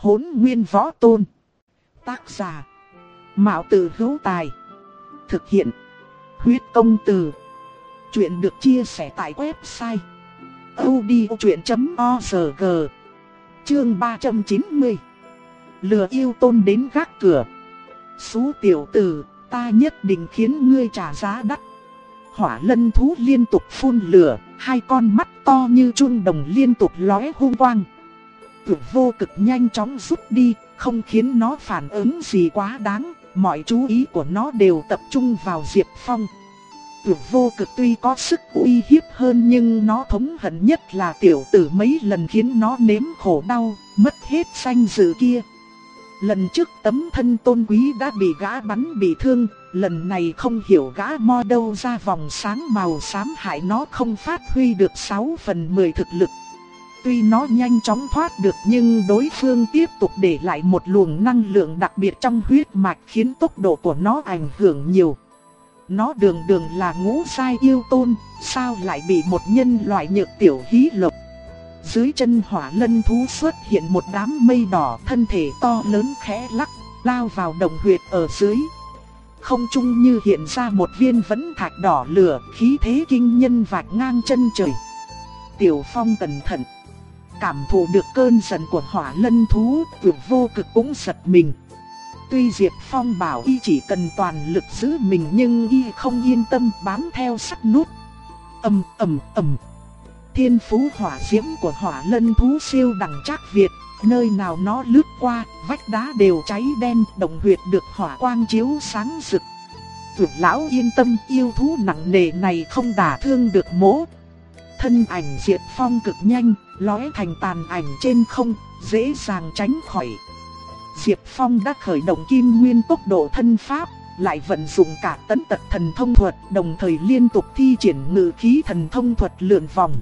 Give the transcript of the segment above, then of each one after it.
hỗn nguyên võ tôn. Tác giả. Mạo tử hữu tài. Thực hiện. Huyết công từ. Chuyện được chia sẻ tại website. odchuyện.org Chương 390 Lừa yêu tôn đến gác cửa. Xú tiểu tử, ta nhất định khiến ngươi trả giá đắt. Hỏa lân thú liên tục phun lửa, hai con mắt to như chuông đồng liên tục lóe hung quang. Tuyệt vô cực nhanh chóng rút đi, không khiến nó phản ứng gì quá đáng, mọi chú ý của nó đều tập trung vào Diệp Phong. Tuyệt vô cực tuy có sức uy hiếp hơn nhưng nó thống hận nhất là tiểu tử mấy lần khiến nó nếm khổ đau, mất hết sanh dự kia. Lần trước tấm thân tôn quý đã bị gã bắn bị thương, lần này không hiểu gã mo đâu ra vòng sáng màu xám hại nó không phát huy được 6 phần 10 thực lực. Tuy nó nhanh chóng thoát được nhưng đối phương tiếp tục để lại một luồng năng lượng đặc biệt trong huyết mạch khiến tốc độ của nó ảnh hưởng nhiều. Nó đường đường là ngũ sai yêu tôn, sao lại bị một nhân loại nhược tiểu hí lộc. Dưới chân hỏa lân thú xuất hiện một đám mây đỏ thân thể to lớn khẽ lắc, lao vào đồng huyệt ở dưới. Không trung như hiện ra một viên vẫn thạch đỏ lửa, khí thế kinh nhân vạch ngang chân trời. Tiểu Phong cẩn thận, cảm thụ được cơn giận của hỏa lân thú, tuyệt vô cực cũng giật mình. Tuy Diệp Phong bảo y chỉ cần toàn lực giữ mình nhưng y không yên tâm bám theo sắt nút. ầm ầm ầm. Thiên phú hỏa diễm của hỏa lân thú siêu đẳng chắc Việt, nơi nào nó lướt qua, vách đá đều cháy đen, đồng huyệt được hỏa quang chiếu sáng rực. tuyệt lão yên tâm yêu thú nặng nề này không đả thương được mỗ. Thân ảnh diệt phong cực nhanh, lóe thành tàn ảnh trên không, dễ dàng tránh khỏi. Diệp Phong đã khởi động kim nguyên tốc độ thân pháp, lại vận dụng cả tấn tật thần thông thuật, đồng thời liên tục thi triển ngự khí thần thông thuật lượn vòng.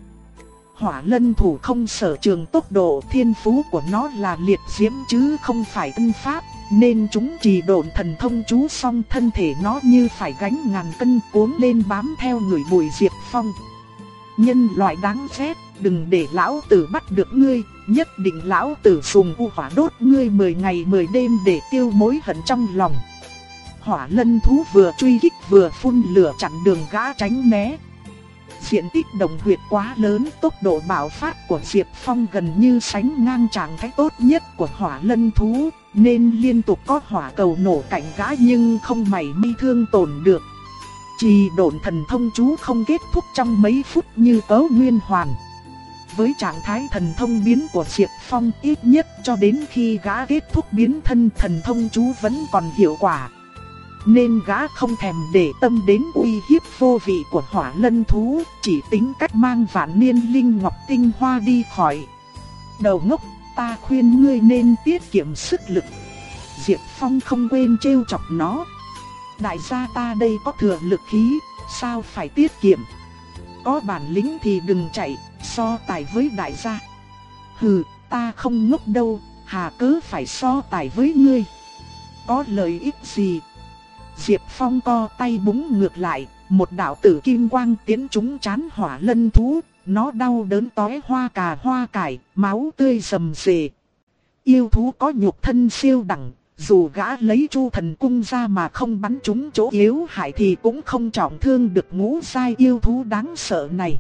Hỏa lân thủ không sở trường tốc độ thiên phú của nó là liệt diễm chứ không phải tân pháp, nên chúng chỉ độn thần thông chú xong thân thể nó như phải gánh ngàn cân cuốn lên bám theo người bùi Diệp Phong. Nhân loại đáng ghét, đừng để lão tử bắt được ngươi, nhất định lão tử dùng u hỏa đốt ngươi 10 ngày 10 đêm để tiêu mối hận trong lòng. Hỏa lân thú vừa truy kích vừa phun lửa chặn đường gã tránh né. Diện tích đồng huyệt quá lớn, tốc độ bạo phát của Diệp Phong gần như sánh ngang trạng thái tốt nhất của hỏa lân thú, nên liên tục có hỏa cầu nổ cạnh gã nhưng không mảy may thương tổn được. Chỉ độn thần thông chú không kết thúc trong mấy phút như cớ nguyên hoàn. Với trạng thái thần thông biến của Diệp Phong ít nhất cho đến khi gã kết thúc biến thân thần thông chú vẫn còn hiệu quả. Nên gã không thèm để tâm đến uy hiếp vô vị của hỏa lân thú, chỉ tính cách mang vạn niên linh ngọc tinh hoa đi khỏi. Đầu ngốc, ta khuyên ngươi nên tiết kiệm sức lực. Diệp Phong không quên trêu chọc nó. Đại gia ta đây có thừa lực khí, sao phải tiết kiệm? Có bản lĩnh thì đừng chạy, so tài với đại gia. Hừ, ta không ngốc đâu, hà cớ phải so tài với ngươi. Có lợi ích gì? Diệp Phong co tay búng ngược lại, một đạo tử kim quang tiến trúng chán hỏa lân thú, nó đau đớn tóe hoa cà hoa cải, máu tươi sầm sề. Yêu thú có nhục thân siêu đẳng, dù gã lấy chu thần cung ra mà không bắn trúng chỗ yếu hại thì cũng không trọng thương được ngũ sai yêu thú đáng sợ này.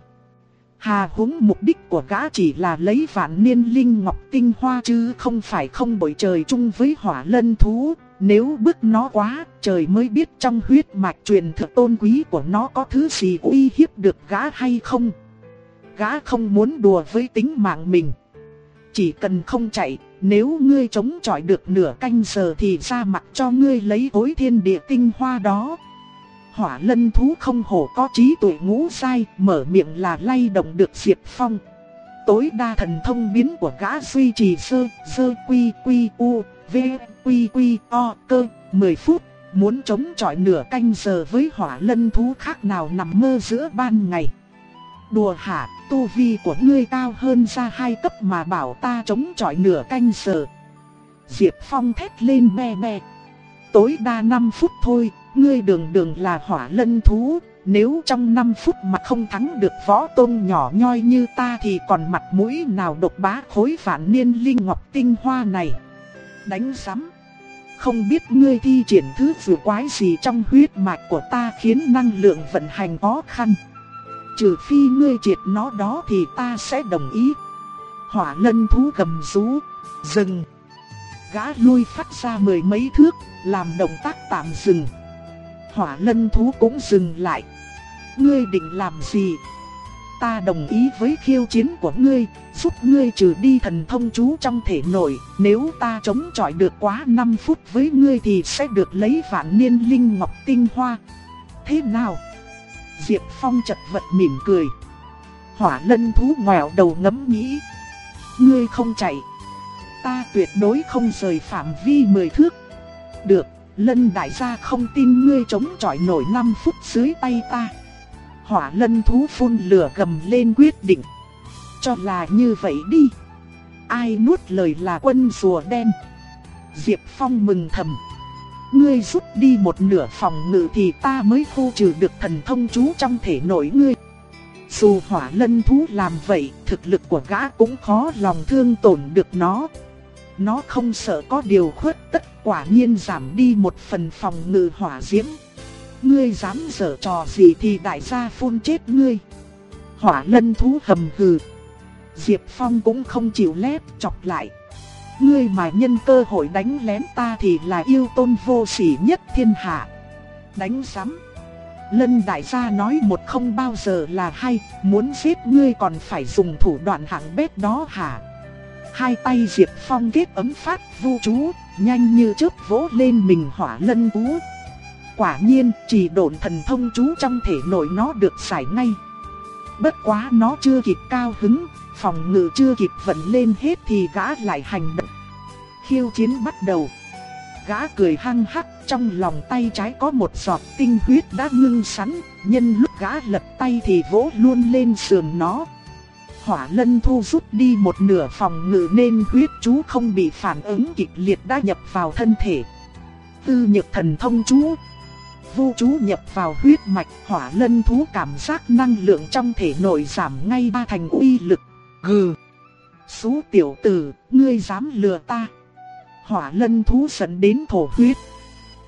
Hà húng mục đích của gã chỉ là lấy vạn niên linh ngọc tinh hoa chứ không phải không bội trời chung với hỏa lân thú. Nếu bức nó quá, trời mới biết trong huyết mạch truyền thực tôn quý của nó có thứ gì uy hiếp được gã hay không. Gã không muốn đùa với tính mạng mình. Chỉ cần không chạy, nếu ngươi chống chọi được nửa canh giờ thì ra mặt cho ngươi lấy hối thiên địa tinh hoa đó. Hỏa lân thú không hổ có trí tuệ ngũ sai, mở miệng là lay động được Diệp Phong. Tối đa thần thông biến của gã duy trì sơ, sơ quy quy u, v, quy quy o, cơ, 10 phút. Muốn chống chọi nửa canh giờ với hỏa lân thú khác nào nằm mơ giữa ban ngày. Đùa hả, tu vi của ngươi cao hơn ra hai cấp mà bảo ta chống chọi nửa canh giờ. Diệp Phong thét lên me me Tối đa 5 phút thôi, ngươi đường đường là hỏa lân thú. Nếu trong 5 phút mà không thắng được võ tôn nhỏ nhoi như ta thì còn mặt mũi nào độc bá khối vạn niên linh ngọc tinh hoa này. Đánh sắm. Không biết ngươi thi triển thứ vừa quái gì trong huyết mạch của ta khiến năng lượng vận hành khó khăn. Trừ phi ngươi triệt nó đó thì ta sẽ đồng ý. Hỏa lân thú gầm rú, dừng. Gã lui phát ra mười mấy thước, làm động tác tạm dừng. Hỏa lân thú cũng dừng lại. Ngươi định làm gì? Ta đồng ý với khiêu chiến của ngươi, giúp ngươi trừ đi thần thông chú trong thể nội, nếu ta chống chọi được quá 5 phút với ngươi thì sẽ được lấy vạn niên linh ngọc tinh hoa. Thế nào? Diệp Phong chật vật mỉm cười. Hỏa lân thú ngoẹo đầu ngấm nghĩ. Ngươi không chạy. Ta tuyệt đối không rời phạm vi 10 thước. Được, lân đại gia không tin ngươi chống chọi nổi 5 phút dưới tay ta. Hỏa lân thú phun lửa gầm lên quyết định. Cho là như vậy đi. Ai nuốt lời là quân rùa đen. Diệp Phong mừng thầm. Ngươi rút đi một nửa phòng ngự thì ta mới khu trừ được thần thông chú trong thể nội ngươi. Dù hỏa lân thú làm vậy, thực lực của gã cũng khó lòng thương tổn được nó. Nó không sợ có điều khuất tất quả nhiên giảm đi một phần phòng ngự hỏa diễm. Ngươi dám dở trò gì thì đại gia phun chết ngươi. Hỏa lân thú hầm hừ. Diệp Phong cũng không chịu lép chọc lại. Ngươi mà nhân cơ hội đánh lén ta thì là yêu tôn vô sỉ nhất thiên hạ. Đánh sắm. Lân đại gia nói một không bao giờ là hay, muốn giết ngươi còn phải dùng thủ đoạn hạng bét đó hả? Hai tay Diệp Phong kết ấm phát vu chú, nhanh như chớp vỗ lên mình hỏa lân thú. Quả nhiên, chỉ độn thần thông chú trong thể nội nó được giải ngay. Bất quá nó chưa kịp cao hứng, phòng ngự chưa kịp vận lên hết thì gã lại hành động. Khiêu chiến bắt đầu. Gã cười hăng hắc, trong lòng tay trái có một giọt tinh huyết đã ngưng sẵn, nhân lúc gã lật tay thì vỗ luôn lên sườn nó. Hỏa lân thu rút đi một nửa phòng ngự nên huyết chú không bị phản ứng kịch liệt đã nhập vào thân thể. Tư nhược thần thông chú Vu chú nhập vào huyết mạch hỏa lân thú cảm giác năng lượng trong thể nội giảm ngay ba thành uy lực. Gừ! Xú tiểu tử, ngươi dám lừa ta. Hỏa lân thú dẫn đến thổ huyết.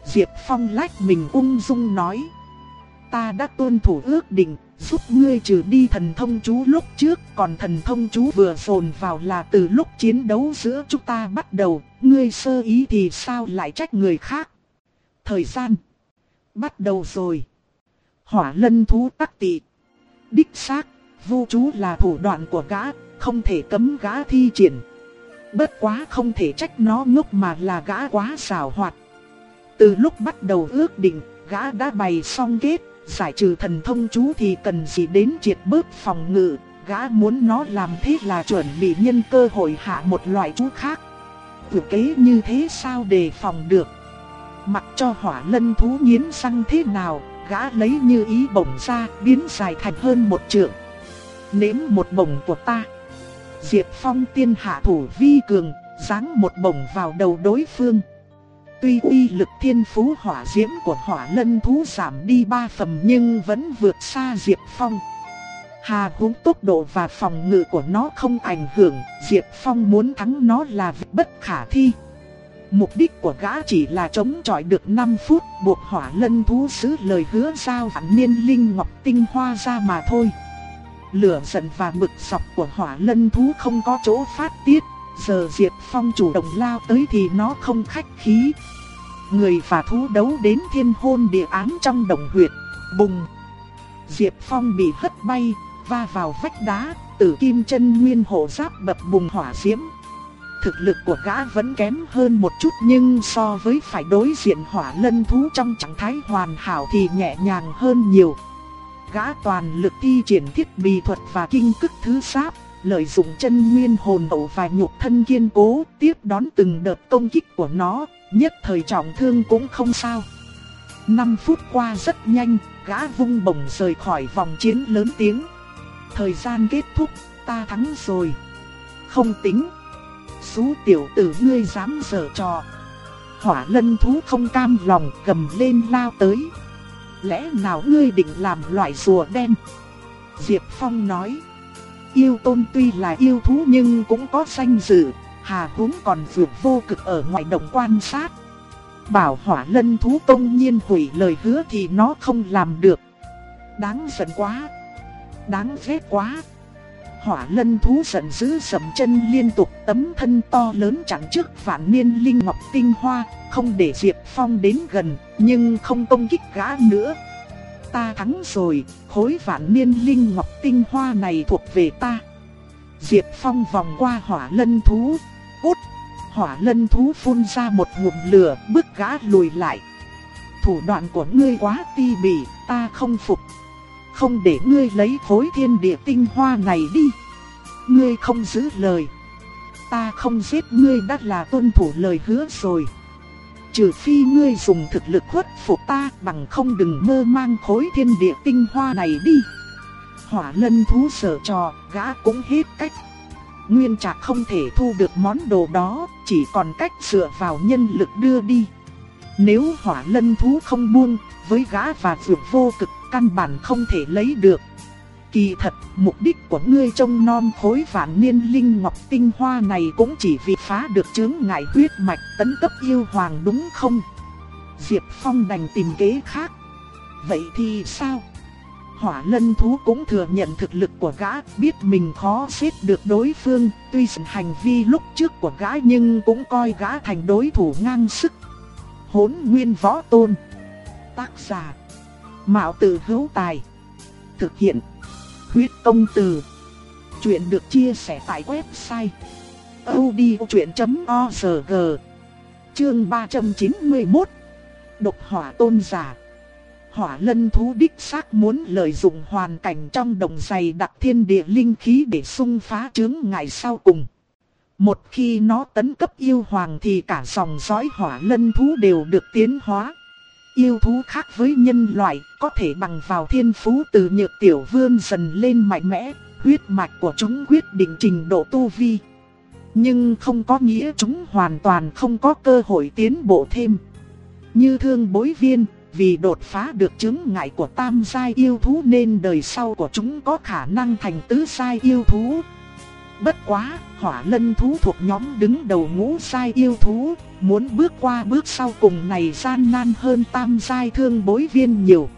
Diệp Phong lách mình ung dung nói. Ta đã tuân thủ ước định, giúp ngươi trừ đi thần thông chú lúc trước, còn thần thông chú vừa phồn vào là từ lúc chiến đấu giữa chúng ta bắt đầu, ngươi sơ ý thì sao lại trách người khác. Thời gian Bắt đầu rồi. Hỏa lân thú tắc tị. Đích xác, vu chú là thủ đoạn của gã, không thể cấm gã thi triển. Bất quá không thể trách nó ngốc mà là gã quá xảo hoạt. Từ lúc bắt đầu ước định, gã đã bày xong kết, giải trừ thần thông chú thì cần gì đến triệt bớt phòng ngự, gã muốn nó làm thế là chuẩn bị nhân cơ hội hạ một loại chú khác. Vừa kế như thế sao đề phòng được. Mặc cho hỏa lân thú nghiến răng thế nào, gã lấy như ý bổng ra, biến dài thành hơn một trượng. Nếm một bổng của ta. Diệp Phong tiên hạ thủ vi cường, giáng một bổng vào đầu đối phương. Tuy uy lực thiên phú hỏa diễm của hỏa lân thú giảm đi ba phần nhưng vẫn vượt xa Diệp Phong. Hà húng tốc độ và phòng ngự của nó không ảnh hưởng, Diệp Phong muốn thắng nó là việc bất khả thi. Mục đích của gã chỉ là chống chọi được 5 phút buộc hỏa lân thú giữ lời hứa giao hẳn niên linh ngọc tinh hoa ra mà thôi. Lửa giận và bực sọc của hỏa lân thú không có chỗ phát tiết, giờ Diệp Phong chủ động lao tới thì nó không khách khí. Người và thú đấu đến thiên hôn địa án trong đồng huyệt, bùng. Diệp Phong bị hất bay, va vào vách đá, tử kim chân nguyên hộ giáp bập bùng hỏa diễm thực lực của gã vẫn kém hơn một chút nhưng so với phải đối diện hỏa lân thú trong trạng thái hoàn hảo thì nhẹ nhàng hơn nhiều. Gã toàn lực thi triển thiết bị thuật và kinh cức thứ sáp, lợi dụng chân nguyên hồn ẩu và nhục thân kiên cố, tiếp đón từng đợt công kích của nó, nhất thời trọng thương cũng không sao. 5 phút qua rất nhanh, gã vung bổng rời khỏi vòng chiến lớn tiếng. Thời gian kết thúc, ta thắng rồi. Không tính xú tiểu tử ngươi dám giở trò. Hỏa lân thú không cam lòng gầm lên lao tới. Lẽ nào ngươi định làm loại rùa đen? Diệp Phong nói. Yêu tôn tuy là yêu thú nhưng cũng có danh dự, Hà huống còn vượt vô cực ở ngoài đồng quan sát. Bảo hỏa lân thú công nhiên hủy lời hứa thì nó không làm được. Đáng giận quá. Đáng ghét quá. Hỏa lân thú giận dữ sầm chân liên tục tấm thân to lớn chặn trước vạn niên linh ngọc tinh hoa, không để Diệp Phong đến gần, nhưng không công kích gã nữa. Ta thắng rồi, khối vạn niên linh ngọc tinh hoa này thuộc về ta. Diệp Phong vòng qua hỏa lân thú, út, hỏa lân thú phun ra một ngụm lửa, bước gã lùi lại. Thủ đoạn của ngươi quá ti bỉ, ta không phục. Không để ngươi lấy khối thiên địa tinh hoa này đi. Ngươi không giữ lời. Ta không giết ngươi đã là tuân thủ lời hứa rồi. Trừ phi ngươi dùng thực lực khuất phục ta bằng không đừng mơ mang khối thiên địa tinh hoa này đi. Hỏa lân thú sở trò, gã cũng hết cách. Nguyên trạc không thể thu được món đồ đó, chỉ còn cách dựa vào nhân lực đưa đi. Nếu hỏa lân thú không buông, với gã và vượt vô cực căn bản không thể lấy được. Kỳ thật, mục đích của ngươi trông non khối vạn niên linh ngọc tinh hoa này cũng chỉ vì phá được chướng ngại huyết mạch tấn cấp yêu hoàng đúng không? Diệp Phong đành tìm kế khác. Vậy thì sao? Hỏa lân thú cũng thừa nhận thực lực của gã, biết mình khó xếp được đối phương, tuy hành vi lúc trước của gã nhưng cũng coi gã thành đối thủ ngang sức. Hốn nguyên võ tôn Tác giả Mạo tử hữu tài Thực hiện Huyết công từ Chuyện được chia sẻ tại website odchuyện.org Chương 391 Độc hỏa tôn giả Hỏa lân thú đích xác muốn lợi dụng hoàn cảnh trong đồng dày đặc thiên địa linh khí để xung phá chướng ngại sau cùng. Một khi nó tấn cấp yêu hoàng thì cả dòng dõi hỏa lân thú đều được tiến hóa. Yêu thú khác với nhân loại có thể bằng vào thiên phú từ nhược tiểu vương dần lên mạnh mẽ, huyết mạch của chúng quyết định trình độ tu vi. Nhưng không có nghĩa chúng hoàn toàn không có cơ hội tiến bộ thêm. Như thương bối viên, vì đột phá được chứng ngại của tam giai yêu thú nên đời sau của chúng có khả năng thành tứ giai yêu thú. Bất quá, hỏa lân thú thuộc nhóm đứng đầu ngũ sai yêu thú, muốn bước qua bước sau cùng này gian nan hơn tam giai thương bối viên nhiều.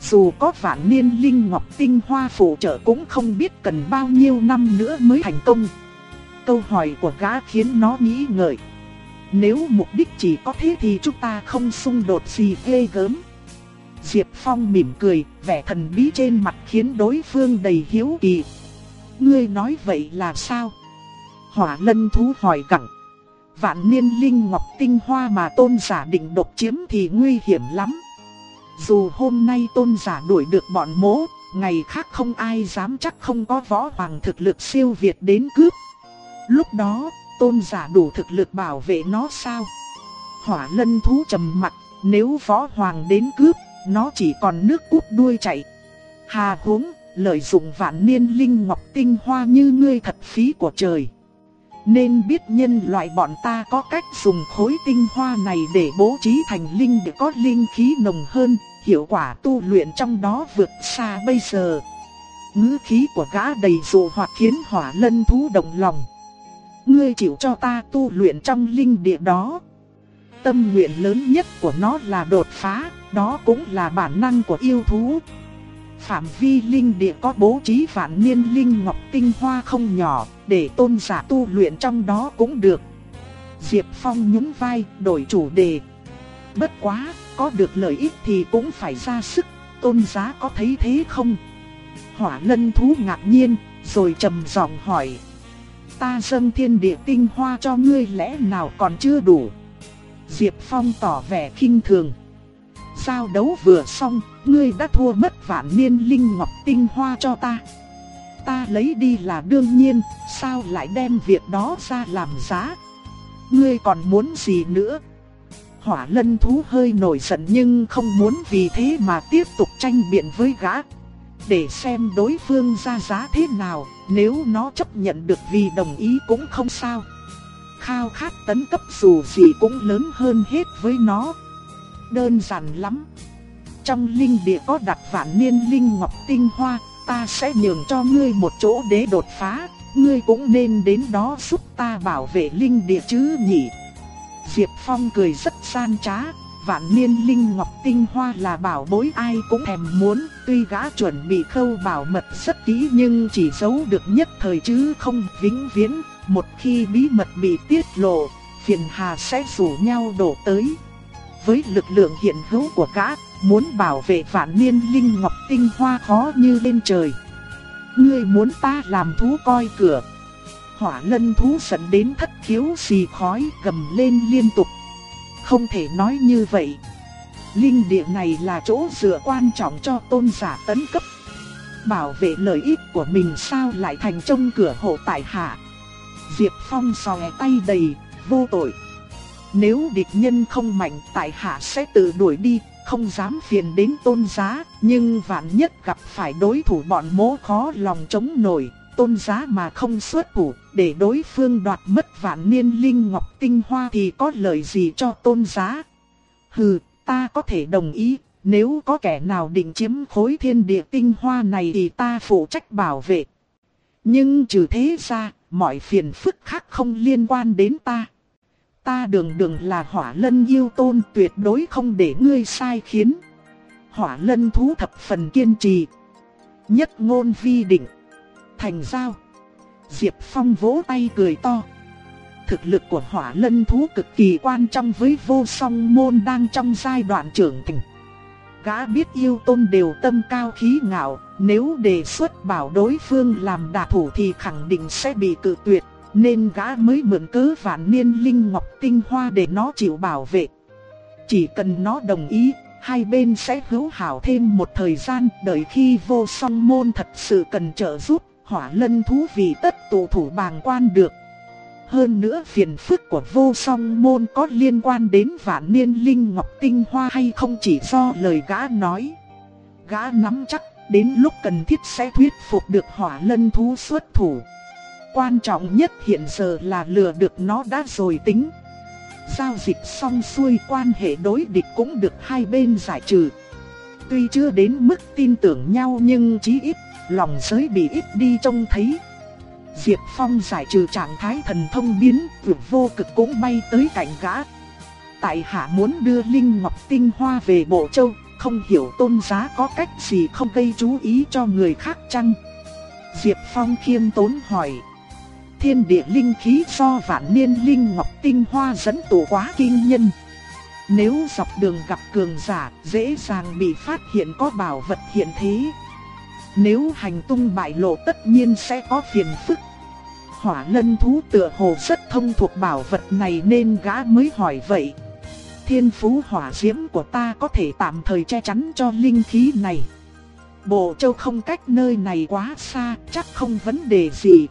Dù có vạn niên linh ngọc tinh hoa phụ trợ cũng không biết cần bao nhiêu năm nữa mới thành công. Câu hỏi của gã khiến nó nghĩ ngợi. Nếu mục đích chỉ có thế thì chúng ta không xung đột gì ghê gớm. Diệp Phong mỉm cười, vẻ thần bí trên mặt khiến đối phương đầy hiếu kỳ, Ngươi nói vậy là sao? Hỏa lân thú hỏi gặng. Vạn niên linh ngọc tinh hoa mà tôn giả định độc chiếm thì nguy hiểm lắm. Dù hôm nay tôn giả đuổi được bọn mố, ngày khác không ai dám chắc không có võ hoàng thực lực siêu việt đến cướp. Lúc đó, tôn giả đủ thực lực bảo vệ nó sao? Hỏa lân thú trầm mặt, nếu võ hoàng đến cướp, nó chỉ còn nước cút đuôi chạy. Hà huống, lợi dụng vạn niên linh ngọc tinh hoa như ngươi thật phí của trời. Nên biết nhân loại bọn ta có cách dùng khối tinh hoa này để bố trí thành linh để có linh khí nồng hơn, hiệu quả tu luyện trong đó vượt xa bây giờ. Ngữ khí của gã đầy dụ hoặc khiến hỏa lân thú động lòng. Ngươi chịu cho ta tu luyện trong linh địa đó. Tâm nguyện lớn nhất của nó là đột phá, đó cũng là bản năng của yêu thú. Phạm vi linh địa có bố trí vạn niên linh ngọc tinh hoa không nhỏ, để tôn giả tu luyện trong đó cũng được. Diệp Phong nhún vai, đổi chủ đề. Bất quá, có được lợi ích thì cũng phải ra sức, tôn giá có thấy thế không? Hỏa lân thú ngạc nhiên, rồi trầm giọng hỏi. Ta dâng thiên địa tinh hoa cho ngươi lẽ nào còn chưa đủ? Diệp Phong tỏ vẻ khinh thường. Giao đấu vừa xong, ngươi đã thua mất vạn niên linh ngọc tinh hoa cho ta. Ta lấy đi là đương nhiên, sao lại đem việc đó ra làm giá? Ngươi còn muốn gì nữa? Hỏa lân thú hơi nổi giận nhưng không muốn vì thế mà tiếp tục tranh biện với gã. Để xem đối phương ra giá thế nào, nếu nó chấp nhận được vì đồng ý cũng không sao. Khao khát tấn cấp dù gì cũng lớn hơn hết với nó. Đơn giản lắm. Trong linh địa có đặt vạn niên linh ngọc tinh hoa, ta sẽ nhường cho ngươi một chỗ để đột phá, ngươi cũng nên đến đó giúp ta bảo vệ linh địa chứ nhỉ. Diệp Phong cười rất gian trá, vạn niên linh ngọc tinh hoa là bảo bối ai cũng thèm muốn, tuy gã chuẩn bị khâu bảo mật rất kỹ nhưng chỉ giấu được nhất thời chứ không vĩnh viễn, một khi bí mật bị tiết lộ, phiền hà sẽ rủ nhau đổ tới. Với lực lượng hiện hữu của gã, muốn bảo vệ vạn niên linh ngọc tinh hoa khó như lên trời. Ngươi muốn ta làm thú coi cửa. Hỏa lân thú giận đến thất khiếu xì khói gầm lên liên tục. Không thể nói như vậy. Linh địa này là chỗ dựa quan trọng cho tôn giả tấn cấp. Bảo vệ lợi ích của mình sao lại thành trông cửa hộ tại hạ. Diệp Phong sòe tay đầy, vô tội. Nếu địch nhân không mạnh tại hạ sẽ tự đuổi đi, không dám phiền đến tôn giá, nhưng vạn nhất gặp phải đối thủ bọn mố khó lòng chống nổi, tôn giá mà không xuất thủ, để đối phương đoạt mất vạn niên linh ngọc tinh hoa thì có lợi gì cho tôn giá. Hừ, ta có thể đồng ý, nếu có kẻ nào định chiếm khối thiên địa tinh hoa này thì ta phụ trách bảo vệ. Nhưng trừ thế ra, mọi phiền phức khác không liên quan đến ta. Ta đường đường là hỏa lân yêu tôn tuyệt đối không để ngươi sai khiến. Hỏa lân thú thập phần kiên trì. Nhất ngôn vi định. Thành giao. Diệp Phong vỗ tay cười to. Thực lực của hỏa lân thú cực kỳ quan trọng với vô song môn đang trong giai đoạn trưởng thành. Gã biết yêu tôn đều tâm cao khí ngạo, nếu đề xuất bảo đối phương làm đả thủ thì khẳng định sẽ bị cự tuyệt nên gã mới mượn cớ vạn niên linh ngọc tinh hoa để nó chịu bảo vệ. Chỉ cần nó đồng ý, hai bên sẽ hữu hảo thêm một thời gian đợi khi vô song môn thật sự cần trợ giúp, hỏa lân thú vì tất tụ thủ bàng quan được. Hơn nữa phiền phức của vô song môn có liên quan đến vạn niên linh ngọc tinh hoa hay không chỉ do lời gã nói. Gã nắm chắc đến lúc cần thiết sẽ thuyết phục được hỏa lân thú xuất thủ. Quan trọng nhất hiện giờ là lừa được nó đã rồi tính. Giao dịch xong xuôi quan hệ đối địch cũng được hai bên giải trừ. Tuy chưa đến mức tin tưởng nhau nhưng chí ít, lòng giới bị ít đi trông thấy. Diệp Phong giải trừ trạng thái thần thông biến, vượt vô cực cũng bay tới cạnh gã. Tại hạ muốn đưa Linh Ngọc Tinh Hoa về Bộ Châu, không hiểu tôn giá có cách gì không gây chú ý cho người khác chăng? Diệp Phong khiêm tốn hỏi thiên địa linh khí do vạn niên linh ngọc tinh hoa dẫn tụ quá kinh nhân. Nếu dọc đường gặp cường giả, dễ dàng bị phát hiện có bảo vật hiện thế. Nếu hành tung bại lộ tất nhiên sẽ có phiền phức. Hỏa lân thú tựa hồ rất thông thuộc bảo vật này nên gã mới hỏi vậy. Thiên phú hỏa diễm của ta có thể tạm thời che chắn cho linh khí này. Bộ châu không cách nơi này quá xa, chắc không vấn đề gì,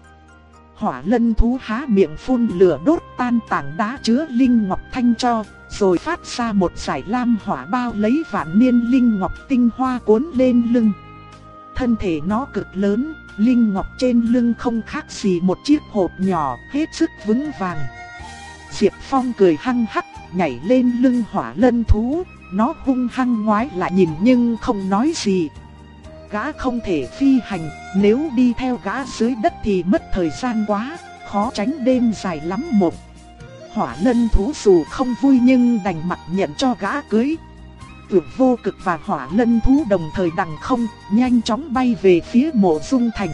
hỏa lân thú há miệng phun lửa đốt tan tảng đá chứa linh ngọc thanh cho, rồi phát ra một giải lam hỏa bao lấy vạn niên linh ngọc tinh hoa cuốn lên lưng. Thân thể nó cực lớn, linh ngọc trên lưng không khác gì một chiếc hộp nhỏ, hết sức vững vàng. Diệp Phong cười hăng hắc, nhảy lên lưng hỏa lân thú, nó hung hăng ngoái lại nhìn nhưng không nói gì, gã không thể phi hành, nếu đi theo gã dưới đất thì mất thời gian quá, khó tránh đêm dài lắm một. Hỏa lân thú dù không vui nhưng đành mặt nhận cho gã cưới. Vượt vô cực và hỏa lân thú đồng thời đằng không, nhanh chóng bay về phía mộ dung thành.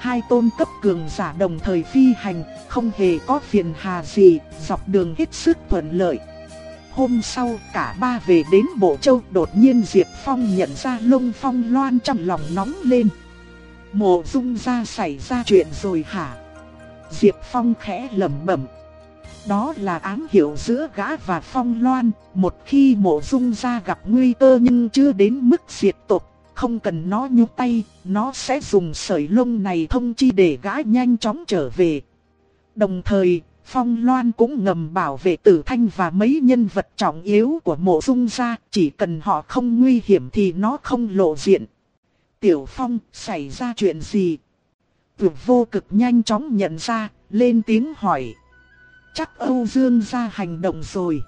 Hai tôn cấp cường giả đồng thời phi hành, không hề có phiền hà gì, dọc đường hết sức thuận lợi. Hôm sau cả ba về đến Bộ Châu đột nhiên Diệp Phong nhận ra lông phong loan trong lòng nóng lên. Mộ dung ra xảy ra chuyện rồi hả? Diệp Phong khẽ lẩm bẩm. Đó là ám hiệu giữa gã và phong loan, một khi mộ dung ra gặp nguy cơ nhưng chưa đến mức diệt tộc, không cần nó nhúc tay, nó sẽ dùng sợi lông này thông chi để gã nhanh chóng trở về. Đồng thời, Phong Loan cũng ngầm bảo vệ tử thanh và mấy nhân vật trọng yếu của mộ dung gia, chỉ cần họ không nguy hiểm thì nó không lộ diện. Tiểu Phong, xảy ra chuyện gì? Tuyệt vô cực nhanh chóng nhận ra, lên tiếng hỏi. Chắc Âu Dương gia hành động rồi.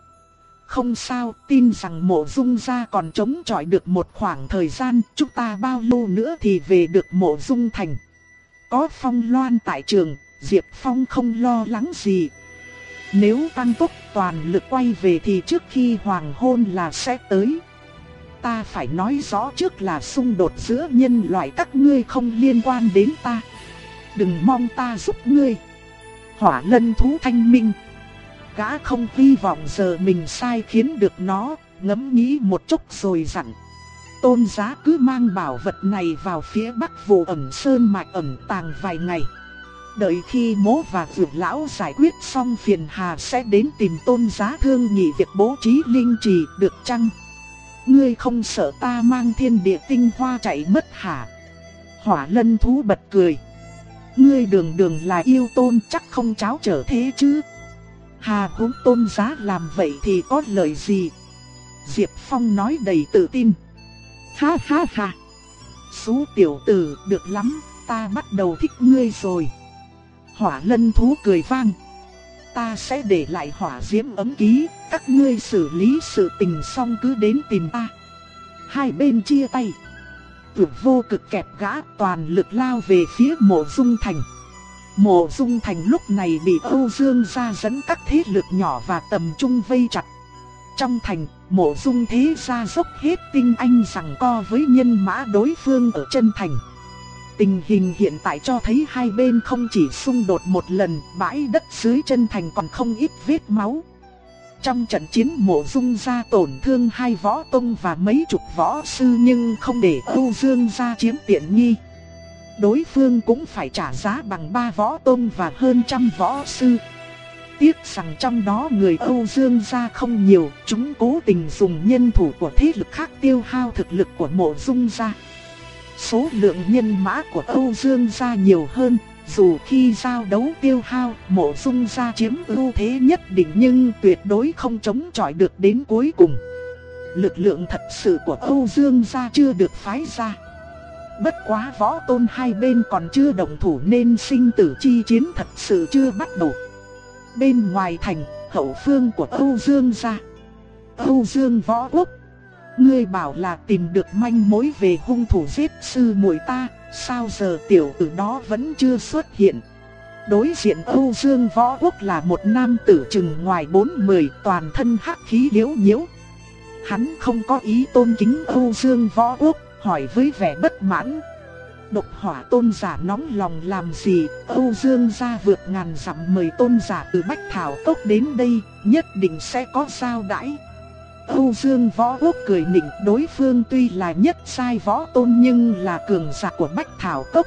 Không sao, tin rằng mộ dung gia còn chống chọi được một khoảng thời gian, chúng ta bao lâu nữa thì về được mộ dung thành. có Phong Loan tại trường, Diệp Phong không lo lắng gì. Nếu tăng tốc toàn lực quay về thì trước khi hoàng hôn là sẽ tới. Ta phải nói rõ trước là xung đột giữa nhân loại các ngươi không liên quan đến ta. Đừng mong ta giúp ngươi. Hỏa lân thú thanh minh. Gã không hy vọng giờ mình sai khiến được nó, ngẫm nghĩ một chút rồi dặn. Tôn giá cứ mang bảo vật này vào phía bắc vụ ẩn sơn mạch ẩn tàng vài ngày. Đợi khi mố và vượt lão giải quyết xong phiền hà sẽ đến tìm tôn giá thương nghị việc bố trí linh trì được chăng? Ngươi không sợ ta mang thiên địa tinh hoa chạy mất hả? Hỏa lân thú bật cười. Ngươi đường đường là yêu tôn chắc không cháo trở thế chứ? Hà húng tôn giá làm vậy thì có lợi gì? Diệp Phong nói đầy tự tin. Ha ha ha. Xú tiểu tử được lắm, ta bắt đầu thích ngươi rồi. Hỏa lân thú cười vang. Ta sẽ để lại hỏa diễm ấm ký, các ngươi xử lý sự tình xong cứ đến tìm ta. Hai bên chia tay. Tưởng vô cực kẹp gã toàn lực lao về phía mộ dung thành. Mộ dung thành lúc này bị Âu Dương gia dẫn các thế lực nhỏ và tầm trung vây chặt. Trong thành, mộ dung thế gia dốc hết tinh anh rằng co với nhân mã đối phương ở chân thành. Tình hình hiện tại cho thấy hai bên không chỉ xung đột một lần, bãi đất dưới chân thành còn không ít vết máu. Trong trận chiến mộ dung gia tổn thương hai võ tông và mấy chục võ sư nhưng không để Âu Dương gia chiếm tiện nghi. Đối phương cũng phải trả giá bằng ba võ tông và hơn trăm võ sư. Tiếc rằng trong đó người Âu Dương gia không nhiều, chúng cố tình dùng nhân thủ của thế lực khác tiêu hao thực lực của mộ dung gia. Số lượng nhân mã của Âu Dương gia nhiều hơn, dù khi giao đấu tiêu hao, mộ dung gia chiếm ưu thế nhất định nhưng tuyệt đối không chống chọi được đến cuối cùng. Lực lượng thật sự của Âu Dương gia chưa được phái ra. Bất quá võ tôn hai bên còn chưa đồng thủ nên sinh tử chi chiến thật sự chưa bắt đầu. Bên ngoài thành, hậu phương của Âu Dương gia. Âu Dương võ quốc. Ngươi bảo là tìm được manh mối về hung thủ giết sư muội ta, sao giờ tiểu tử đó vẫn chưa xuất hiện. Đối diện Âu Dương võ quốc là một nam tử chừng ngoài 40 toàn thân hắc khí liễu nhiễu. Hắn không có ý tôn kính Âu Dương võ quốc, hỏi với vẻ bất mãn, Độc hỏa tôn giả nóng lòng làm gì, Âu Dương gia vượt ngàn dặm mời tôn giả từ Bách Thảo Tốc đến đây, nhất định sẽ có sao đãi. Âu Dương võ quốc cười nịnh đối phương tuy là nhất sai võ tôn nhưng là cường giả của Bách Thảo Cốc.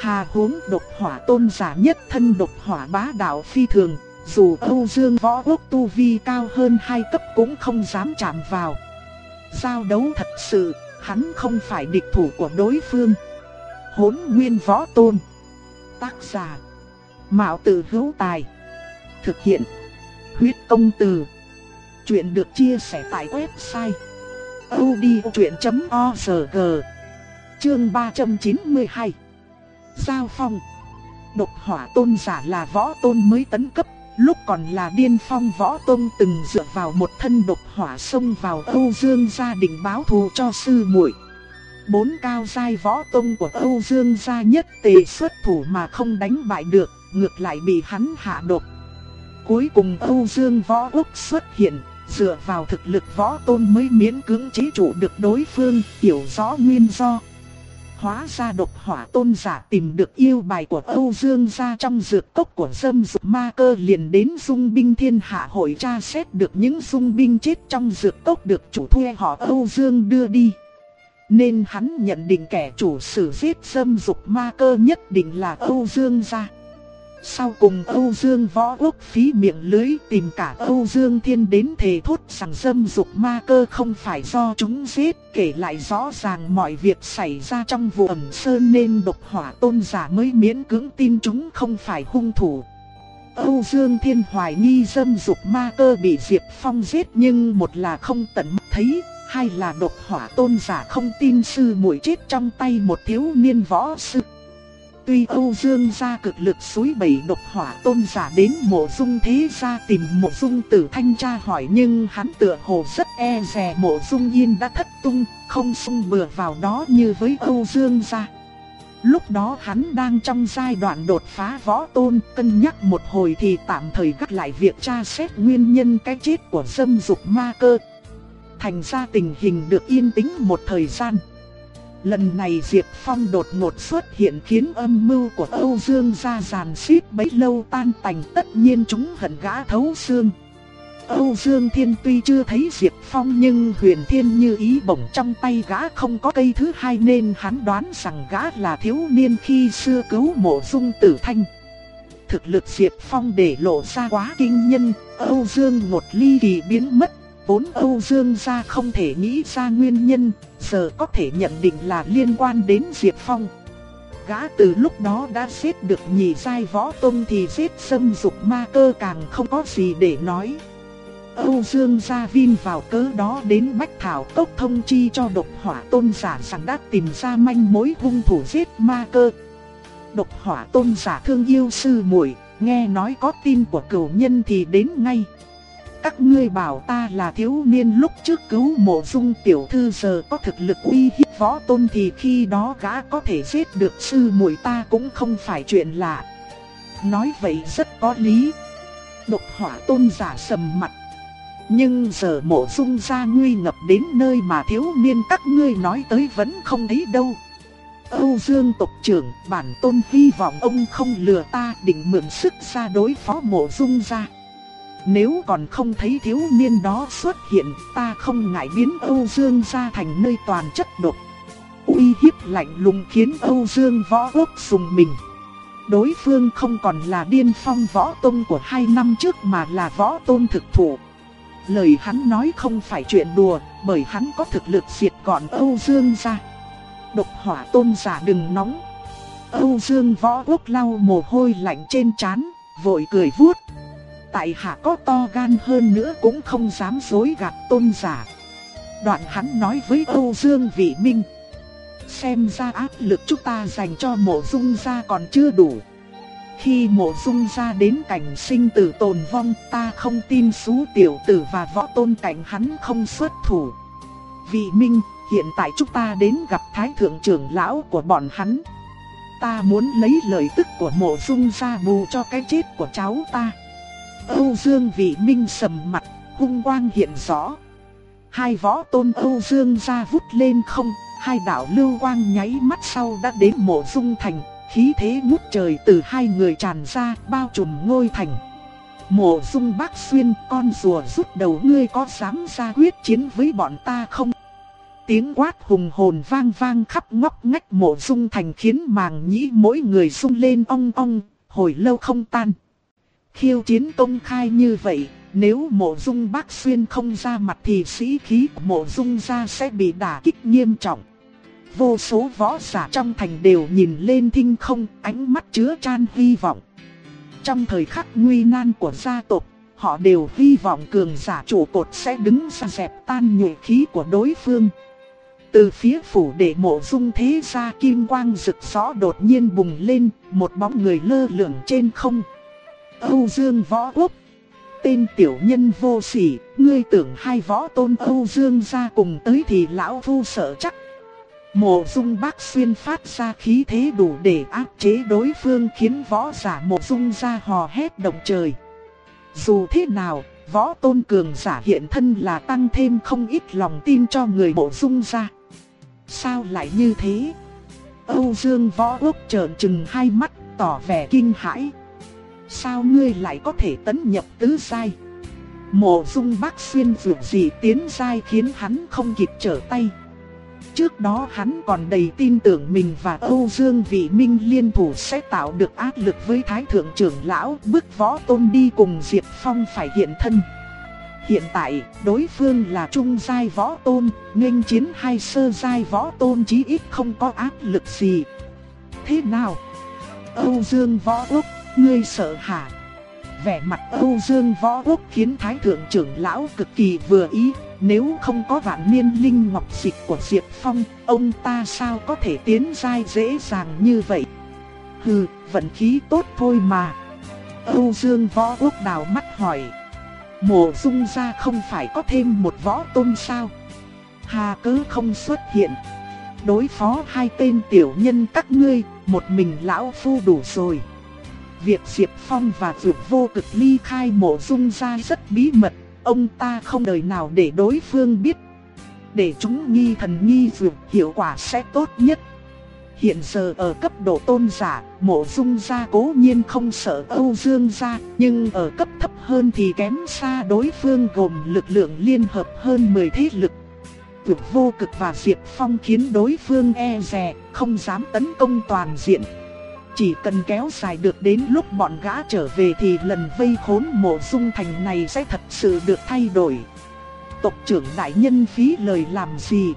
Hà huống độc hỏa tôn giả nhất thân độc hỏa bá đạo phi thường, dù Âu Dương võ quốc tu vi cao hơn hai cấp cũng không dám chạm vào. Giao đấu thật sự, hắn không phải địch thủ của đối phương hốn nguyên võ tôn. Tác giả. Mạo tử hữu tài. Thực hiện. Huyết công từ. Chuyện được chia sẻ tại website. odchuyện.org Chương 392 Giao phong Độc hỏa tôn giả là võ tôn mới tấn cấp Lúc còn là điên phong võ tôn từng dựa vào một thân độc hỏa xông vào Âu Dương gia đình báo thù cho sư muội Bốn cao giai võ tông của Âu Dương gia nhất tề xuất thủ mà không đánh bại được, ngược lại bị hắn hạ độc. Cuối cùng Âu Dương võ quốc xuất hiện, dựa vào thực lực võ tôn mới miễn cưỡng chế trụ được đối phương, hiểu rõ nguyên do. Hóa ra độc hỏa tôn giả tìm được yêu bài của Âu Dương gia trong dược cốc của dâm dục ma cơ liền đến dung binh thiên hạ hội tra xét được những dung binh chết trong dược cốc được chủ thuê họ Âu Dương đưa đi. Nên hắn nhận định kẻ chủ sử giết dâm dục ma cơ nhất định là Âu Dương gia. Sau cùng Âu Dương võ quốc phí miệng lưới tìm cả Âu Dương thiên đến thề thốt rằng dâm dục ma cơ không phải do chúng giết, kể lại rõ ràng mọi việc xảy ra trong vụ ẩm sơn nên độc hỏa tôn giả mới miễn cưỡng tin chúng không phải hung thủ. Âu Dương Thiên hoài nghi dâm dục ma cơ bị Diệp Phong giết nhưng một là không tận mắt thấy, hai là độc hỏa tôn giả không tin sư muội chết trong tay một thiếu niên võ sư. Tuy Âu Dương gia cực lực suối bẩy độc hỏa tôn giả đến mộ dung thế gia tìm mộ dung tử thanh tra hỏi nhưng hắn tựa hồ rất e rè mộ dung yên đã thất tung, không xung bừa vào đó như với Âu Dương gia. Lúc đó hắn đang trong giai đoạn đột phá võ tôn, cân nhắc một hồi thì tạm thời gác lại việc tra xét nguyên nhân cái chết của dâm dục ma cơ. Thành ra tình hình được yên tĩnh một thời gian. Lần này Diệp Phong đột ngột xuất hiện khiến âm mưu của Âu Dương gia giàn xếp bấy lâu tan tành tất nhiên chúng hận gã thấu xương. Âu Dương Thiên tuy chưa thấy Diệp Phong nhưng huyền thiên như ý bổng trong tay gã không có cây thứ hai nên hắn đoán rằng gã là thiếu niên khi xưa cứu mộ dung tử thanh. Thực lực Diệp Phong để lộ ra quá kinh nhân, Âu Dương một ly kỳ biến mất, vốn Âu Dương gia không thể nghĩ ra nguyên nhân, giờ có thể nhận định là liên quan đến Diệp Phong. Gã từ lúc đó đã giết được nhị giai võ tông thì giết xâm dục ma cơ càng không có gì để nói. Âu Dương Gia Vin vào cớ đó đến Bách Thảo Cốc thông chi cho độc hỏa tôn giả rằng đã tìm ra manh mối hung thủ giết ma cơ. Độc hỏa tôn giả thương yêu sư muội nghe nói có tin của cửu nhân thì đến ngay. Các ngươi bảo ta là thiếu niên lúc trước cứu mộ dung tiểu thư giờ có thực lực uy hiếp võ tôn thì khi đó gã có thể giết được sư muội ta cũng không phải chuyện lạ. Nói vậy rất có lý. Độc hỏa tôn giả sầm mặt nhưng giờ mộ dung gia nguy ngập đến nơi mà thiếu niên các ngươi nói tới vẫn không thấy đâu. Âu Dương tộc trưởng, bản tôn hy vọng ông không lừa ta định mượn sức ra đối phó mộ dung gia. Nếu còn không thấy thiếu niên đó xuất hiện, ta không ngại biến Âu Dương gia thành nơi toàn chất độc. uy hiếp lạnh lùng khiến Âu Dương võ ước sùng mình. Đối phương không còn là điên phong võ tôn của hai năm trước mà là võ tôn thực thụ. Lời hắn nói không phải chuyện đùa, bởi hắn có thực lực diệt gọn Âu Dương ra. Độc hỏa tôn giả đừng nóng. Âu Dương võ quốc lau mồ hôi lạnh trên trán, vội cười vuốt. Tại hạ có to gan hơn nữa cũng không dám dối gạt tôn giả. Đoạn hắn nói với Âu Dương vị minh. Xem ra áp lực chúng ta dành cho mộ dung gia còn chưa đủ. Khi mộ dung gia đến cảnh sinh tử tồn vong ta không tin xú tiểu tử và võ tôn cảnh hắn không xuất thủ. Vị Minh, hiện tại chúng ta đến gặp thái thượng trưởng lão của bọn hắn. Ta muốn lấy lời tức của mộ dung gia bù cho cái chết của cháu ta. Âu Dương vị Minh sầm mặt, hung quang hiện rõ. Hai võ tôn Âu Dương ra vút lên không, hai đạo lưu quang nháy mắt sau đã đến mộ dung thành khí thế ngút trời từ hai người tràn ra bao trùm ngôi thành. Mộ dung bác xuyên con rùa rút đầu ngươi có dám ra quyết chiến với bọn ta không? Tiếng quát hùng hồn vang vang khắp ngóc ngách mộ dung thành khiến màng nhĩ mỗi người sung lên ong ong, hồi lâu không tan. Khiêu chiến công khai như vậy, nếu mộ dung bác xuyên không ra mặt thì sĩ khí của mộ dung ra sẽ bị đả kích nghiêm trọng vô số võ giả trong thành đều nhìn lên thinh không, ánh mắt chứa chan hy vọng. Trong thời khắc nguy nan của gia tộc, họ đều hy vọng cường giả chủ cột sẽ đứng ra dẹp tan nhuệ khí của đối phương. Từ phía phủ đệ mộ dung thế gia kim quang rực rõ đột nhiên bùng lên, một bóng người lơ lửng trên không. Âu Dương Võ Quốc Tên tiểu nhân vô sỉ, ngươi tưởng hai võ tôn Âu Dương ra cùng tới thì lão phu sợ chắc Mộ dung bác xuyên phát ra khí thế đủ để áp chế đối phương khiến võ giả mộ dung ra hò hét động trời. Dù thế nào, võ tôn cường giả hiện thân là tăng thêm không ít lòng tin cho người mộ dung ra. Sao lại như thế? Âu Dương võ quốc trợn trừng hai mắt tỏ vẻ kinh hãi. Sao ngươi lại có thể tấn nhập tứ sai? Mộ dung bác xuyên vượt gì tiến sai khiến hắn không kịp trở tay. Trước đó hắn còn đầy tin tưởng mình và Âu Dương Vị Minh liên thủ sẽ tạo được áp lực với Thái Thượng trưởng lão bức võ tôn đi cùng Diệp Phong phải hiện thân. Hiện tại, đối phương là trung giai võ tôn, nghênh chiến hai sơ giai võ tôn chí ít không có áp lực gì. Thế nào? Âu Dương võ úc, ngươi sợ hả? Vẻ mặt Âu Dương võ Quốc khiến Thái Thượng trưởng lão cực kỳ vừa ý, nếu không có vạn niên linh ngọc dịch của Diệp Phong, ông ta sao có thể tiến giai dễ dàng như vậy? Hừ, vận khí tốt thôi mà. Âu Dương Võ Quốc đào mắt hỏi. Mộ dung ra không phải có thêm một võ tôn sao? Hà cứ không xuất hiện. Đối phó hai tên tiểu nhân các ngươi, một mình lão phu đủ rồi. Việc Diệp Phong và Dược vô cực ly khai mộ dung ra rất bí mật, ông ta không đời nào để đối phương biết. Để chúng nghi thần nghi dược hiệu quả sẽ tốt nhất. Hiện giờ ở cấp độ tôn giả, mộ dung gia cố nhiên không sợ Âu Dương gia, nhưng ở cấp thấp hơn thì kém xa đối phương gồm lực lượng liên hợp hơn 10 thế lực. Vượt vô cực và Diệp Phong khiến đối phương e rè, không dám tấn công toàn diện. Chỉ cần kéo dài được đến lúc bọn gã trở về thì lần vây khốn mộ dung thành này sẽ thật sự được thay đổi. Tộc trưởng đại nhân phí lời làm gì?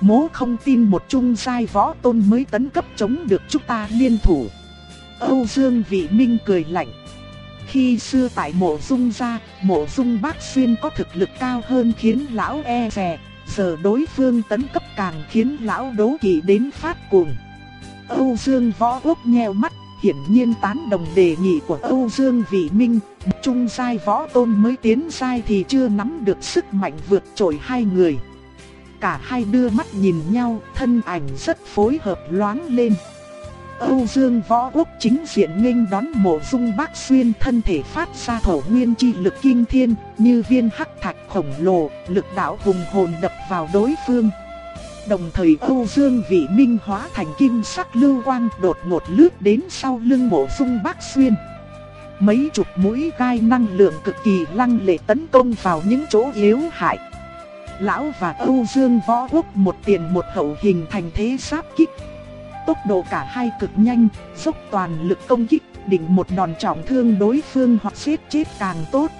Mố không tin một trung giai võ tôn mới tấn cấp chống được chúng ta liên thủ. Âu Dương Vị Minh cười lạnh. Khi xưa tại mộ dung gia, mộ dung bác xuyên có thực lực cao hơn khiến lão e rè, giờ đối phương tấn cấp càng khiến lão đố kỵ đến phát cuồng. Âu Dương võ quốc nheo mắt, hiển nhiên tán đồng đề nghị của Âu Dương Vị Minh, trung giai võ tôn mới tiến giai thì chưa nắm được sức mạnh vượt trội hai người. Cả hai đưa mắt nhìn nhau, thân ảnh rất phối hợp loáng lên. Âu Dương Võ Quốc chính diện nghênh đón mộ dung bác xuyên thân thể phát ra thổ nguyên chi lực kinh thiên, như viên hắc thạch khổng lồ, lực đạo hùng hồn đập vào đối phương. Đồng thời Âu Dương Vị Minh hóa thành kim sắc lưu quang đột ngột lướt đến sau lưng mộ dung bác xuyên. Mấy chục mũi gai năng lượng cực kỳ lăng lệ tấn công vào những chỗ yếu hại. Lão và Âu Dương Võ Quốc một tiền một hậu hình thành thế sáp kích. Tốc độ cả hai cực nhanh, dốc toàn lực công kích, định một đòn trọng thương đối phương hoặc giết chết càng tốt.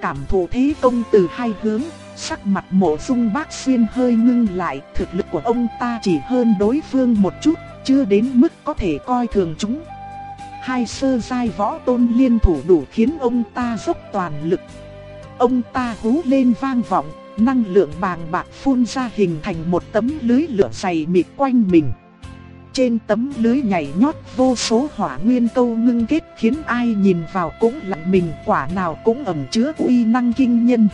Cảm thụ thế công từ hai hướng, sắc mặt mộ dung bác xuyên hơi ngưng lại, thực lực của ông ta chỉ hơn đối phương một chút, chưa đến mức có thể coi thường chúng. Hai sơ giai võ tôn liên thủ đủ khiến ông ta dốc toàn lực. Ông ta hú lên vang vọng, năng lượng bàng bạc phun ra hình thành một tấm lưới lửa dày mịt quanh mình. Trên tấm lưới nhảy nhót vô số hỏa nguyên câu ngưng kết khiến ai nhìn vào cũng lạnh mình quả nào cũng ẩn chứa uy năng kinh nhân.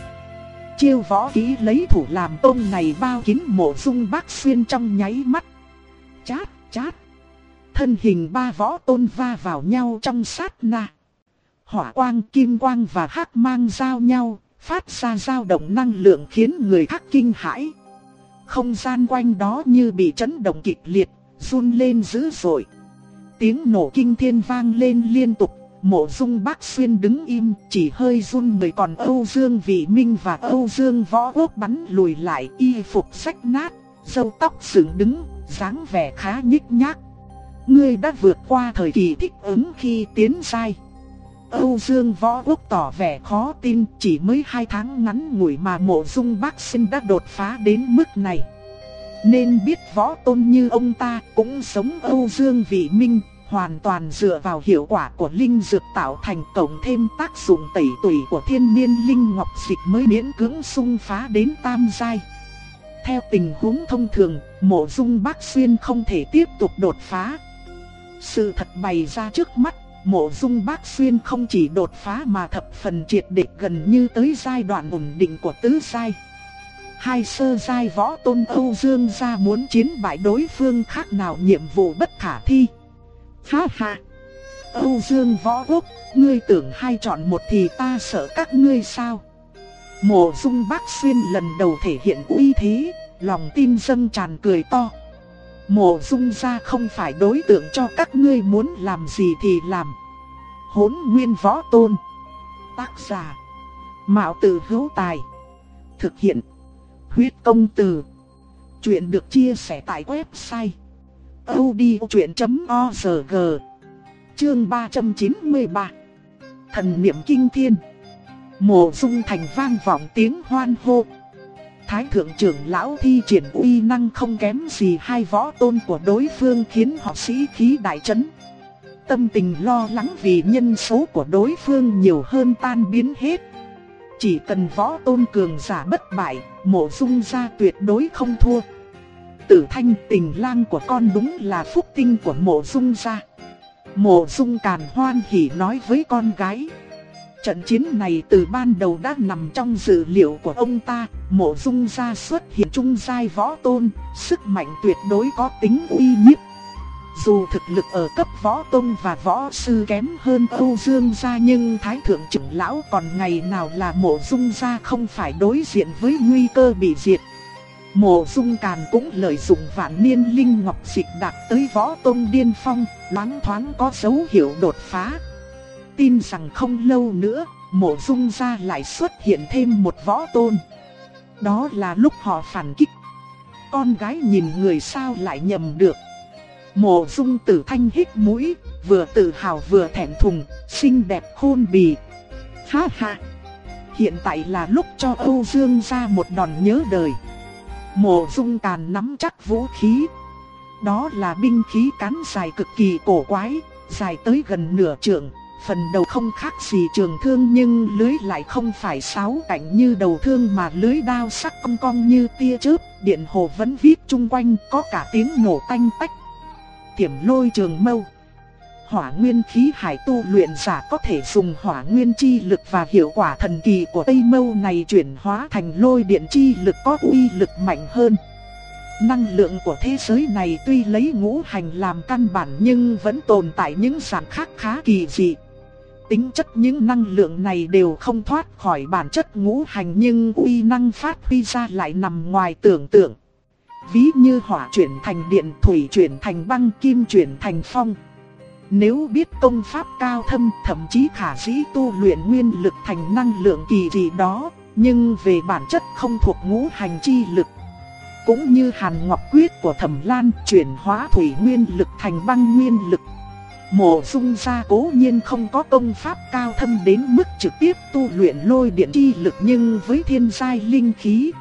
Chiêu võ kỹ lấy thủ làm tôn này bao kín mộ dung bác xuyên trong nháy mắt. Chát, chát. Thân hình ba võ tôn va vào nhau trong sát na. Hỏa quang, kim quang và hắc mang giao nhau, phát ra dao động năng lượng khiến người khác kinh hãi. Không gian quanh đó như bị chấn động kịch liệt, run lên dữ dội. Tiếng nổ kinh thiên vang lên liên tục, mộ dung bác xuyên đứng im, chỉ hơi run người còn Âu Dương Vị Minh và Âu Dương Võ Quốc bắn lùi lại y phục sách nát, râu tóc dựng đứng, dáng vẻ khá nhích nhác. Ngươi đã vượt qua thời kỳ thích ứng khi tiến sai. Âu Dương Võ Quốc tỏ vẻ khó tin chỉ mới hai tháng ngắn ngủi mà mộ dung bác sinh đã đột phá đến mức này. Nên biết võ tôn như ông ta cũng sống Âu Dương Vị Minh, hoàn toàn dựa vào hiệu quả của linh dược tạo thành cộng thêm tác dụng tẩy tủy của thiên niên linh ngọc dịch mới miễn cưỡng xung phá đến tam giai. Theo tình huống thông thường, mộ dung bác xuyên không thể tiếp tục đột phá. Sự thật bày ra trước mắt Mộ dung bác xuyên không chỉ đột phá mà thập phần triệt để gần như tới giai đoạn ổn định của tứ giai. Hai sơ giai võ tôn Âu Dương gia muốn chiến bại đối phương khác nào nhiệm vụ bất khả thi. Ha ha! Âu Dương võ quốc, ngươi tưởng hai chọn một thì ta sợ các ngươi sao? Mộ dung bác xuyên lần đầu thể hiện uy thế, lòng tin dâng tràn cười to. Mộ dung ra không phải đối tượng cho các ngươi muốn làm gì thì làm. Hốn nguyên võ tôn. Tác giả. Mạo tử hữu tài. Thực hiện. Huyết công từ. Chuyện được chia sẻ tại website audiochuyện.org Chương 393 Thần niệm kinh thiên Mộ dung thành vang vọng tiếng hoan hô Thái thượng trưởng lão thi triển uy năng không kém gì hai võ tôn của đối phương khiến họ sĩ khí đại chấn. Tâm tình lo lắng vì nhân số của đối phương nhiều hơn tan biến hết. Chỉ cần võ tôn cường giả bất bại, mộ dung ra tuyệt đối không thua. Tử thanh tình lang của con đúng là phúc tinh của mộ dung gia. Mộ dung càn hoan hỉ nói với con gái. Trận chiến này từ ban đầu đã nằm trong dự liệu của ông ta, mộ dung gia xuất hiện trung giai võ tôn, sức mạnh tuyệt đối có tính uy nhiếp. Dù thực lực ở cấp võ tôn và võ sư kém hơn Âu Dương gia nhưng Thái Thượng trưởng lão còn ngày nào là mộ dung gia không phải đối diện với nguy cơ bị diệt. Mộ dung càn cũng lợi dụng vạn niên linh ngọc dịch đạt tới võ tôn điên phong, loáng thoáng có dấu hiệu đột phá. Tin rằng không lâu nữa, mộ dung gia lại xuất hiện thêm một võ tôn. Đó là lúc họ phản kích. Con gái nhìn người sao lại nhầm được. Mộ dung tử thanh hít mũi, vừa tự hào vừa thẹn thùng, xinh đẹp khôn bì. Ha ha! Hiện tại là lúc cho Âu Dương ra một đòn nhớ đời. Mộ dung càn nắm chắc vũ khí. Đó là binh khí cán dài cực kỳ cổ quái, dài tới gần nửa trượng, phần đầu không khác gì trường thương nhưng lưới lại không phải sáu cạnh như đầu thương mà lưới đao sắc cong cong như tia chớp, điện hồ vẫn viết chung quanh có cả tiếng nổ tanh tách. Tiểm lôi trường mâu Hỏa nguyên khí hải tu luyện giả có thể dùng hỏa nguyên chi lực và hiệu quả thần kỳ của Tây Mâu này chuyển hóa thành lôi điện chi lực có uy lực mạnh hơn. Năng lượng của thế giới này tuy lấy ngũ hành làm căn bản nhưng vẫn tồn tại những dạng khác khá kỳ dị. Tính chất những năng lượng này đều không thoát khỏi bản chất ngũ hành nhưng uy năng phát huy ra lại nằm ngoài tưởng tượng. Ví như hỏa chuyển thành điện, thủy chuyển thành băng, kim chuyển thành phong. Nếu biết công pháp cao thâm thậm chí khả dĩ tu luyện nguyên lực thành năng lượng kỳ gì đó, nhưng về bản chất không thuộc ngũ hành chi lực. Cũng như hàn ngọc quyết của thẩm lan chuyển hóa thủy nguyên lực thành băng nguyên lực. Mộ dung gia cố nhiên không có công pháp cao thâm đến mức trực tiếp tu luyện lôi điện chi lực nhưng với thiên giai linh khí.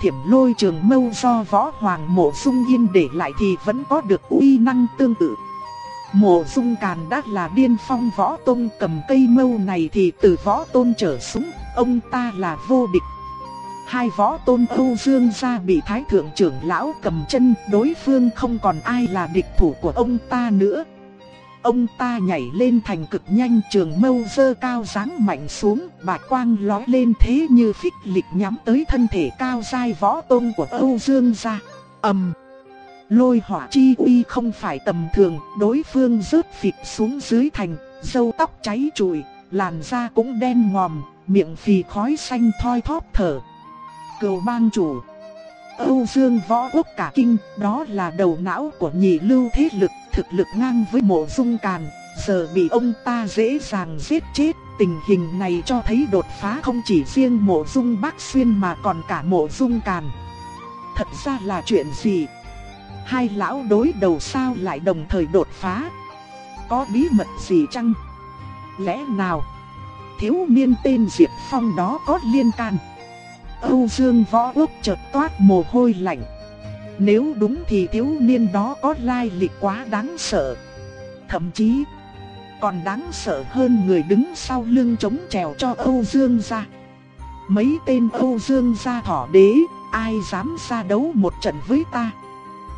Thiểm lôi trường mâu do võ hoàng mộ dung yên để lại thì vẫn có được uy năng tương tự. Mộ dung càn đã là điên phong võ tôn cầm cây mâu này thì từ võ tôn trở xuống, ông ta là vô địch. Hai võ tôn Âu Dương gia bị thái thượng trưởng lão cầm chân, đối phương không còn ai là địch thủ của ông ta nữa. Ông ta nhảy lên thành cực nhanh trường mâu dơ cao dáng mạnh xuống, bạc quang lói lên thế như phích lịch nhắm tới thân thể cao dai võ tôn của Âu Dương gia. ầm Lôi hỏa chi uy không phải tầm thường, đối phương rớt phịch xuống dưới thành, dâu tóc cháy trụi, làn da cũng đen ngòm, miệng phì khói xanh thoi thóp thở. Cầu bang chủ Âu Dương võ quốc cả kinh, đó là đầu não của nhị lưu thế lực, thực lực ngang với mộ dung càn, giờ bị ông ta dễ dàng giết chết. Tình hình này cho thấy đột phá không chỉ riêng mộ dung bác xuyên mà còn cả mộ dung càn. Thật ra là chuyện gì? Hai lão đối đầu sao lại đồng thời đột phá? Có bí mật gì chăng? Lẽ nào? Thiếu niên tên Diệp Phong đó có liên can? Âu Dương Võ ước chợt toát mồ hôi lạnh. Nếu đúng thì thiếu niên đó có lai lịch quá đáng sợ. Thậm chí còn đáng sợ hơn người đứng sau lưng chống chèo cho Âu Dương gia. Mấy tên Âu Dương gia thỏ đế, ai dám ra đấu một trận với ta?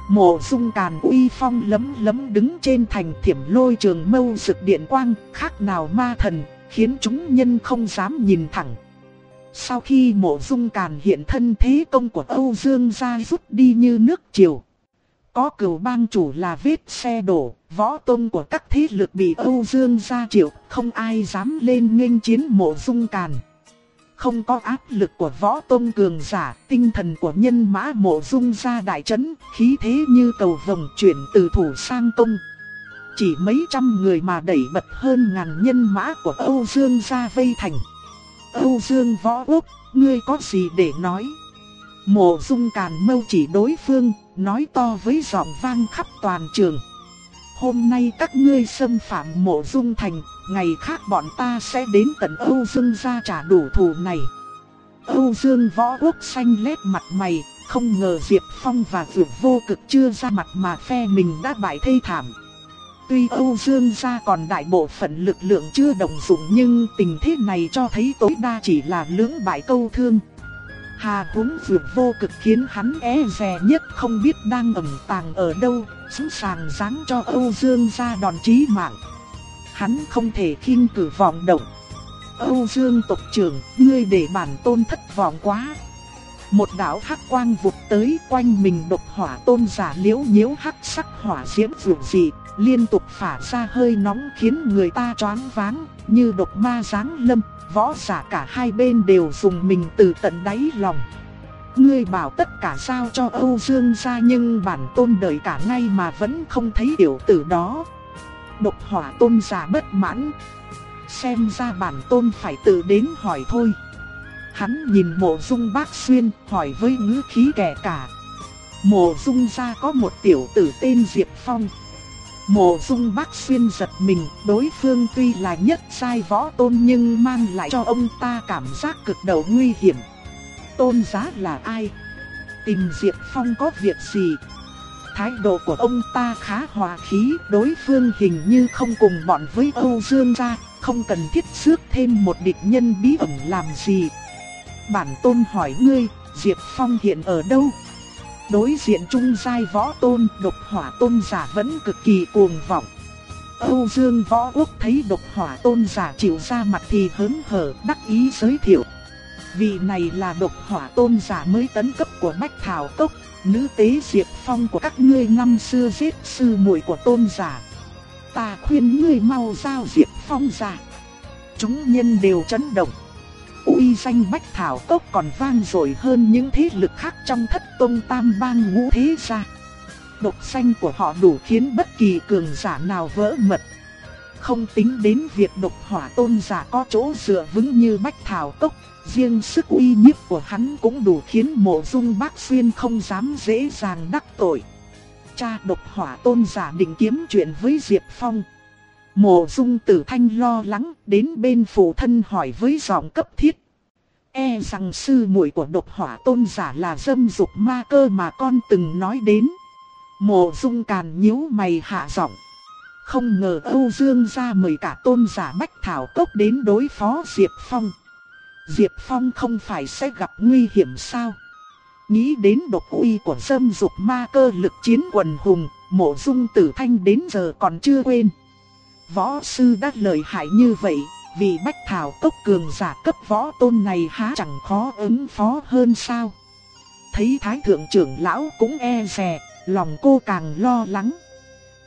Mộ dung càn uy phong lấm lấm đứng trên thành thiểm lôi trường mâu rực điện quang, khác nào ma thần, khiến chúng nhân không dám nhìn thẳng. Sau khi mộ dung càn hiện thân thế công của Âu Dương gia rút đi như nước chiều. Có cửu bang chủ là vết xe đổ, võ tôn của các thế lực bị Âu Dương gia triệu, không ai dám lên nghênh chiến mộ dung càn. Không có áp lực của võ tôn cường giả, tinh thần của nhân mã mộ dung ra đại chấn, khí thế như cầu vồng chuyển từ thủ sang công. Chỉ mấy trăm người mà đẩy bật hơn ngàn nhân mã của Âu Dương ra vây thành. Âu Dương Võ Úc, ngươi có gì để nói? Mộ dung càn mâu chỉ đối phương, nói to với giọng vang khắp toàn trường. Hôm nay các ngươi xâm phạm mộ dung thành, ngày khác bọn ta sẽ đến tận Âu Dương gia trả đủ thù này. Âu Dương Võ Úc xanh lét mặt mày, không ngờ Diệp Phong và Dược Vô Cực chưa ra mặt mà phe mình đã bại thê thảm. Tuy Âu Dương gia còn đại bộ phận lực lượng chưa đồng dụng nhưng tình thế này cho thấy tối đa chỉ là lưỡng bại câu thương. Hà húng vượt vô cực khiến hắn e rè nhất không biết đang ẩn tàng ở đâu, sẵn sàng giáng cho Âu Dương gia đòn chí mạng. Hắn không thể khinh cử vọng động. Âu Dương tộc trưởng, ngươi để bản tôn thất vọng quá. một đạo hắc quang vụt tới quanh mình độc hỏa tôn giả liễu nhiễu hắc sắc hỏa diễm vượt dị, liên tục phả ra hơi nóng khiến người ta choáng váng, như độc ma giáng lâm, võ giả cả hai bên đều dùng mình từ tận đáy lòng. Ngươi bảo tất cả sao cho Âu Dương ra nhưng bản tôn đợi cả ngay mà vẫn không thấy tiểu tử đó. Độc hỏa tôn giả bất mãn. Xem ra bản tôn phải tự đến hỏi thôi. Hắn nhìn mộ dung bác xuyên hỏi với ngữ khí kẻ cả. Mộ dung ra có một tiểu tử tên Diệp Phong. Mộ dung bác xuyên giật mình, đối phương tuy là nhất sai võ tôn nhưng mang lại cho ông ta cảm giác cực đầu nguy hiểm. Tôn giá là ai? Tìm Diệp Phong có việc gì? Thái độ của ông ta khá hòa khí, đối phương hình như không cùng bọn với Âu Dương gia, không cần thiết xước thêm một địch nhân bí ẩn làm gì. Bản tôn hỏi ngươi, Diệp Phong hiện ở đâu? Đối diện trung giai võ tôn, độc hỏa tôn giả vẫn cực kỳ cuồng vọng. Âu Dương võ quốc thấy độc hỏa tôn giả chịu ra mặt thì hớn hở đắc ý giới thiệu. Vị này là độc hỏa tôn giả mới tấn cấp của Bách Thảo Cốc, nữ tế Diệp Phong của các ngươi năm xưa giết sư muội của tôn giả. Ta khuyên ngươi mau giao Diệp Phong ra. Chúng nhân đều chấn động. Uy danh Bách Thảo Cốc còn vang dội hơn những thế lực khác trong thất tôn tam bang ngũ thế gia. Độc danh của họ đủ khiến bất kỳ cường giả nào vỡ mật. Không tính đến việc độc hỏa tôn giả có chỗ dựa vững như Bách Thảo Cốc, riêng sức uy nhiếp của hắn cũng đủ khiến mộ dung bác xuyên không dám dễ dàng đắc tội. Cha độc hỏa tôn giả định kiếm chuyện với Diệp Phong. Mộ dung tử thanh lo lắng đến bên phụ thân hỏi với giọng cấp thiết. E rằng sư muội của độc hỏa tôn giả là dâm dục ma cơ mà con từng nói đến. Mộ dung càn nhíu mày hạ giọng. Không ngờ Âu Dương ra mời cả tôn giả Bách Thảo Cốc đến đối phó Diệp Phong. Diệp Phong không phải sẽ gặp nguy hiểm sao? Nghĩ đến độc uy của dâm dục ma cơ lực chiến quần hùng, mộ dung tử thanh đến giờ còn chưa quên. Võ sư đã lợi hại như vậy, vì bách thảo tốc cường giả cấp võ tôn này há chẳng khó ứng phó hơn sao. Thấy thái thượng trưởng lão cũng e rè, lòng cô càng lo lắng.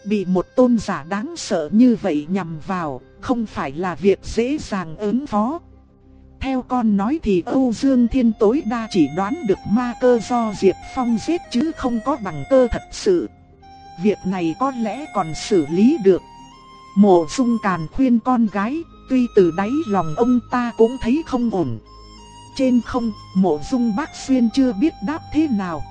Bị một tôn giả đáng sợ như vậy nhằm vào, không phải là việc dễ dàng ứng phó. Theo con nói thì Âu Dương Thiên tối đa chỉ đoán được ma cơ do Diệp Phong giết chứ không có bằng cơ thật sự. Việc này có lẽ còn xử lý được. Mộ dung càn khuyên con gái, tuy từ đáy lòng ông ta cũng thấy không ổn. Trên không, mộ dung bác xuyên chưa biết đáp thế nào.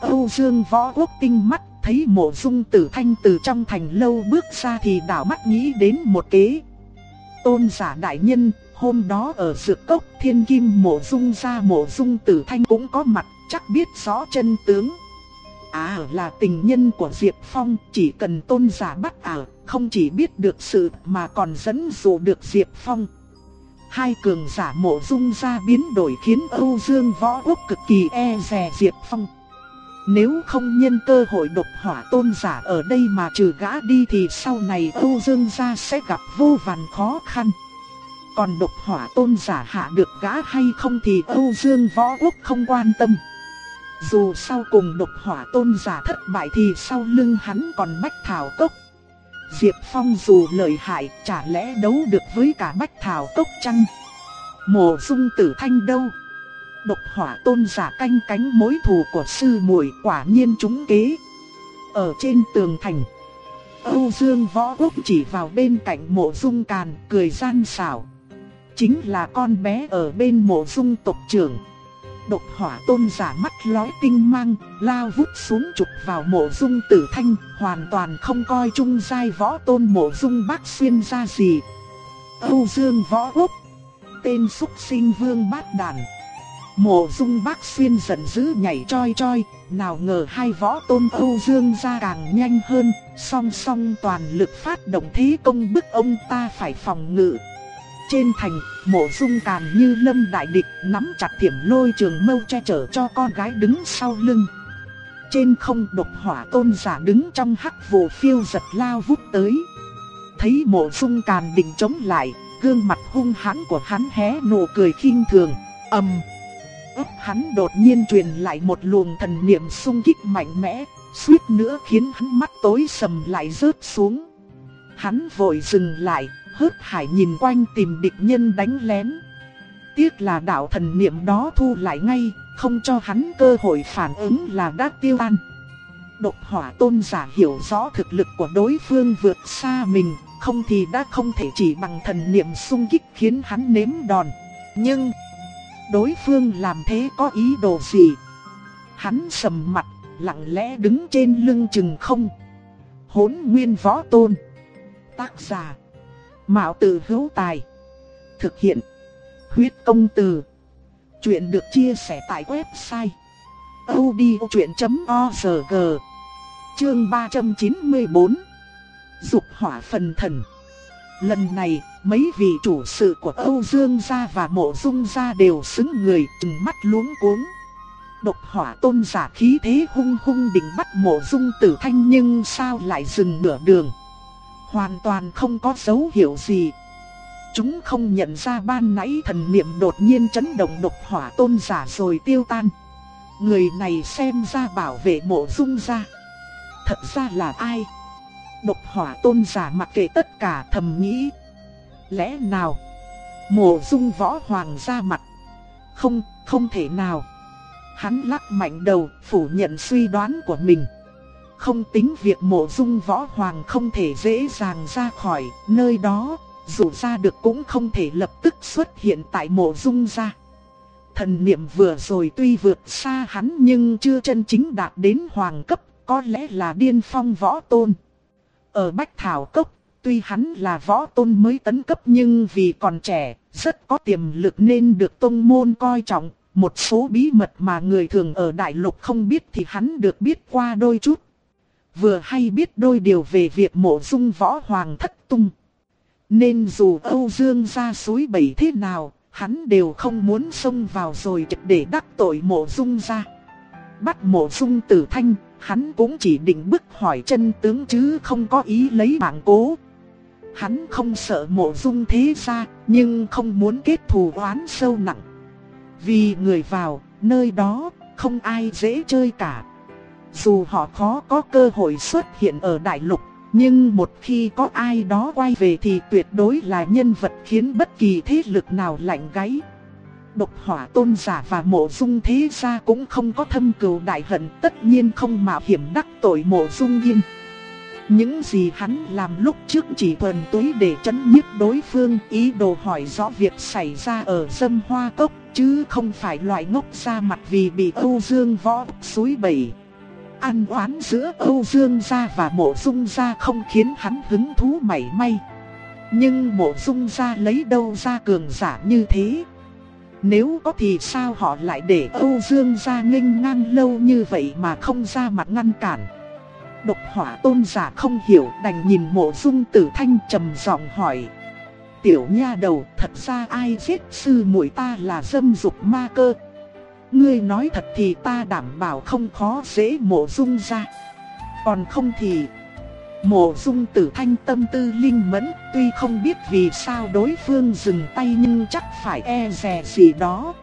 Âu Dương võ quốc tinh mắt, thấy mộ dung tử thanh từ trong thành lâu bước ra thì đảo mắt nghĩ đến một kế. Tôn giả đại nhân, hôm đó ở dược cốc thiên kim mộ dung ra mộ dung tử thanh cũng có mặt, chắc biết rõ chân tướng. À là tình nhân của Diệp Phong, chỉ cần tôn giả bắt ả, không chỉ biết được sự mà còn dẫn dụ được Diệp Phong. Hai cường giả mộ dung ra biến đổi khiến Âu Dương Võ Quốc cực kỳ e dè Diệp Phong. Nếu không nhân cơ hội độc hỏa tôn giả ở đây mà trừ gã đi thì sau này Âu Dương gia sẽ gặp vô vàn khó khăn. Còn độc hỏa tôn giả hạ được gã hay không thì Âu Dương Võ Quốc không quan tâm. Dù sau cùng độc hỏa tôn giả thất bại thì sau lưng hắn còn bách thảo cốc. Diệp Phong dù lợi hại chả lẽ đấu được với cả bách thảo cốc chăng? Mộ dung tử thanh đâu? Độc hỏa tôn giả canh cánh mối thù của sư muội quả nhiên trúng kế. Ở trên tường thành, Âu Dương Võ Quốc chỉ vào bên cạnh mộ dung càn cười gian xảo. Chính là con bé ở bên mộ dung tộc trưởng. Độc hỏa tôn giả mắt lói tinh mang, lao vút xuống trục vào mộ dung tử thanh, hoàn toàn không coi trung giai võ tôn mộ dung bác xuyên ra gì. Âu Dương Võ úp, Tên xúc sinh vương bát đàn Mộ dung bác xuyên giận dữ nhảy choi choi, nào ngờ hai võ tôn Âu Dương ra càng nhanh hơn, song song toàn lực phát động thế công bức ông ta phải phòng ngự. Trên thành, mộ dung càn như lâm đại địch nắm chặt thiểm lôi trường mâu che chở cho con gái đứng sau lưng. Trên không độc hỏa tôn giả đứng trong hắc vụ phiêu giật lao vút tới. Thấy mộ dung càn định chống lại, gương mặt hung hãn của hắn hé nụ cười khinh thường, ầm. ức hắn đột nhiên truyền lại một luồng thần niệm sung kích mạnh mẽ, suýt nữa khiến hắn mắt tối sầm lại rớt xuống. Hắn vội dừng lại, hớt hải nhìn quanh tìm địch nhân đánh lén. Tiếc là đạo thần niệm đó thu lại ngay, không cho hắn cơ hội phản ứng là đã tiêu tan. Độc hỏa tôn giả hiểu rõ thực lực của đối phương vượt xa mình, không thì đã không thể chỉ bằng thần niệm xung kích khiến hắn nếm đòn. Nhưng, đối phương làm thế có ý đồ gì? Hắn sầm mặt, lặng lẽ đứng trên lưng chừng không. Hốn nguyên võ tôn. Tác giả. Mạo tử hữu tài. Thực hiện. Huyết công từ. Chuyện được chia sẻ tại website. odchuyện.org Chương 394 Dục hỏa phần thần Lần này, mấy vị chủ sự của Âu Dương gia và Mộ Dung gia đều xứng người, trừng mắt luống cuống. Độc hỏa tôn giả khí thế hung hung định bắt Mộ Dung Tử Thanh nhưng sao lại dừng nửa đường? Hoàn toàn không có dấu hiệu gì. Chúng không nhận ra ban nãy thần niệm đột nhiên chấn động độc hỏa tôn giả rồi tiêu tan. Người này xem ra bảo vệ Mộ Dung gia. Thật ra là ai? Độc hỏa tôn giả mặc kệ tất cả thầm nghĩ. Lẽ nào? Mộ dung võ hoàng ra mặt. Không, không thể nào. Hắn lắc mạnh đầu, phủ nhận suy đoán của mình. Không tính việc mộ dung võ hoàng không thể dễ dàng ra khỏi nơi đó, dù ra được cũng không thể lập tức xuất hiện tại mộ dung ra. Thần niệm vừa rồi tuy vượt xa hắn nhưng chưa chân chính đạt đến hoàng cấp, có lẽ là điên phong võ tôn. Ở Bách Thảo Cốc, tuy hắn là võ tôn mới tấn cấp nhưng vì còn trẻ, rất có tiềm lực nên được tông môn coi trọng. Một số bí mật mà người thường ở đại lục không biết thì hắn được biết qua đôi chút. Vừa hay biết đôi điều về việc mộ dung võ hoàng thất tung. Nên dù Âu Dương ra suối bảy thế nào, hắn đều không muốn xông vào rồi để đắc tội mộ dung ra. Bắt mộ dung tử thanh, hắn cũng chỉ định bức hỏi chân tướng chứ không có ý lấy mạng cố. Hắn không sợ mộ dung thế ra, nhưng không muốn kết thù oán sâu nặng. Vì người vào, nơi đó, không ai dễ chơi cả. Dù họ khó có cơ hội xuất hiện ở đại lục, nhưng một khi có ai đó quay về thì tuyệt đối là nhân vật khiến bất kỳ thế lực nào lạnh gáy. Độc hỏa tôn giả và mộ dung thế gia cũng không có thâm cừu đại hận tất nhiên không mạo hiểm đắc tội mộ dung yên. Những gì hắn làm lúc trước chỉ thuần túy để chấn nhiếp đối phương ý đồ hỏi rõ việc xảy ra ở dâm hoa cốc chứ không phải loại ngốc ra mặt vì bị Âu Dương võ suối bẩy. Ăn oán giữa Âu Dương gia và mộ dung gia không khiến hắn hứng thú mảy may. Nhưng mộ dung gia lấy đâu ra cường giả như thế? Nếu có thì sao họ lại để Âu Dương gia nghênh ngang lâu như vậy mà không ra mặt ngăn cản. Độc hỏa tôn giả không hiểu, đành nhìn mộ dung tử thanh trầm giọng hỏi. Tiểu nha đầu, thật ra ai giết sư muội ta là dâm dục ma cơ. Ngươi nói thật thì ta đảm bảo không khó dễ mộ dung ra. Còn không thì... Mộ dung tử thanh tâm tư linh mẫn, tuy không biết vì sao đối phương dừng tay nhưng chắc phải e rè gì đó.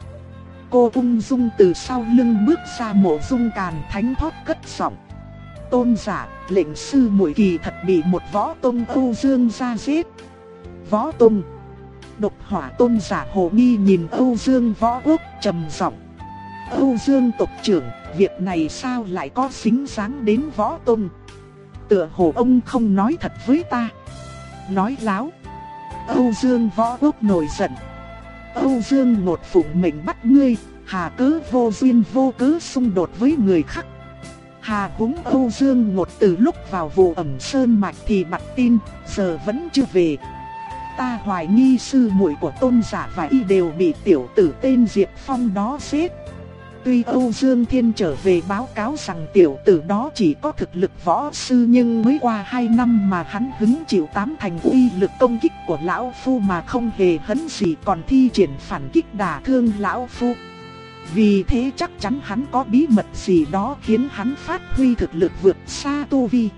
Cô ung dung từ sau lưng bước ra mộ dung càn thánh thoát cất giọng. Tôn giả, lệnh sư mũi kỳ thật bị một võ tôn Âu Dương ra giết. Võ tôn. Độc hỏa tôn giả hồ nghi nhìn Âu Dương võ quốc trầm giọng. Âu Dương tộc trưởng, việc này sao lại có xính dáng đến võ tôn? tựa hồ ông không nói thật với ta. Nói láo. Âu Dương võ quốc nổi giận. Âu Dương một phụng mệnh bắt ngươi, hà cớ vô duyên vô cớ xung đột với người khác. Hà húng Âu Dương một từ lúc vào vụ ẩm sơn mạch thì mặt tin, giờ vẫn chưa về. Ta hoài nghi sư muội của tôn giả và y đều bị tiểu tử tên Diệp Phong đó giết. Tuy Âu Dương Thiên trở về báo cáo rằng tiểu tử đó chỉ có thực lực võ sư nhưng mới qua 2 năm mà hắn hứng chịu tám thành uy lực công kích của Lão Phu mà không hề hấn gì còn thi triển phản kích đả thương Lão Phu. Vì thế chắc chắn hắn có bí mật gì đó khiến hắn phát huy thực lực vượt xa Tu Vi.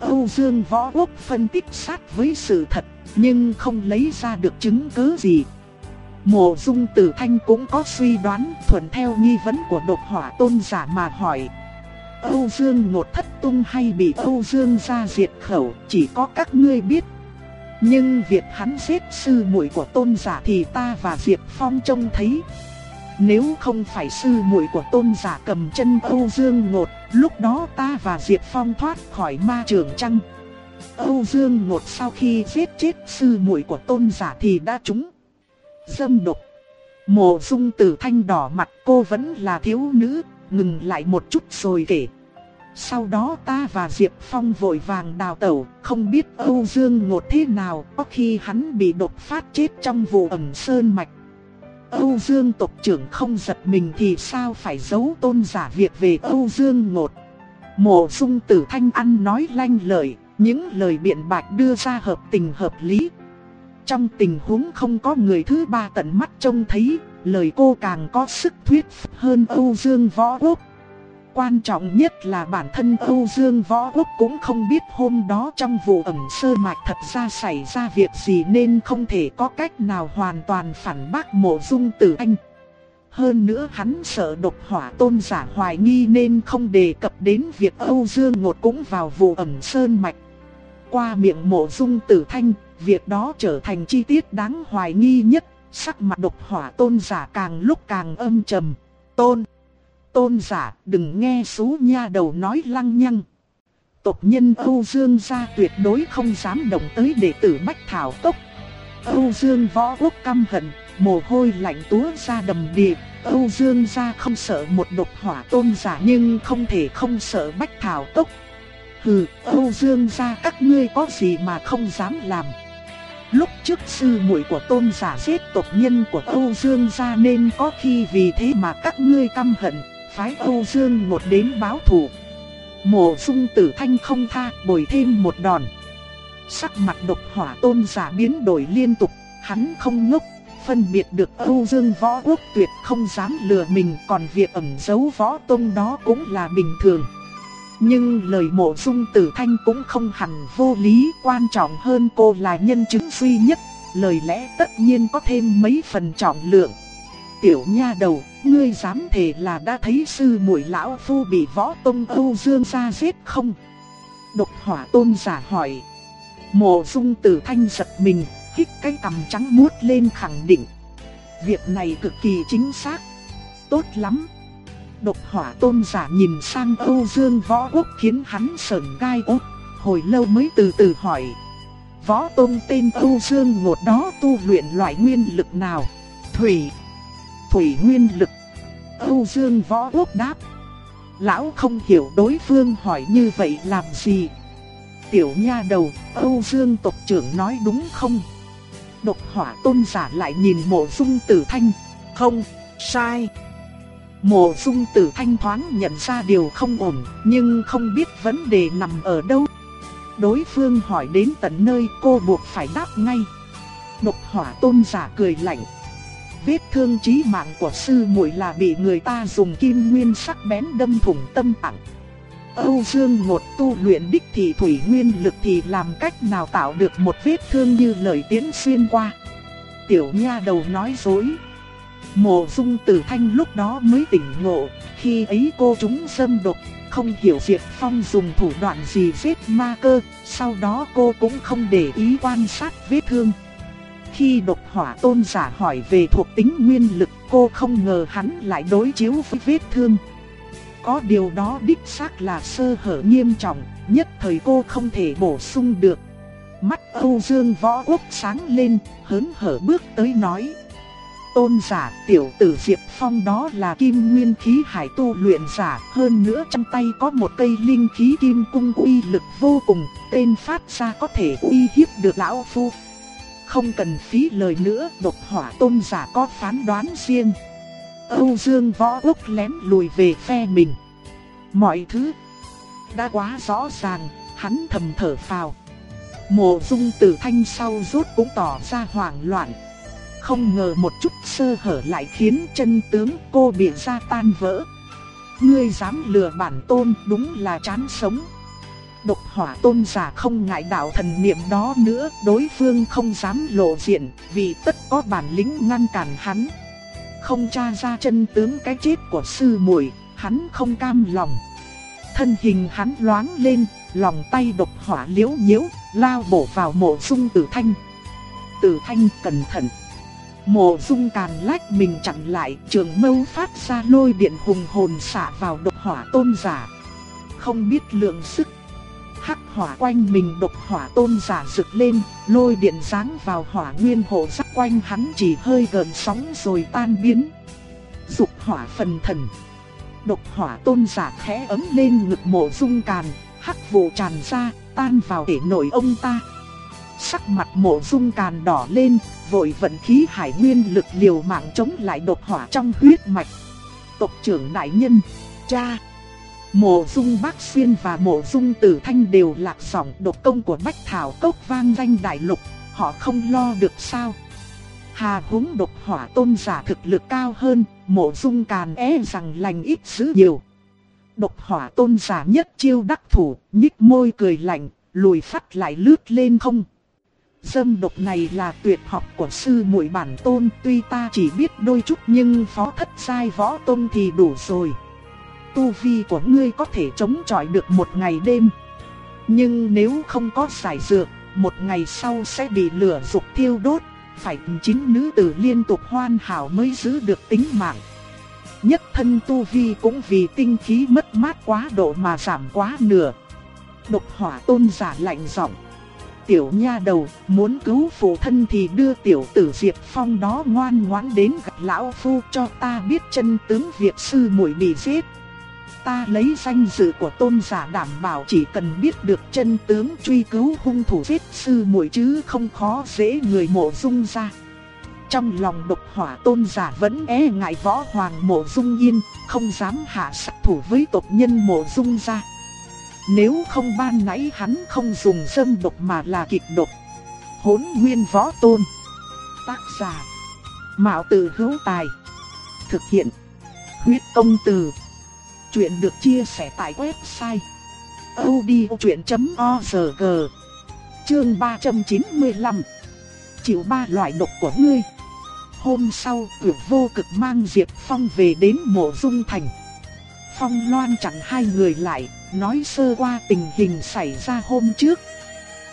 Âu Dương Võ Quốc phân tích sát với sự thật, nhưng không lấy ra được chứng cứ gì Mộ dung tử thanh cũng có suy đoán thuận theo nghi vấn của độc hỏa tôn giả mà hỏi. Âu Dương ngột thất tung hay bị Âu Dương ra diệt khẩu chỉ có các ngươi biết. Nhưng việc hắn giết sư muội của tôn giả thì ta và Diệp Phong trông thấy. Nếu không phải sư muội của tôn giả cầm chân Âu Dương ngột, lúc đó ta và Diệp Phong thoát khỏi ma trường trăng. Âu Dương ngột sau khi giết chết sư muội của tôn giả thì đã trúng dâm độc. Mộ dung tử thanh đỏ mặt cô vẫn là thiếu nữ, ngừng lại một chút rồi kể. Sau đó ta và Diệp Phong vội vàng đào tẩu, không biết Âu Dương ngột thế nào, có khi hắn bị đột phát chết trong vụ ẩm sơn mạch. Âu Dương tộc trưởng không giật mình thì sao phải giấu tôn giả việc về Âu Dương ngột. Mộ dung tử thanh ăn nói lanh lợi, những lời biện bạch đưa ra hợp tình hợp lý. Trong tình huống không có người thứ ba tận mắt trông thấy, lời cô càng có sức thuyết hơn Âu Dương Võ Quốc. Quan trọng nhất là bản thân Âu Dương Võ Quốc cũng không biết hôm đó trong vụ ẩn sơ mạch thật ra xảy ra việc gì nên không thể có cách nào hoàn toàn phản bác mộ dung tử anh. Hơn nữa hắn sợ độc hỏa tôn giả hoài nghi nên không đề cập đến việc Âu Dương Ngột cũng vào vụ ẩn sơn mạch. Qua miệng mộ dung tử thanh, việc đó trở thành chi tiết đáng hoài nghi nhất, sắc mặt độc hỏa tôn giả càng lúc càng âm trầm. Tôn! Tôn giả đừng nghe xú nha đầu nói lăng nhăng. Tộc nhân Âu Dương gia tuyệt đối không dám động tới đệ tử Bách Thảo Tốc. Âu Dương võ quốc căm hận, mồ hôi lạnh túa ra đầm đìa. Âu Dương gia không sợ một độc hỏa tôn giả nhưng không thể không sợ Bách Thảo Tốc. Hừ, Âu Dương gia các ngươi có gì mà không dám làm. Lúc trước sư muội của tôn giả giết tộc nhân của Âu Dương gia nên có khi vì thế mà các ngươi căm hận, phái Âu Dương một đến báo thù. Mộ dung tử thanh không tha, bồi thêm một đòn. Sắc mặt độc hỏa tôn giả biến đổi liên tục, hắn không ngốc, phân biệt được Âu Dương võ quốc tuyệt không dám lừa mình còn việc ẩn giấu võ tôn đó cũng là bình thường. Nhưng lời mộ dung tử thanh cũng không hẳn vô lý, quan trọng hơn cô là nhân chứng duy nhất, lời lẽ tất nhiên có thêm mấy phần trọng lượng. Tiểu nha đầu, ngươi dám thể là đã thấy sư muội lão phu bị võ tông Âu Dương ra giết không? Độc hỏa tôn giả hỏi. Mộ dung tử thanh giật mình, hít cái cằm trắng muốt lên khẳng định. Việc này cực kỳ chính xác. Tốt lắm, Độc hỏa tôn giả nhìn sang Âu Dương võ quốc khiến hắn sờn gai ốt, hồi lâu mới từ từ hỏi. Võ tôn tên Âu Dương ngột đó tu luyện loại nguyên lực nào? Thủy. Thủy nguyên lực. Âu Dương võ quốc đáp. Lão không hiểu đối phương hỏi như vậy làm gì. Tiểu nha đầu, Âu Dương tộc trưởng nói đúng không? Độc hỏa tôn giả lại nhìn mộ dung tử thanh. Không, sai. Mộ dung tử thanh thoáng nhận ra điều không ổn, nhưng không biết vấn đề nằm ở đâu. Đối phương hỏi đến tận nơi cô buộc phải đáp ngay. Độc hỏa tôn giả cười lạnh. Vết thương chí mạng của sư muội là bị người ta dùng kim nguyên sắc bén đâm thủng tâm tạng. Âu Dương một tu luyện đích thì thủy nguyên lực thì làm cách nào tạo được một vết thương như lời tiến xuyên qua. Tiểu nha đầu nói dối. Mộ dung tử thanh lúc đó mới tỉnh ngộ, khi ấy cô chúng xâm độc, không hiểu Diệp Phong dùng thủ đoạn gì giết ma cơ, sau đó cô cũng không để ý quan sát vết thương. Khi độc hỏa tôn giả hỏi về thuộc tính nguyên lực cô không ngờ hắn lại đối chiếu với vết thương. Có điều đó đích xác là sơ hở nghiêm trọng, nhất thời cô không thể bổ sung được. Mắt Âu Dương Võ Quốc sáng lên, hớn hở bước tới nói tôn giả tiểu tử Diệp Phong đó là kim nguyên khí hải tu luyện giả, hơn nữa trong tay có một cây linh khí kim cung uy lực vô cùng, tên phát ra có thể uy hiếp được lão phu. Không cần phí lời nữa, độc hỏa tôn giả có phán đoán riêng. Âu Dương võ úc lén lùi về phe mình. Mọi thứ đã quá rõ ràng, hắn thầm thở phào. Mộ dung tử thanh sau rốt cũng tỏ ra hoảng loạn, không ngờ một chút sơ hở lại khiến chân tướng cô bị ra tan vỡ. Ngươi dám lừa bản tôn đúng là chán sống. Độc hỏa tôn giả không ngại đạo thần niệm đó nữa, đối phương không dám lộ diện, vì tất có bản lĩnh ngăn cản hắn. Không tra ra chân tướng cái chết của sư muội, hắn không cam lòng. Thân hình hắn loáng lên, lòng tay độc hỏa liễu nhiễu, lao bổ vào mộ dung tử thanh. Tử thanh cẩn thận. Mộ dung càn lách mình chặn lại, trường mâu phát ra lôi điện hùng hồn xả vào độc hỏa tôn giả. Không biết lượng sức. Hắc hỏa quanh mình độc hỏa tôn giả rực lên, lôi điện giáng vào hỏa nguyên hộ sắc quanh hắn chỉ hơi gần sóng rồi tan biến. Dục hỏa phần thần. Độc hỏa tôn giả khẽ ấm lên ngực mộ dung càn, hắc vụ tràn ra, tan vào thể nội ông ta. Sắc mặt mộ dung càn đỏ lên, vội vận khí hải nguyên lực liều mạng chống lại đột hỏa trong huyết mạch. Tộc trưởng đại nhân, cha, mộ dung bác xuyên và mộ dung tử thanh đều lạc giọng độc công của Bách Thảo Cốc vang danh đại lục, họ không lo được sao. Hà húng độc hỏa tôn giả thực lực cao hơn, mộ dung càn e rằng lành ít dữ nhiều. Độc hỏa tôn giả nhất chiêu đắc thủ, nhích môi cười lạnh, lùi phát lại lướt lên không. Dâm độc này là tuyệt học của sư muội bản tôn, tuy ta chỉ biết đôi chút nhưng phó thất sai võ tôn thì đủ rồi. Tu vi của ngươi có thể chống chọi được một ngày đêm. Nhưng nếu không có giải dược, một ngày sau sẽ bị lửa dục thiêu đốt, phải chính nữ tử liên tục hoan hảo mới giữ được tính mạng. Nhất thân tu vi cũng vì tinh khí mất mát quá độ mà giảm quá nửa. Độc hỏa tôn giả lạnh giọng. Tiểu nha đầu, muốn cứu phụ thân thì đưa tiểu tử Diệp Phong đó ngoan ngoãn đến gặp lão phu cho ta biết chân tướng việc sư muội bị giết. Ta lấy danh dự của tôn giả đảm bảo chỉ cần biết được chân tướng truy cứu hung thủ giết sư muội chứ không khó dễ người mộ dung ra. Trong lòng độc hỏa tôn giả vẫn e ngại võ hoàng mộ dung yên, không dám hạ sát thủ với tộc nhân mộ dung ra. Nếu không ban nãy hắn không dùng dâm độc mà là kịch độc. Hốn nguyên võ tôn. Tác giả. Mạo tử hữu tài. Thực hiện. Huyết công từ. Chuyện được chia sẻ tại website. odchuyện.org Chương 395 Chịu ba loại độc của ngươi Hôm sau, tuyệt vô cực mang Diệp Phong về đến mộ dung thành. Phong loan chặn hai người lại, nói sơ qua tình hình xảy ra hôm trước.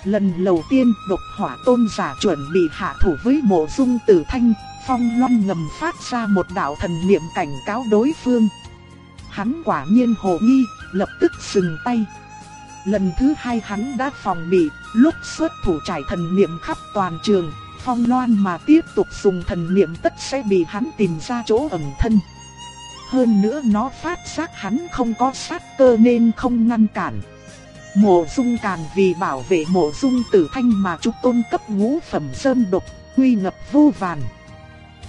Lần đầu tiên độc hỏa tôn giả chuẩn bị hạ thủ với mộ dung tử thanh, phong loan ngầm phát ra một đạo thần niệm cảnh cáo đối phương. Hắn quả nhiên hồ nghi, lập tức dừng tay. Lần thứ hai hắn đã phòng bị, lúc xuất thủ trải thần niệm khắp toàn trường, phong loan mà tiếp tục dùng thần niệm tất sẽ bị hắn tìm ra chỗ ẩn thân. Hơn nữa nó phát giác hắn không có sát cơ nên không ngăn cản. Mộ dung càn vì bảo vệ mộ dung tử thanh mà trúc tôn cấp ngũ phẩm sơn độc, nguy ngập vô vàn.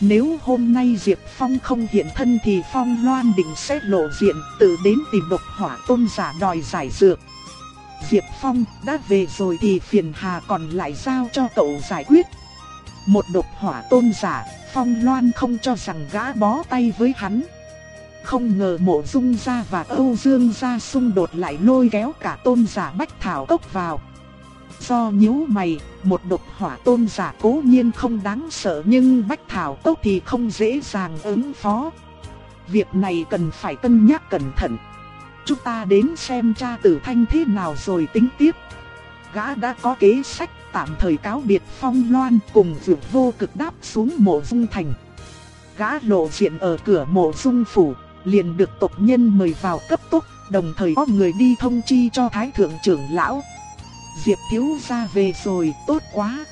Nếu hôm nay Diệp Phong không hiện thân thì Phong Loan định sẽ lộ diện tự đến tìm độc hỏa tôn giả đòi giải dược. Diệp Phong đã về rồi thì phiền hà còn lại giao cho cậu giải quyết. Một độc hỏa tôn giả, Phong Loan không cho rằng gã bó tay với hắn. Không ngờ mộ dung gia và Âu Dương gia xung đột lại lôi kéo cả tôn giả Bách Thảo Cốc vào. Do nhíu mày, một độc hỏa tôn giả cố nhiên không đáng sợ nhưng Bách Thảo Cốc thì không dễ dàng ứng phó. Việc này cần phải cân nhắc cẩn thận. Chúng ta đến xem cha tử thanh thế nào rồi tính tiếp. Gã đã có kế sách tạm thời cáo biệt phong loan cùng vượt vô cực đáp xuống mộ dung thành. Gã lộ diện ở cửa mộ dung phủ, liền được tộc nhân mời vào cấp tốc, đồng thời có người đi thông chi cho thái thượng trưởng lão. Diệp thiếu gia về rồi, tốt quá.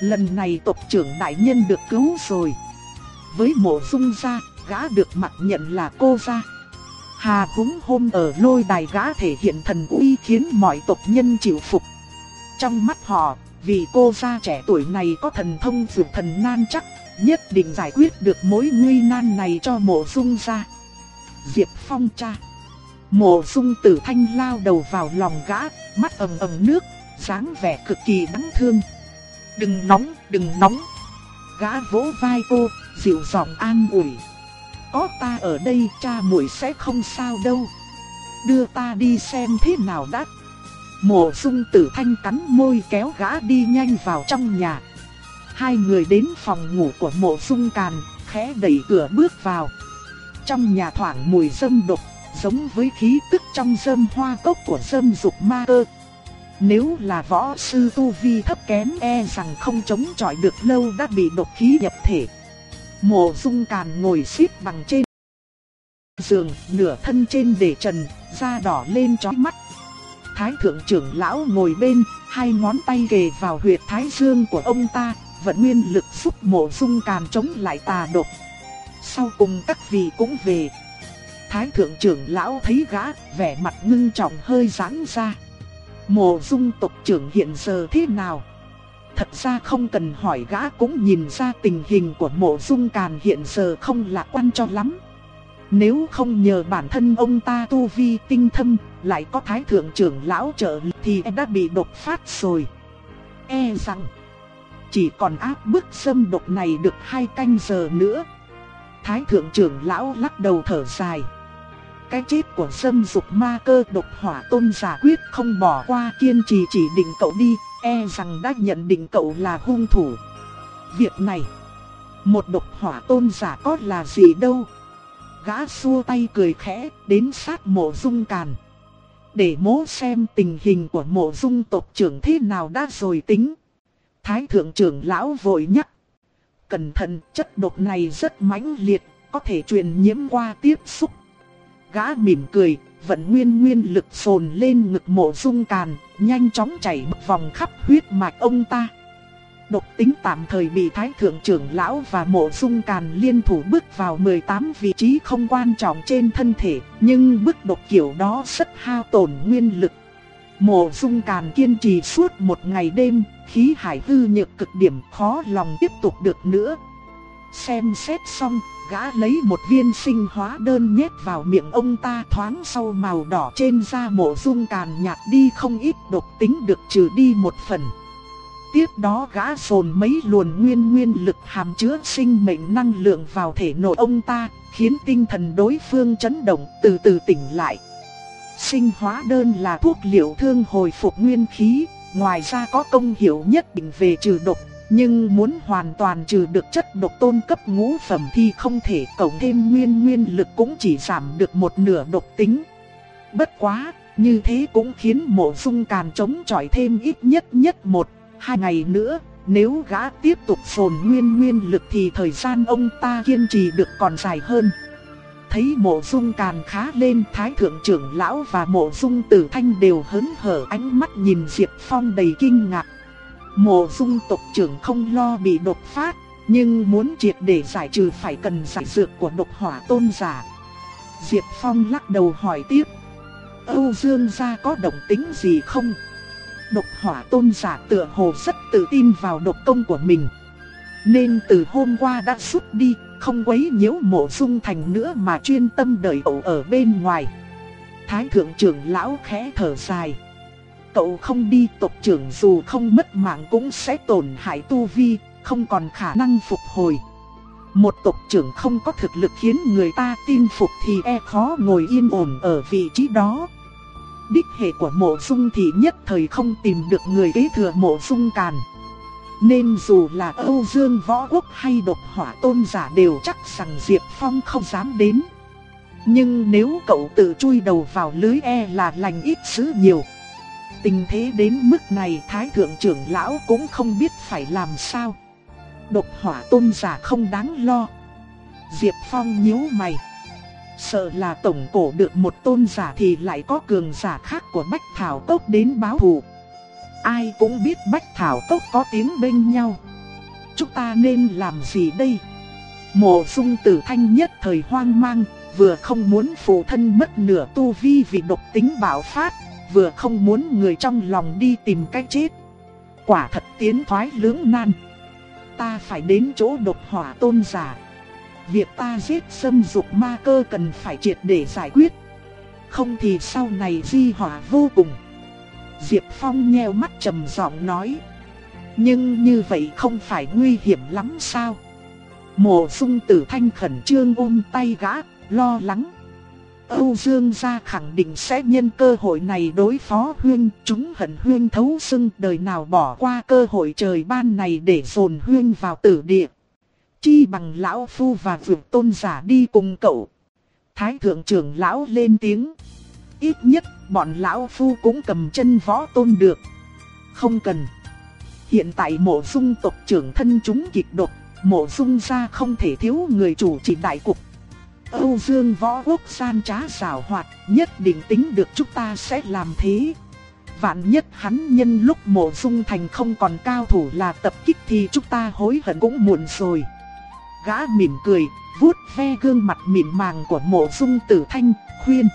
Lần này tộc trưởng đại nhân được cứu rồi. Với mộ dung gia, gã được mặc nhận là cô gia. Hà húng hôm ở lôi đài gã thể hiện thần uy khiến mọi tộc nhân chịu phục. Trong mắt họ, vì cô gia trẻ tuổi này có thần thông vượt thần nan chắc, nhất định giải quyết được mối nguy nan này cho mộ dung gia. Diệp Phong cha. Mộ dung tử thanh lao đầu vào lòng gã, mắt ầm ầm nước, dáng vẻ cực kỳ đáng thương. Đừng nóng, đừng nóng. Gã vỗ vai cô, dịu giọng an ủi. Có ta ở đây cha muội sẽ không sao đâu. Đưa ta đi xem thế nào đã. Mộ dung tử thanh cắn môi kéo gã đi nhanh vào trong nhà. Hai người đến phòng ngủ của mộ dung càn, khẽ đẩy cửa bước vào. Trong nhà thoảng mùi dâm độc, giống với khí tức trong dâm hoa cốc của dâm dục ma cơ. Nếu là võ sư tu vi thấp kém e rằng không chống chọi được lâu đã bị độc khí nhập thể. Mộ dung càn ngồi xếp bằng trên giường, nửa thân trên để trần, da đỏ lên chói mắt. Thái thượng trưởng lão ngồi bên, hai ngón tay kề vào huyệt thái dương của ông ta, vận nguyên lực giúp mộ dung càn chống lại tà độc. Sau cùng các vị cũng về. Thái thượng trưởng lão thấy gã, vẻ mặt ngưng trọng hơi giãn ra. Mộ dung tộc trưởng hiện giờ thế nào? Thật ra không cần hỏi gã cũng nhìn ra tình hình của mộ dung càn hiện giờ không lạc quan cho lắm. Nếu không nhờ bản thân ông ta tu vi tinh thâm, lại có thái thượng trưởng lão trợ thì e đã bị đột phát rồi. E rằng, chỉ còn áp bức xâm độc này được hai canh giờ nữa. Thái thượng trưởng lão lắc đầu thở dài. Cái chết của xâm dục ma cơ độc hỏa tôn giả quyết không bỏ qua kiên trì chỉ định cậu đi, e rằng đã nhận định cậu là hung thủ. Việc này, một độc hỏa tôn giả có là gì đâu. Gã xua tay cười khẽ, đến sát mộ dung càn. Để mố xem tình hình của mộ dung tộc trưởng thế nào đã rồi tính. Thái thượng trưởng lão vội nhắc. Cẩn thận, chất độc này rất mãnh liệt, có thể truyền nhiễm qua tiếp xúc. Gã mỉm cười, vận nguyên nguyên lực phồn lên ngực mộ dung càn, nhanh chóng chảy một vòng khắp huyết mạch ông ta. Độc tính tạm thời bị Thái Thượng trưởng lão và mộ dung càn liên thủ bước vào 18 vị trí không quan trọng trên thân thể, nhưng bước độc kiểu đó rất hao tổn nguyên lực. Mộ dung càn kiên trì suốt một ngày đêm, khí hải hư nhược cực điểm khó lòng tiếp tục được nữa. Xem xét xong, gã lấy một viên sinh hóa đơn nhét vào miệng ông ta thoáng sau màu đỏ trên da mộ dung càn nhạt đi không ít độc tính được trừ đi một phần. Tiếp đó gã dồn mấy luồn nguyên nguyên lực hàm chứa sinh mệnh năng lượng vào thể nội ông ta, khiến tinh thần đối phương chấn động từ từ tỉnh lại. Sinh hóa đơn là thuốc liệu thương hồi phục nguyên khí, ngoài ra có công hiệu nhất định về trừ độc, nhưng muốn hoàn toàn trừ được chất độc tôn cấp ngũ phẩm thì không thể cộng thêm nguyên nguyên lực cũng chỉ giảm được một nửa độc tính. Bất quá, như thế cũng khiến mộ dung càn chống chọi thêm ít nhất nhất một, hai ngày nữa. Nếu gã tiếp tục phồn nguyên nguyên lực thì thời gian ông ta kiên trì được còn dài hơn thấy mộ dung càn khá lên thái thượng trưởng lão và mộ dung tử thanh đều hớn hở ánh mắt nhìn Diệp Phong đầy kinh ngạc. Mộ dung tộc trưởng không lo bị đột phát, nhưng muốn triệt để giải trừ phải cần giải dược của độc hỏa tôn giả. Diệp Phong lắc đầu hỏi tiếp. Âu Dương gia có động tính gì không? Độc hỏa tôn giả tựa hồ rất tự tin vào độc công của mình. Nên từ hôm qua đã rút đi, không quấy nhiễu mộ dung thành nữa mà chuyên tâm đợi cậu ở bên ngoài. Thái thượng trưởng lão khẽ thở dài. Cậu không đi tộc trưởng dù không mất mạng cũng sẽ tổn hại tu vi, không còn khả năng phục hồi. Một tộc trưởng không có thực lực khiến người ta tin phục thì e khó ngồi yên ổn ở vị trí đó. Đích hệ của mộ dung thì nhất thời không tìm được người kế thừa mộ dung càn. Nên dù là Âu Dương Võ Quốc hay độc hỏa tôn giả đều chắc rằng Diệp Phong không dám đến. Nhưng nếu cậu tự chui đầu vào lưới e là lành ít dữ nhiều. Tình thế đến mức này Thái Thượng trưởng lão cũng không biết phải làm sao. Độc hỏa tôn giả không đáng lo. Diệp Phong nhíu mày. Sợ là tổng cổ được một tôn giả thì lại có cường giả khác của Bách Thảo Cốc đến báo thù. Ai cũng biết Bách Thảo Cốc có tiếng bên nhau. Chúng ta nên làm gì đây? Mộ dung tử thanh nhất thời hoang mang, vừa không muốn phụ thân mất nửa tu vi vì độc tính bạo phát, vừa không muốn người trong lòng đi tìm cách chết. Quả thật tiến thoái lưỡng nan. Ta phải đến chỗ độc hỏa tôn giả. Việc ta giết xâm dục ma cơ cần phải triệt để giải quyết. Không thì sau này di hỏa vô cùng. Diệp Phong nheo mắt trầm giọng nói. Nhưng như vậy không phải nguy hiểm lắm sao? Mộ dung tử thanh khẩn trương ôm tay gã, lo lắng. Âu Dương gia khẳng định sẽ nhân cơ hội này đối phó Huyên, chúng hận Huyên thấu xưng đời nào bỏ qua cơ hội trời ban này để dồn Huyên vào tử địa. Chi bằng lão phu và vượt tôn giả đi cùng cậu. Thái thượng trưởng lão lên tiếng. Ít nhất bọn lão phu cũng cầm chân võ tôn được. Không cần. Hiện tại mộ dung tộc trưởng thân chúng kịch độc, mộ dung gia không thể thiếu người chủ trì đại cục. Âu Dương võ quốc san trá xảo hoạt, nhất định tính được chúng ta sẽ làm thế. Vạn nhất hắn nhân lúc mộ dung thành không còn cao thủ là tập kích thì chúng ta hối hận cũng muộn rồi. Gã mỉm cười, vuốt ve gương mặt mịn màng của mộ dung tử thanh, khuyên.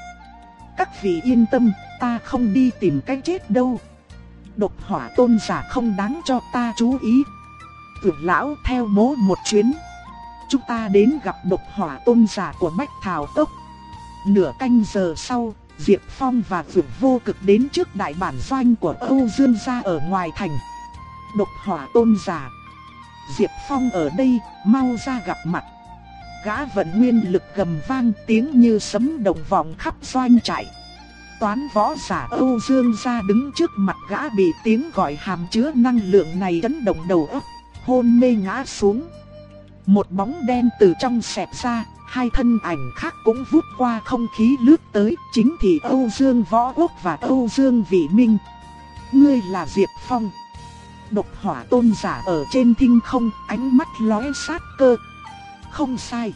Các vị yên tâm, ta không đi tìm cái chết đâu. Độc hỏa tôn giả không đáng cho ta chú ý. Tưởng lão theo mố một chuyến. Chúng ta đến gặp độc hỏa tôn giả của Bách Thảo Tốc. Nửa canh giờ sau, Diệp Phong và Vượt Vô Cực đến trước đại bản doanh của Âu Dương gia ở ngoài thành. Độc hỏa tôn giả. Diệp Phong ở đây, mau ra gặp mặt. Gã vận nguyên lực gầm vang tiếng như sấm động vọng khắp doanh trại. Toán võ giả Âu Dương gia đứng trước mặt gã bị tiếng gọi hàm chứa năng lượng này chấn động đầu óc, hôn mê ngã xuống. Một bóng đen từ trong xẹp ra, hai thân ảnh khác cũng vút qua không khí lướt tới, chính thì Âu Dương Võ Quốc và Âu Dương Vị Minh. Ngươi là Diệp Phong. Độc hỏa tôn giả ở trên thinh không, ánh mắt lóe sát cơ. Không sai.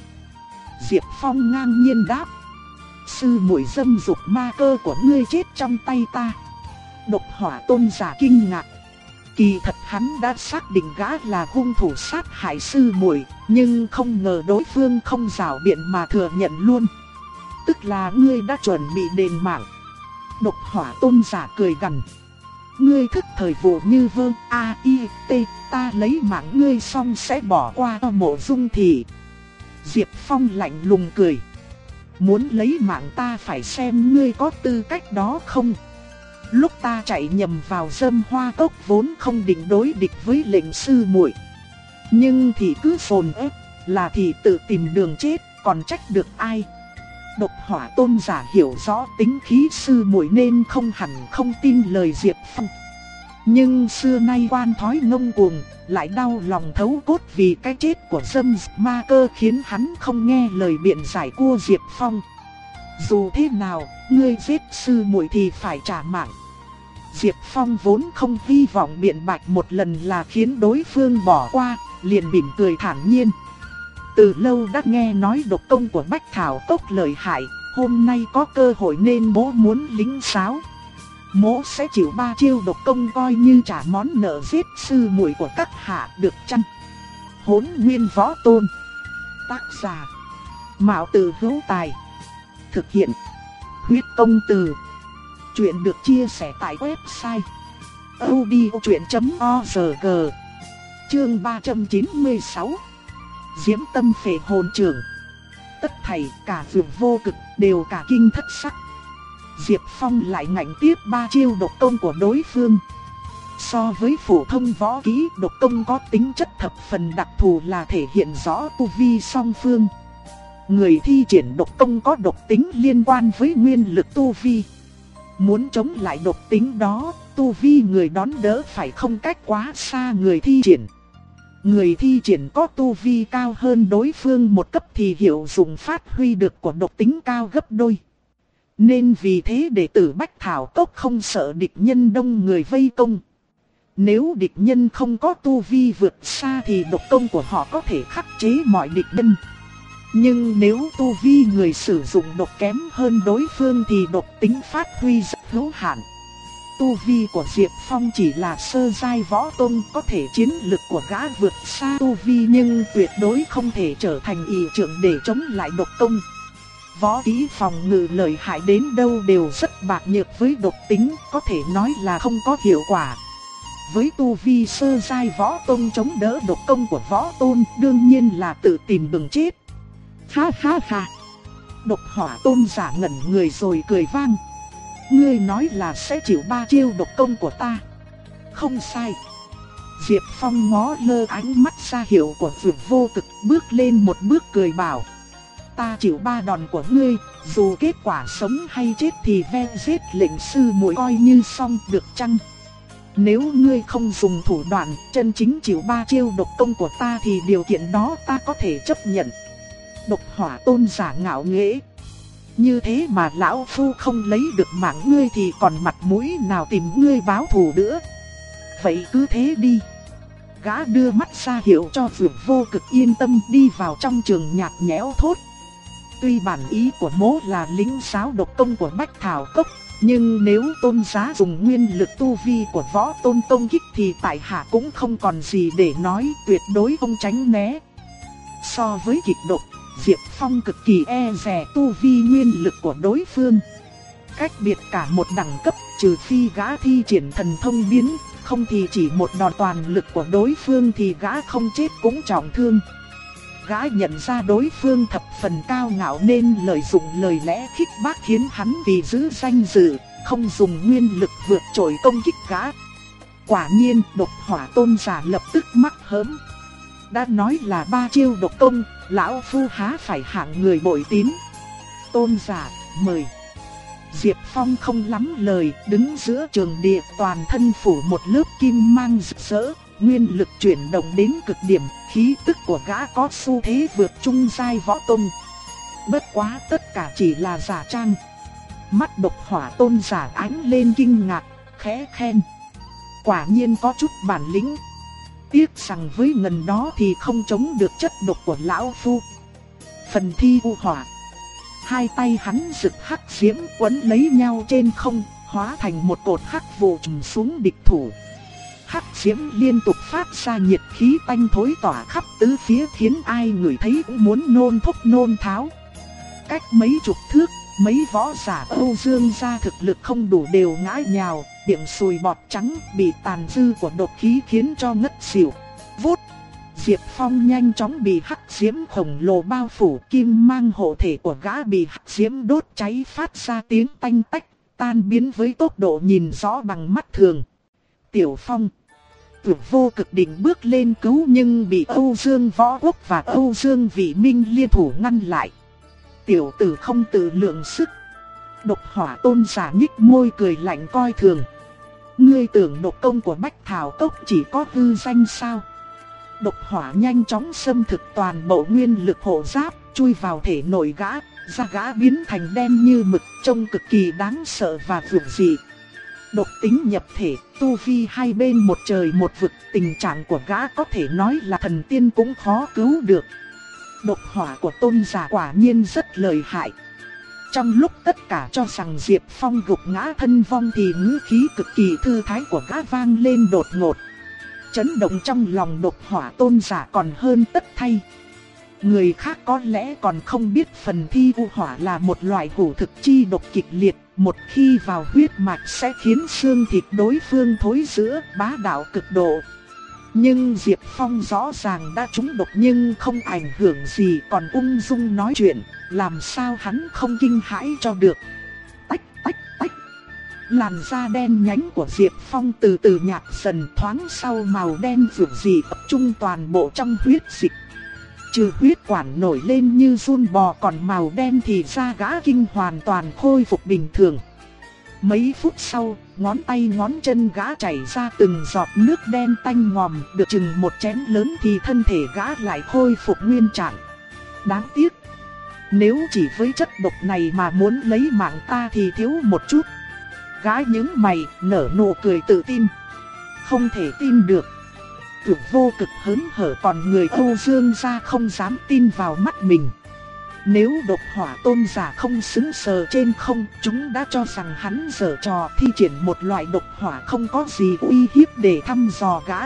Diệp Phong ngang nhiên đáp. Sư muội dâm dục ma cơ của ngươi chết trong tay ta. Độc hỏa tôn giả kinh ngạc. Kỳ thật hắn đã xác định gã là hung thủ sát hại sư muội, nhưng không ngờ đối phương không rào biện mà thừa nhận luôn. Tức là ngươi đã chuẩn bị đền mạng. Độc hỏa tôn giả cười gằn. Ngươi thức thời vụ như vương A, I, T, ta lấy mạng ngươi xong sẽ bỏ qua mộ dung thị. Diệp Phong lạnh lùng cười. Muốn lấy mạng ta phải xem ngươi có tư cách đó không? Lúc ta chạy nhầm vào dâm hoa cốc vốn không định đối địch với lệnh sư muội Nhưng thì cứ phồn ép, là thì tự tìm đường chết, còn trách được ai? Độc hỏa tôn giả hiểu rõ tính khí sư muội nên không hẳn không tin lời Diệp Phong. Nhưng xưa nay quan thói ngông cuồng, lại đau lòng thấu cốt vì cái chết của dâm ma cơ khiến hắn không nghe lời biện giải của Diệp Phong. Dù thế nào, ngươi giết sư muội thì phải trả mạng. Diệp Phong vốn không hy vọng biện bạch một lần là khiến đối phương bỏ qua, liền mỉm cười thản nhiên. Từ lâu đã nghe nói độc công của Bách Thảo Cốc lợi hại, hôm nay có cơ hội nên bố muốn lính sáo. Mỗ sẽ chịu ba chiêu độc công coi như trả món nợ giết sư muội của các hạ được chăng? Hốn nguyên võ tôn. Tác giả. Mạo tử hữu tài. Thực hiện. Huyết công từ. Chuyện được chia sẻ tại website odchuyện.org Chương 396 Diễm tâm phệ hồn trưởng Tất thảy cả vườn vô cực đều cả kinh thất sắc. Diệp Phong lại ngạnh tiếp ba chiêu độc công của đối phương. So với phổ thông võ kỹ, độc công có tính chất thập phần đặc thù là thể hiện rõ tu vi song phương. Người thi triển độc công có độc tính liên quan với nguyên lực tu vi. Muốn chống lại độc tính đó, tu vi người đón đỡ phải không cách quá xa người thi triển. Người thi triển có tu vi cao hơn đối phương một cấp thì hiệu dụng phát huy được của độc tính cao gấp đôi. Nên vì thế đệ tử Bách Thảo Cốc không sợ địch nhân đông người vây công. Nếu địch nhân không có tu vi vượt xa thì độc công của họ có thể khắc chế mọi địch nhân. Nhưng nếu tu vi người sử dụng độc kém hơn đối phương thì độc tính phát huy rất hữu hạn. Tu vi của Diệp Phong chỉ là sơ giai võ tôn có thể chiến lực của gã vượt xa tu vi nhưng tuyệt đối không thể trở thành ý trưởng để chống lại độc công. Võ kỹ phòng ngự lợi hại đến đâu đều rất bạc nhược với độc tính, có thể nói là không có hiệu quả. Với tu vi sơ giai võ tôn chống đỡ độc công của võ tôn, đương nhiên là tự tìm đường chết. Ha ha ha. Độc hỏa tôn giả ngẩn người rồi cười vang. Ngươi nói là sẽ chịu ba chiêu độc công của ta. Không sai. Diệp Phong ngó lơ ánh mắt ra hiệu của vượt vô cực bước lên một bước cười bảo ta chịu ba đòn của ngươi, dù kết quả sống hay chết thì ve giết lệnh sư muội coi như xong được chăng? Nếu ngươi không dùng thủ đoạn, chân chính chịu ba chiêu độc công của ta thì điều kiện đó ta có thể chấp nhận. Độc hỏa tôn giả ngạo nghễ. Như thế mà lão phu không lấy được mạng ngươi thì còn mặt mũi nào tìm ngươi báo thù nữa. Vậy cứ thế đi. Gã đưa mắt ra hiệu cho vượt vô cực yên tâm đi vào trong trường nhạt nhẽo thốt. Tuy bản ý của mố là lính giáo độc công của Bách Thảo Cốc, nhưng nếu tôn giá dùng nguyên lực tu vi của võ tôn công kích thì tại hạ cũng không còn gì để nói tuyệt đối không tránh né. So với kịch độc, Diệp Phong cực kỳ e rè tu vi nguyên lực của đối phương. Cách biệt cả một đẳng cấp trừ phi gã thi triển thần thông biến, không thì chỉ một đòn toàn lực của đối phương thì gã không chết cũng trọng thương. Gã nhận ra đối phương thập phần cao ngạo nên lợi dụng lời lẽ khích bác khiến hắn vì giữ danh dự, không dùng nguyên lực vượt trội công kích gã. Quả nhiên độc hỏa tôn giả lập tức mắc hớm. Đã nói là ba chiêu độc công, lão phu há phải hạng người bội tín. Tôn giả, mời. Diệp Phong không lắm lời, đứng giữa trường địa toàn thân phủ một lớp kim mang rực rỡ, nguyên lực chuyển động đến cực điểm, khí tức của gã có xu thế vượt trung giai võ tôn. Bất quá tất cả chỉ là giả trang. Mắt độc hỏa tôn giả ánh lên kinh ngạc, khẽ khen. Quả nhiên có chút bản lĩnh. Tiếc rằng với ngần đó thì không chống được chất độc của lão phu. Phần thi u hỏa Hai tay hắn rực hắc diễm quấn lấy nhau trên không, hóa thành một cột hắc vụ trùm xuống địch thủ. Hắc diễm liên tục phát ra nhiệt khí tanh thối tỏa khắp tứ phía khiến ai người thấy cũng muốn nôn thốc nôn tháo. Cách mấy chục thước, mấy võ giả Âu Dương gia thực lực không đủ đều ngã nhào, miệng sùi bọt trắng bị tàn dư của độc khí khiến cho ngất xỉu. Vút Diệp Phong nhanh chóng bị hắc diễm khổng lồ bao phủ kim mang hộ thể của gã bị hắc diễm đốt cháy phát ra tiếng tanh tách, tan biến với tốc độ nhìn rõ bằng mắt thường. Tiểu Phong Tuyệt vô cực định bước lên cứu nhưng bị Âu Dương Võ Quốc và Âu Dương Vị Minh liên thủ ngăn lại. Tiểu tử không tự lượng sức. Độc hỏa tôn giả nhích môi cười lạnh coi thường. Ngươi tưởng độc công của Bách Thảo Cốc chỉ có hư danh sao? Độc hỏa nhanh chóng xâm thực toàn bộ nguyên lực hộ giáp, chui vào thể nội gã, da gã biến thành đen như mực, trông cực kỳ đáng sợ và vượt dị. Độc tính nhập thể, tu vi hai bên một trời một vực, tình trạng của gã có thể nói là thần tiên cũng khó cứu được. Độc hỏa của tôn giả quả nhiên rất lợi hại. Trong lúc tất cả cho rằng Diệp Phong gục ngã thân vong thì ngữ khí cực kỳ thư thái của gã vang lên đột ngột chấn động trong lòng độc hỏa tôn giả còn hơn tất thay. Người khác có lẽ còn không biết phần thi u hỏa là một loại hủ thực chi độc kịch liệt, một khi vào huyết mạch sẽ khiến xương thịt đối phương thối giữa bá đạo cực độ. Nhưng Diệp Phong rõ ràng đã trúng độc nhưng không ảnh hưởng gì còn ung dung nói chuyện, làm sao hắn không kinh hãi cho được. tách tách tách. Làn da đen nhánh của Diệp Phong từ từ nhạt dần thoáng sau màu đen vượt dị tập trung toàn bộ trong huyết dịch. Trừ huyết quản nổi lên như run bò còn màu đen thì da gã kinh hoàn toàn khôi phục bình thường. Mấy phút sau, ngón tay ngón chân gã chảy ra từng giọt nước đen tanh ngòm, được chừng một chén lớn thì thân thể gã lại khôi phục nguyên trạng. Đáng tiếc, nếu chỉ với chất độc này mà muốn lấy mạng ta thì thiếu một chút gã những mày, nở nụ cười tự tin. Không thể tin được. Tưởng vô cực hớn hở còn người Âu Dương ra không dám tin vào mắt mình. Nếu độc hỏa tôn giả không xứng sờ trên không, chúng đã cho rằng hắn dở trò thi triển một loại độc hỏa không có gì uy hiếp để thăm dò gã.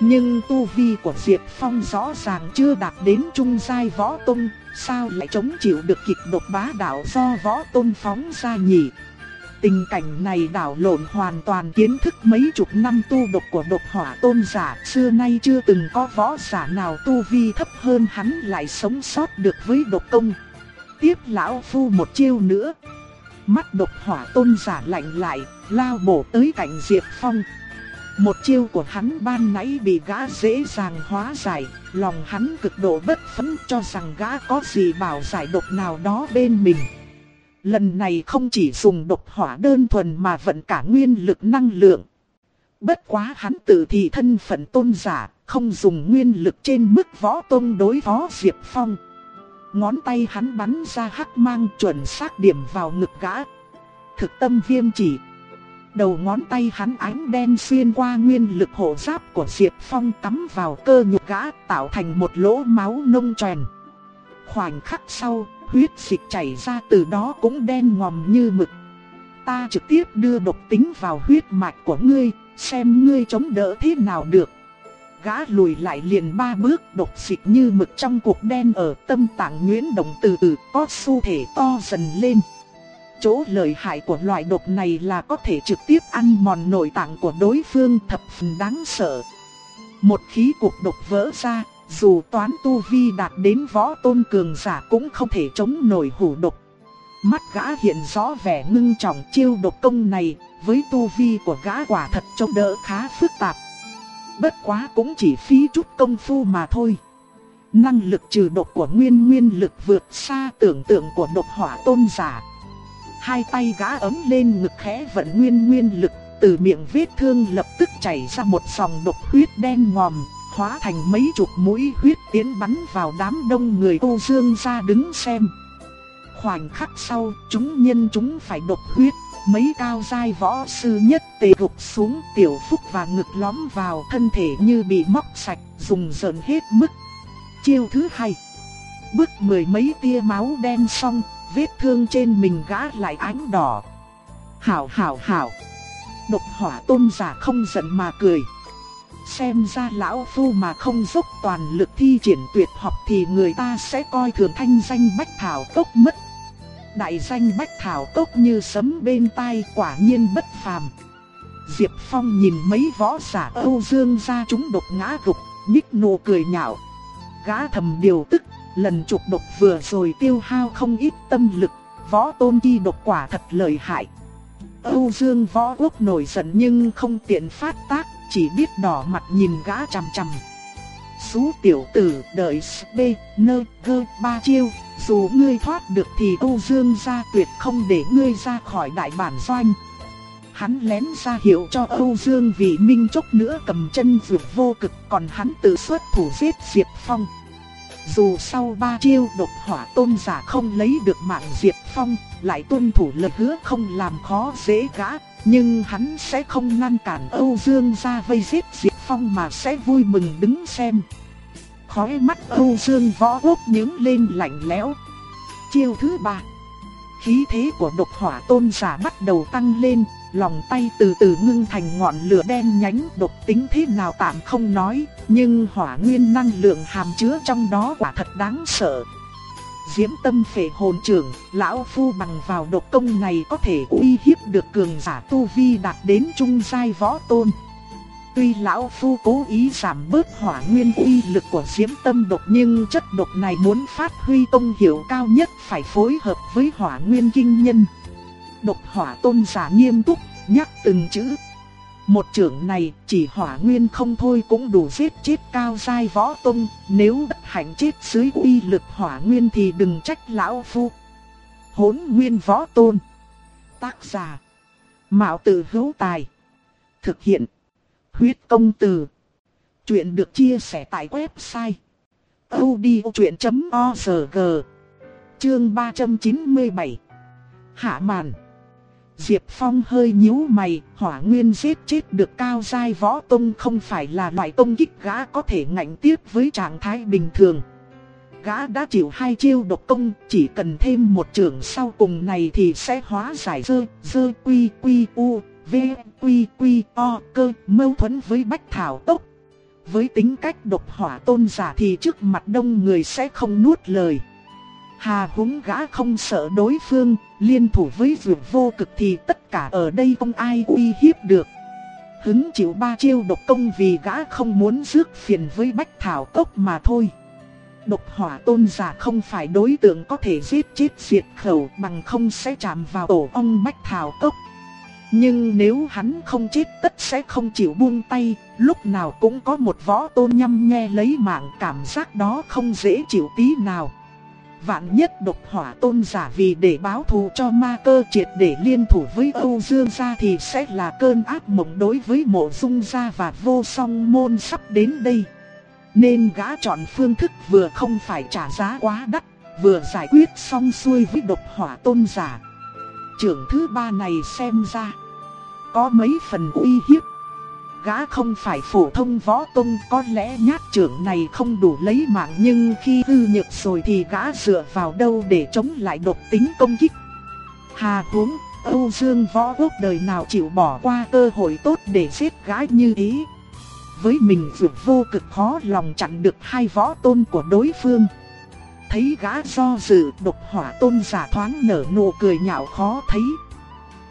Nhưng tu vi của Diệp Phong rõ ràng chưa đạt đến trung giai võ tôn, sao lại chống chịu được kịch độc bá đạo do võ tôn phóng ra nhỉ? Tình cảnh này đảo lộn hoàn toàn kiến thức mấy chục năm tu độc của độc hỏa tôn giả, xưa nay chưa từng có võ giả nào tu vi thấp hơn hắn lại sống sót được với độc công. Tiếp lão phu một chiêu nữa. Mắt độc hỏa tôn giả lạnh lại, lao bổ tới cạnh Diệp Phong. Một chiêu của hắn ban nãy bị gã dễ dàng hóa giải, lòng hắn cực độ bất phấn cho rằng gã có gì bảo giải độc nào đó bên mình. Lần này không chỉ dùng độc hỏa đơn thuần mà vận cả nguyên lực năng lượng. Bất quá hắn tự thị thân phận tôn giả, không dùng nguyên lực trên mức võ tôn đối phó Diệp Phong. Ngón tay hắn bắn ra hắc mang chuẩn xác điểm vào ngực gã. Thực tâm viêm chỉ. Đầu ngón tay hắn ánh đen xuyên qua nguyên lực hộ giáp của Diệp Phong tắm vào cơ nhục gã tạo thành một lỗ máu nông tròn. Khoảnh khắc sau, huyết dịch chảy ra từ đó cũng đen ngòm như mực. Ta trực tiếp đưa độc tính vào huyết mạch của ngươi, xem ngươi chống đỡ thế nào được. Gã lùi lại liền ba bước độc dịch như mực trong cuộc đen ở tâm tạng Nguyễn Đồng từ từ có xu thể to dần lên. Chỗ lợi hại của loại độc này là có thể trực tiếp ăn mòn nội tạng của đối phương thập phần đáng sợ. Một khí cuộc độc vỡ ra, dù toán tu vi đạt đến võ tôn cường giả cũng không thể chống nổi hủ độc. Mắt gã hiện rõ vẻ ngưng trọng chiêu độc công này, với tu vi của gã quả thật chống đỡ khá phức tạp. Bất quá cũng chỉ phí chút công phu mà thôi. Năng lực trừ độc của nguyên nguyên lực vượt xa tưởng tượng của độc hỏa tôn giả. Hai tay gã ấm lên ngực khẽ vận nguyên nguyên lực, từ miệng vết thương lập tức chảy ra một dòng độc huyết đen ngòm, hóa thành mấy chục mũi huyết tiến bắn vào đám đông người Âu Dương ra đứng xem. Khoảnh khắc sau, chúng nhân chúng phải độc huyết, mấy cao giai võ sư nhất tề gục xuống tiểu phúc và ngực lõm vào thân thể như bị móc sạch, dùng dần hết mức. Chiêu thứ hai, bước mười mấy tia máu đen xong, vết thương trên mình gã lại ánh đỏ. Hảo hảo hảo, độc hỏa tôn giả không giận mà cười. Xem ra lão phu mà không dốc toàn lực thi triển tuyệt học thì người ta sẽ coi thường thanh danh bách thảo cốc mất. Đại danh bách thảo cốc như sấm bên tai quả nhiên bất phàm. Diệp Phong nhìn mấy võ giả Âu Dương ra chúng độc ngã gục, nhích nụ cười nhạo. Gã thầm điều tức, lần trục độc vừa rồi tiêu hao không ít tâm lực, võ tôn chi độc quả thật lợi hại. Âu Dương võ quốc nổi giận nhưng không tiện phát tác, chỉ biết đỏ mặt nhìn gã chằm chằm. Xú tiểu tử đợi B, nơ, gơ, ba chiêu, dù ngươi thoát được thì Âu Dương gia tuyệt không để ngươi ra khỏi đại bản doanh. Hắn lén ra hiệu cho Âu Dương vì Minh chốc nữa cầm chân vượt vô cực còn hắn tự xuất thủ giết Diệp Phong. Dù sau ba chiêu độc hỏa tôn giả không lấy được mạng Diệp Phong, lại tuân thủ lời hứa không làm khó dễ gã, nhưng hắn sẽ không ngăn cản Âu Dương ra vây giết Diệp Phong mà sẽ vui mừng đứng xem. Khói mắt Âu Dương võ quốc nhướng lên lạnh lẽo. Chiêu thứ ba. Khí thế của độc hỏa tôn giả bắt đầu tăng lên, lòng tay từ từ ngưng thành ngọn lửa đen nhánh độc tính thế nào tạm không nói, nhưng hỏa nguyên năng lượng hàm chứa trong đó quả thật đáng sợ. Diễm tâm phệ hồn trưởng, lão phu bằng vào độc công này có thể uy hiếp được cường giả tu vi đạt đến trung giai võ tôn. Tuy lão phu cố ý giảm bớt hỏa nguyên uy lực của diễm tâm độc nhưng chất độc này muốn phát huy công hiệu cao nhất phải phối hợp với hỏa nguyên kinh nhân. Độc hỏa tôn giả nghiêm túc, nhắc từng chữ. Một trưởng này chỉ hỏa nguyên không thôi cũng đủ giết chết cao dai võ tôn, nếu bất hạnh chết dưới uy lực hỏa nguyên thì đừng trách lão phu. Hỗn nguyên võ tôn. Tác giả. Mạo tử hữu tài. Thực hiện. Huyết công từ. Chuyện được chia sẻ tại website. odchuyện.org Chương 397 Hạ màn Diệp Phong hơi nhíu mày, hỏa nguyên giết chết được cao giai võ tông không phải là loại tông kích gã có thể ngạnh tiếp với trạng thái bình thường. Gã đã chịu hai chiêu độc công, chỉ cần thêm một trường sau cùng này thì sẽ hóa giải dơ, dơ quy quy u, v quy quy o cơ mâu thuẫn với bách thảo tốc. Với tính cách độc hỏa tôn giả thì trước mặt đông người sẽ không nuốt lời. Hà húng gã không sợ đối phương, liên thủ với vượt vô cực thì tất cả ở đây không ai uy hiếp được. Hứng chịu ba chiêu độc công vì gã không muốn rước phiền với bách thảo cốc mà thôi. Độc hỏa tôn giả không phải đối tượng có thể giết chết diệt khẩu bằng không sẽ chạm vào tổ ong bách thảo cốc. Nhưng nếu hắn không chết tất sẽ không chịu buông tay, lúc nào cũng có một võ tôn nhăm nhe lấy mạng cảm giác đó không dễ chịu tí nào. Vạn nhất độc hỏa tôn giả vì để báo thù cho ma cơ triệt để liên thủ với Âu Dương gia thì sẽ là cơn ác mộng đối với mộ dung gia và vô song môn sắp đến đây. Nên gã chọn phương thức vừa không phải trả giá quá đắt, vừa giải quyết xong xuôi với độc hỏa tôn giả. Trưởng thứ ba này xem ra có mấy phần uy hiếp. Gã không phải phổ thông võ tông có lẽ nhát trưởng này không đủ lấy mạng nhưng khi hư nhược rồi thì gã dựa vào đâu để chống lại độc tính công kích. Hà huống, Âu Dương võ quốc đời nào chịu bỏ qua cơ hội tốt để giết gã như ý. Với mình vượt vô cực khó lòng chặn được hai võ tôn của đối phương. Thấy gã do dự độc hỏa tôn giả thoáng nở nụ cười nhạo khó thấy.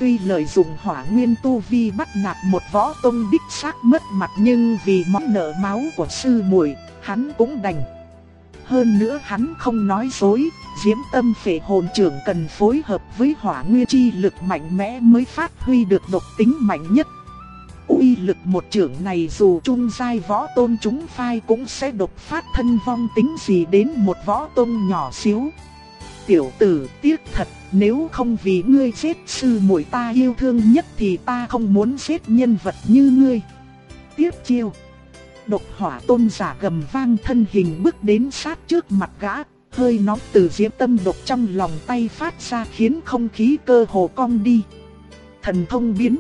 Tuy lợi dụng hỏa nguyên tu vi bắt nạt một võ tông đích xác mất mặt nhưng vì món nợ máu của sư muội, hắn cũng đành. Hơn nữa hắn không nói dối, diễm tâm phệ hồn trưởng cần phối hợp với hỏa nguyên chi lực mạnh mẽ mới phát huy được độc tính mạnh nhất. uy lực một trưởng này dù trung giai võ tôn chúng phai cũng sẽ độc phát thân vong tính gì đến một võ tôn nhỏ xíu. Tiểu tử tiếc thật nếu không vì ngươi giết sư muội ta yêu thương nhất thì ta không muốn giết nhân vật như ngươi. Tiếp chiêu. Độc hỏa tôn giả gầm vang thân hình bước đến sát trước mặt gã, hơi nóng từ diễm tâm độc trong lòng tay phát ra khiến không khí cơ hồ cong đi. Thần thông biến.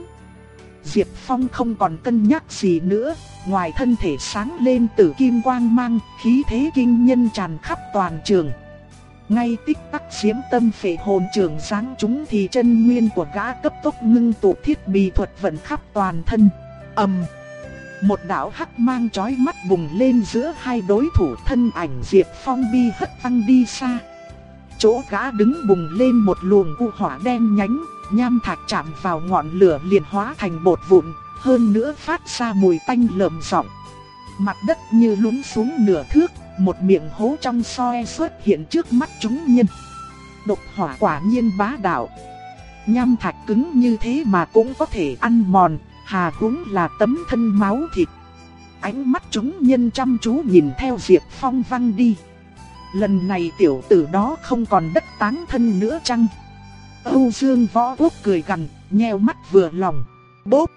Diệp Phong không còn cân nhắc gì nữa, ngoài thân thể sáng lên từ kim quang mang, khí thế kinh nhân tràn khắp toàn trường. Ngay tích tắc diễm tâm phệ hồn trường sáng chúng thì chân nguyên của gã cấp tốc ngưng tụ thiết bị thuật vận khắp toàn thân. ầm Một đạo hắc mang chói mắt bùng lên giữa hai đối thủ thân ảnh Diệp Phong bi hất văng đi xa. Chỗ gã đứng bùng lên một luồng u hỏa đen nhánh, nham thạch chạm vào ngọn lửa liền hóa thành bột vụn, hơn nữa phát ra mùi tanh lợm giọng. Mặt đất như lún xuống nửa thước, một miệng hố trong soi xuất hiện trước mắt chúng nhân. Độc hỏa quả nhiên bá đạo. Nham thạch cứng như thế mà cũng có thể ăn mòn, hà huống là tấm thân máu thịt. Ánh mắt chúng nhân chăm chú nhìn theo Diệp Phong văng đi. Lần này tiểu tử đó không còn đất táng thân nữa chăng? Âu Dương Võ Quốc cười gằn, nheo mắt vừa lòng. Bốp!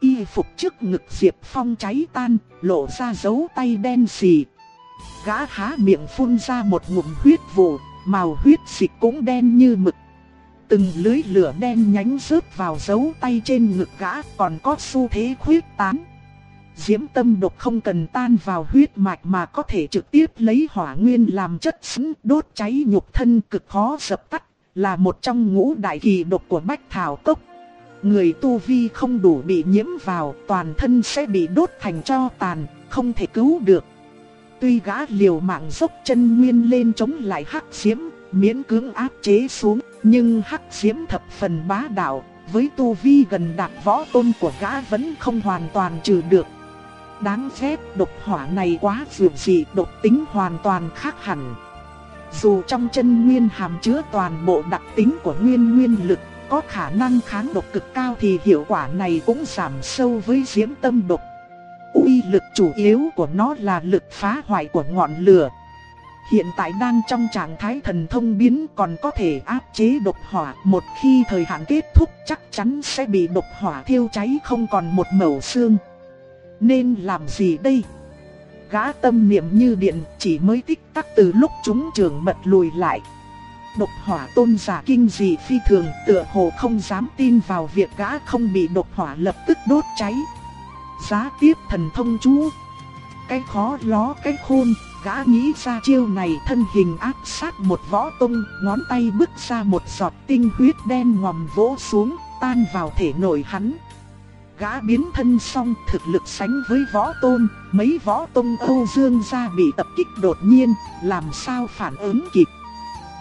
Y phục trước ngực Diệp Phong cháy tan, lộ ra dấu tay đen xì, Gã há miệng phun ra một ngụm huyết vụ, màu huyết dịch cũng đen như mực. Từng lưới lửa đen nhánh rớt vào dấu tay trên ngực gã còn có xu thế khuyết tán. Diễm tâm độc không cần tan vào huyết mạch mà có thể trực tiếp lấy hỏa nguyên làm chất xứng đốt cháy nhục thân cực khó dập tắt, là một trong ngũ đại kỳ độc của Bách Thảo Cốc. Người tu vi không đủ bị nhiễm vào toàn thân sẽ bị đốt thành cho tàn, không thể cứu được. Tuy gã liều mạng dốc chân nguyên lên chống lại hắc diễm, miễn cưỡng áp chế xuống, nhưng hắc diễm thập phần bá đạo, với tu vi gần đạt võ tôn của gã vẫn không hoàn toàn trừ được. Đáng ghét độc hỏa này quá dường dị độc tính hoàn toàn khác hẳn. Dù trong chân nguyên hàm chứa toàn bộ đặc tính của nguyên nguyên lực, có khả năng kháng độc cực cao thì hiệu quả này cũng giảm sâu với diễm tâm độc lực chủ yếu của nó là lực phá hoại của ngọn lửa. Hiện tại đang trong trạng thái thần thông biến còn có thể áp chế độc hỏa, một khi thời hạn kết thúc chắc chắn sẽ bị độc hỏa thiêu cháy không còn một mẩu xương. Nên làm gì đây? Gã tâm niệm như điện chỉ mới tích tắc từ lúc chúng trường bật lùi lại. Độc hỏa tôn giả kinh dị phi thường tựa hồ không dám tin vào việc gã không bị độc hỏa lập tức đốt cháy giá tiếp thần thông chú. Cái khó ló cái khôn, gã nghĩ ra chiêu này thân hình áp sát một võ tung, ngón tay bứt ra một giọt tinh huyết đen ngòm vỗ xuống, tan vào thể nội hắn. Gã biến thân xong thực lực sánh với võ tôn, mấy võ tôn Âu Dương gia bị tập kích đột nhiên, làm sao phản ứng kịp.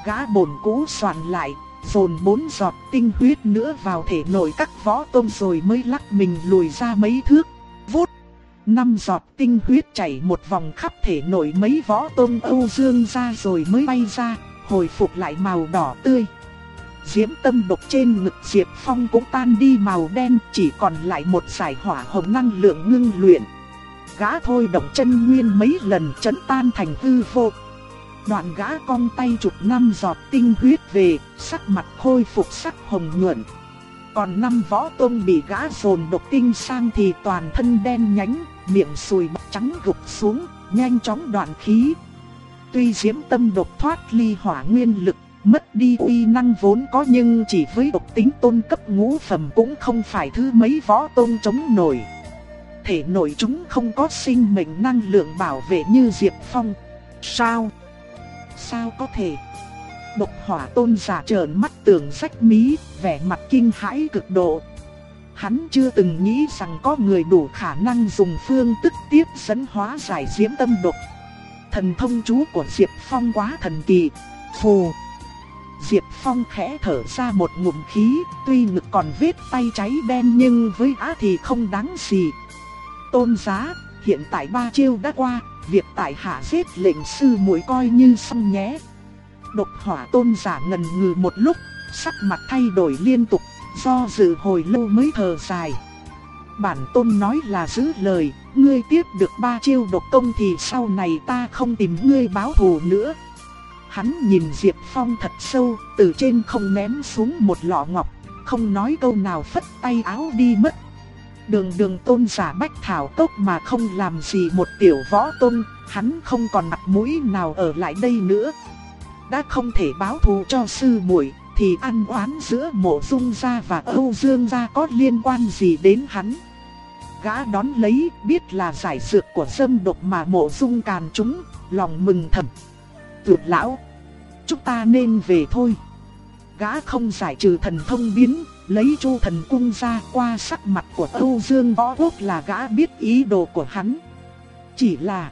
Gã bổn cũ soạn lại, dồn bốn giọt tinh huyết nữa vào thể nội các võ tôn rồi mới lắc mình lùi ra mấy thước. Vút. Năm giọt tinh huyết chảy một vòng khắp thể nội mấy võ tôm Âu Dương ra rồi mới bay ra, hồi phục lại màu đỏ tươi. Diễm tâm độc trên ngực Diệp Phong cũng tan đi màu đen, chỉ còn lại một giải hỏa hồng năng lượng ngưng luyện. Gã thôi động chân nguyên mấy lần chấn tan thành hư vô. Đoạn gã cong tay chụp năm giọt tinh huyết về, sắc mặt khôi phục sắc hồng nhuận. Còn năm võ tôn bị gã phồn độc tinh sang thì toàn thân đen nhánh, miệng sùi bọt trắng gục xuống, nhanh chóng đoạn khí. Tuy diễm tâm độc thoát ly hỏa nguyên lực, mất đi uy năng vốn có nhưng chỉ với độc tính tôn cấp ngũ phẩm cũng không phải thứ mấy võ tôn chống nổi. Thể nội chúng không có sinh mệnh năng lượng bảo vệ như Diệp Phong. Sao? Sao có thể? Độc hỏa tôn giả trợn mắt tưởng sách mí, vẻ mặt kinh hãi cực độ. Hắn chưa từng nghĩ rằng có người đủ khả năng dùng phương tức tiếp dẫn hóa giải diễm tâm độc. Thần thông chú của Diệp Phong quá thần kỳ. Phù. Diệp Phong khẽ thở ra một ngụm khí, tuy ngực còn vết tay cháy đen nhưng với á thì không đáng gì. Tôn giá, hiện tại ba chiêu đã qua, việc tại hạ giết lệnh sư muội coi như xong nhé. Độc hỏa tôn giả ngần ngừ một lúc, sắc mặt thay đổi liên tục, do dự hồi lâu mới thở dài. Bản tôn nói là giữ lời, ngươi tiếp được ba chiêu độc công thì sau này ta không tìm ngươi báo thù nữa. Hắn nhìn Diệp Phong thật sâu, từ trên không ném xuống một lọ ngọc, không nói câu nào phất tay áo đi mất. Đường đường tôn giả bách thảo tốc mà không làm gì một tiểu võ tôn, hắn không còn mặt mũi nào ở lại đây nữa. Đã không thể báo thù cho sư muội thì ăn oán giữa mộ dung gia và Âu Dương gia có liên quan gì đến hắn. Gã đón lấy biết là giải dược của dâm độc mà mộ dung càn chúng, lòng mừng thầm. Tuyệt lão, chúng ta nên về thôi. Gã không giải trừ thần thông biến, lấy chu thần cung ra qua sắc mặt của Âu Dương Võ Quốc là gã biết ý đồ của hắn. Chỉ là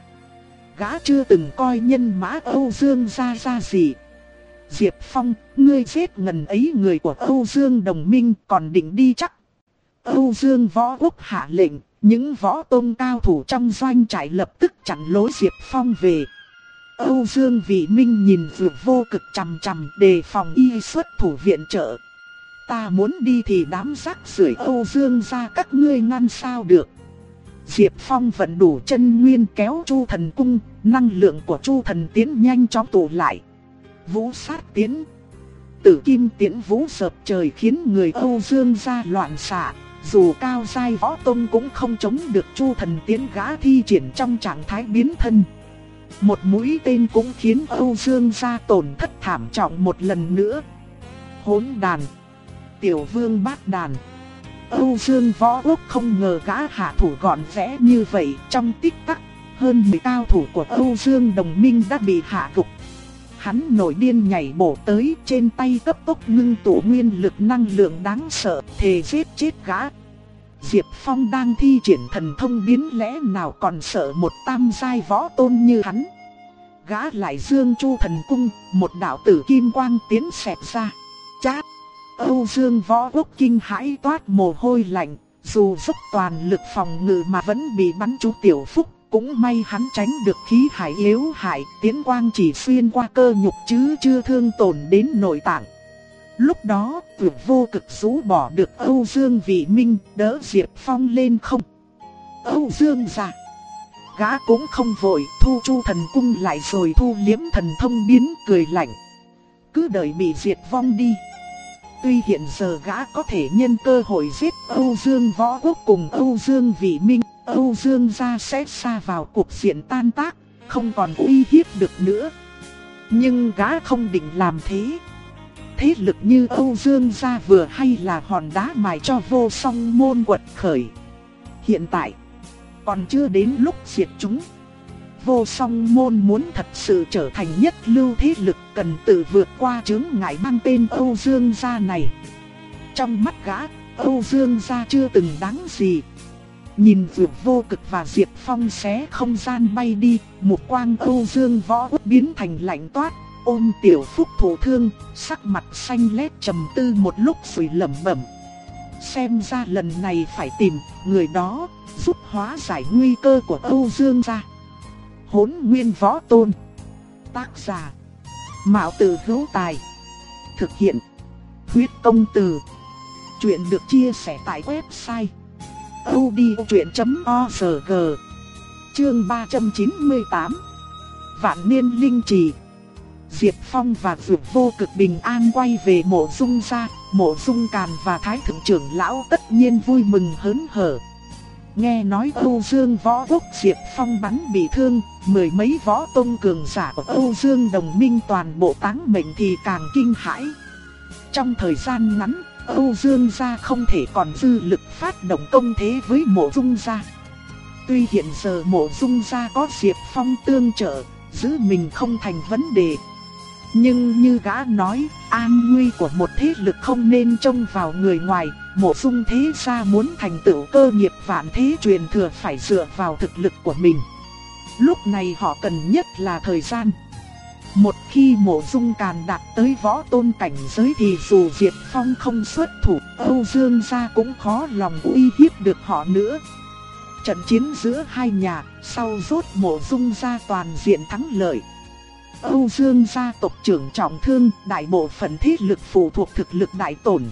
gã chưa từng coi nhân mã Âu Dương ra ra gì. Diệp Phong, ngươi giết ngần ấy người của Âu Dương đồng minh còn định đi chắc. Âu Dương Võ Quốc hạ lệnh, những võ tôn cao thủ trong doanh trại lập tức chặn lối Diệp Phong về. Âu Dương Vị Minh nhìn vượt vô cực chằm chằm đề phòng y xuất thủ viện trợ. Ta muốn đi thì đám rác rưởi Âu Dương ra các ngươi ngăn sao được. Diệp Phong vận đủ chân nguyên kéo Chu Thần Cung, năng lượng của Chu Thần Tiến nhanh chóng tụ lại. Vũ sát tiến. Tử kim tiễn vũ sợp trời khiến người Âu Dương ra loạn xạ. Dù cao giai võ tông cũng không chống được Chu Thần Tiến gã thi triển trong trạng thái biến thân. Một mũi tên cũng khiến Âu Dương gia tổn thất thảm trọng một lần nữa. Hỗn đàn. Tiểu vương bát đàn. Âu Dương võ quốc không ngờ gã hạ thủ gọn vẽ như vậy trong tích tắc. Hơn 10 cao thủ của Âu Dương đồng minh đã bị hạ gục. Hắn nổi điên nhảy bổ tới trên tay cấp tốc ngưng tụ nguyên lực năng lượng đáng sợ, thề giết chết gã. Diệp Phong đang thi triển thần thông biến lẽ nào còn sợ một tam giai võ tôn như hắn. Gã lại dương chu thần cung, một đạo tử kim quang tiến xẹt ra. Chát! Âu Dương võ quốc kinh hãi toát mồ hôi lạnh, dù dốc toàn lực phòng ngự mà vẫn bị bắn trúng tiểu phúc. Cũng may hắn tránh được khí hải yếu hại, tiến quang chỉ xuyên qua cơ nhục chứ chưa thương tổn đến nội tạng. Lúc đó, tuyệt vô cực rũ bỏ được Âu Dương Vị Minh đỡ Diệp Phong lên không. Âu Dương ra. Gã cũng không vội, thu chu thần cung lại rồi thu liếm thần thông biến cười lạnh. Cứ đợi bị diệt vong đi. Tuy hiện giờ gã có thể nhân cơ hội giết Âu Dương Võ Quốc cùng Âu Dương Vị Minh, Âu Dương gia sẽ xa vào cuộc diện tan tác, không còn uy hiếp được nữa. Nhưng gã không định làm thế thế lực như Âu Dương gia vừa hay là hòn đá mài cho vô song môn quật khởi. Hiện tại, còn chưa đến lúc diệt chúng. Vô song môn muốn thật sự trở thành nhất lưu thế lực cần tự vượt qua chướng ngại mang tên Âu Dương gia này. Trong mắt gã, Âu Dương gia chưa từng đáng gì. Nhìn vượt vô cực và Diệp Phong xé không gian bay đi, một quang Âu Dương võ biến thành lạnh toát, ôm tiểu phúc thổ thương, sắc mặt xanh lét trầm tư một lúc rồi lẩm bẩm. Xem ra lần này phải tìm người đó, giúp hóa giải nguy cơ của Âu Dương gia. Hốn nguyên võ tôn. Tác giả. Mạo tử hữu tài. Thực hiện. Huyết công từ. Chuyện được chia sẻ tại website odchuyện.org. Chương 398. Vạn niên linh trì. Diệp Phong và Dược Vô Cực bình an quay về Mộ Dung gia, Mộ Dung Càn và Thái thượng trưởng lão tất nhiên vui mừng hớn hở. Nghe nói Âu Dương võ quốc Diệp Phong bắn bị thương, mười mấy võ tông cường giả của Âu Dương đồng minh toàn bộ táng mệnh thì càng kinh hãi. Trong thời gian ngắn, Âu Dương gia không thể còn dư lực phát động công thế với mộ dung gia. Tuy hiện giờ mộ dung gia có Diệp Phong tương trợ, giữ mình không thành vấn đề. Nhưng như gã nói, an nguy của một thế lực không nên trông vào người ngoài, mộ dung thế gia muốn thành tựu cơ nghiệp vạn thế truyền thừa phải dựa vào thực lực của mình. Lúc này họ cần nhất là thời gian. Một khi mộ dung càn đạt tới võ tôn cảnh giới thì dù Diệp Phong không xuất thủ, Âu Dương gia cũng khó lòng uy hiếp được họ nữa. Trận chiến giữa hai nhà, sau rốt mộ dung gia toàn diện thắng lợi. Âu Dương gia tộc trưởng trọng thương, đại bộ phận thế lực phụ thuộc thực lực đại tổn.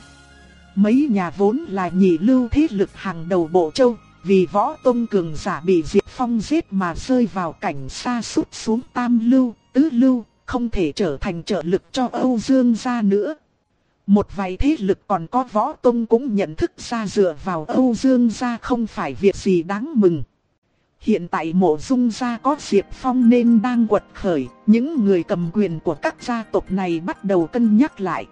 Mấy nhà vốn là nhị lưu thế lực hàng đầu bộ châu, vì võ tông cường giả bị Diệp Phong giết mà rơi vào cảnh xa sút xuống tam lưu, tứ lưu, không thể trở thành trợ lực cho Âu Dương gia nữa. Một vài thế lực còn có võ tông cũng nhận thức ra dựa vào Âu Dương gia không phải việc gì đáng mừng. Hiện tại mộ dung gia có Diệp Phong nên đang quật khởi, những người cầm quyền của các gia tộc này bắt đầu cân nhắc lại.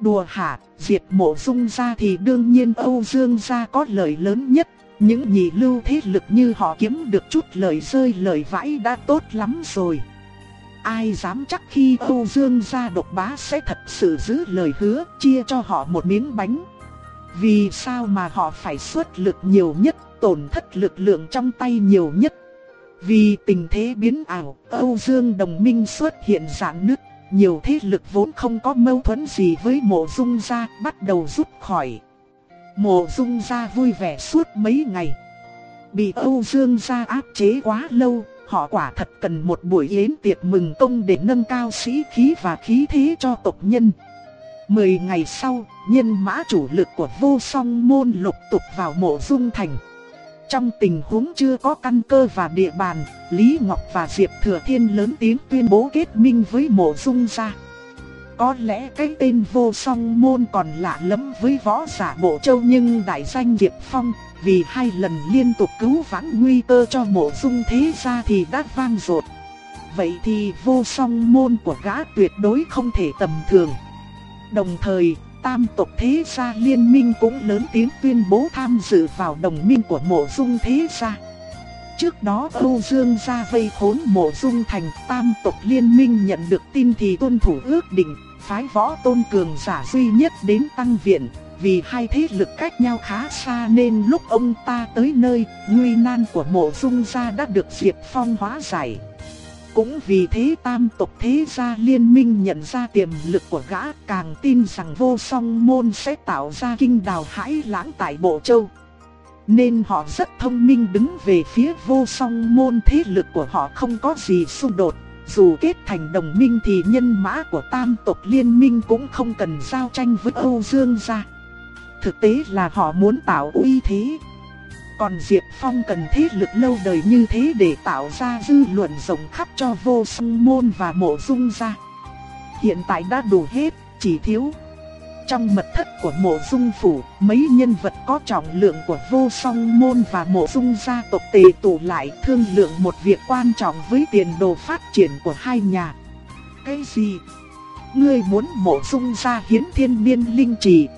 Đùa hả, Diệt mộ dung gia thì đương nhiên Âu Dương gia có lợi lớn nhất, những nhị lưu thế lực như họ kiếm được chút lợi rơi lợi vãi đã tốt lắm rồi. Ai dám chắc khi Âu Dương gia độc bá sẽ thật sự giữ lời hứa chia cho họ một miếng bánh. Vì sao mà họ phải xuất lực nhiều nhất, tổn thất lực lượng trong tay nhiều nhất. Vì tình thế biến ảo, Âu Dương đồng minh xuất hiện dạng nứt, nhiều thế lực vốn không có mâu thuẫn gì với mộ dung gia bắt đầu rút khỏi. Mộ dung gia vui vẻ suốt mấy ngày. Bị Âu Dương gia áp chế quá lâu, họ quả thật cần một buổi yến tiệc mừng công để nâng cao sĩ khí và khí thế cho tộc nhân. Mười ngày sau, nhân mã chủ lực của vô song môn lục tục vào mộ dung thành. Trong tình huống chưa có căn cơ và địa bàn, Lý Ngọc và Diệp Thừa Thiên lớn tiếng tuyên bố kết minh với mộ dung gia. Có lẽ cái tên vô song môn còn lạ lắm với võ giả bộ châu nhưng đại danh Diệp Phong vì hai lần liên tục cứu vãn nguy cơ cho mộ dung thế gia thì đã vang dội Vậy thì vô song môn của gã tuyệt đối không thể tầm thường. Đồng thời, tam tộc thế gia liên minh cũng lớn tiếng tuyên bố tham dự vào đồng minh của mộ dung thế gia. Trước đó Âu Dương gia vây khốn mộ dung thành tam tộc liên minh nhận được tin thì tuân thủ ước định, phái võ tôn cường giả duy nhất đến tăng viện, vì hai thế lực cách nhau khá xa nên lúc ông ta tới nơi, nguy nan của mộ dung gia đã được Diệp Phong hóa giải. Cũng vì thế tam tộc thế gia liên minh nhận ra tiềm lực của gã, càng tin rằng vô song môn sẽ tạo ra kinh đào hãi lãng tại Bộ Châu. Nên họ rất thông minh đứng về phía vô song môn thế lực của họ không có gì xung đột. Dù kết thành đồng minh thì nhân mã của tam tộc liên minh cũng không cần giao tranh với Âu Dương gia. Thực tế là họ muốn tạo uy thế. Còn Diệp Phong cần thế lực lâu đời như thế để tạo ra dư luận rộng khắp cho vô song môn và mộ dung gia. Hiện tại đã đủ hết, chỉ thiếu. Trong mật thất của mộ dung phủ, mấy nhân vật có trọng lượng của vô song môn và mộ dung gia tộc tề tụ lại thương lượng một việc quan trọng với tiền đồ phát triển của hai nhà. Cái gì? Ngươi muốn mộ dung gia hiến thiên biên linh trì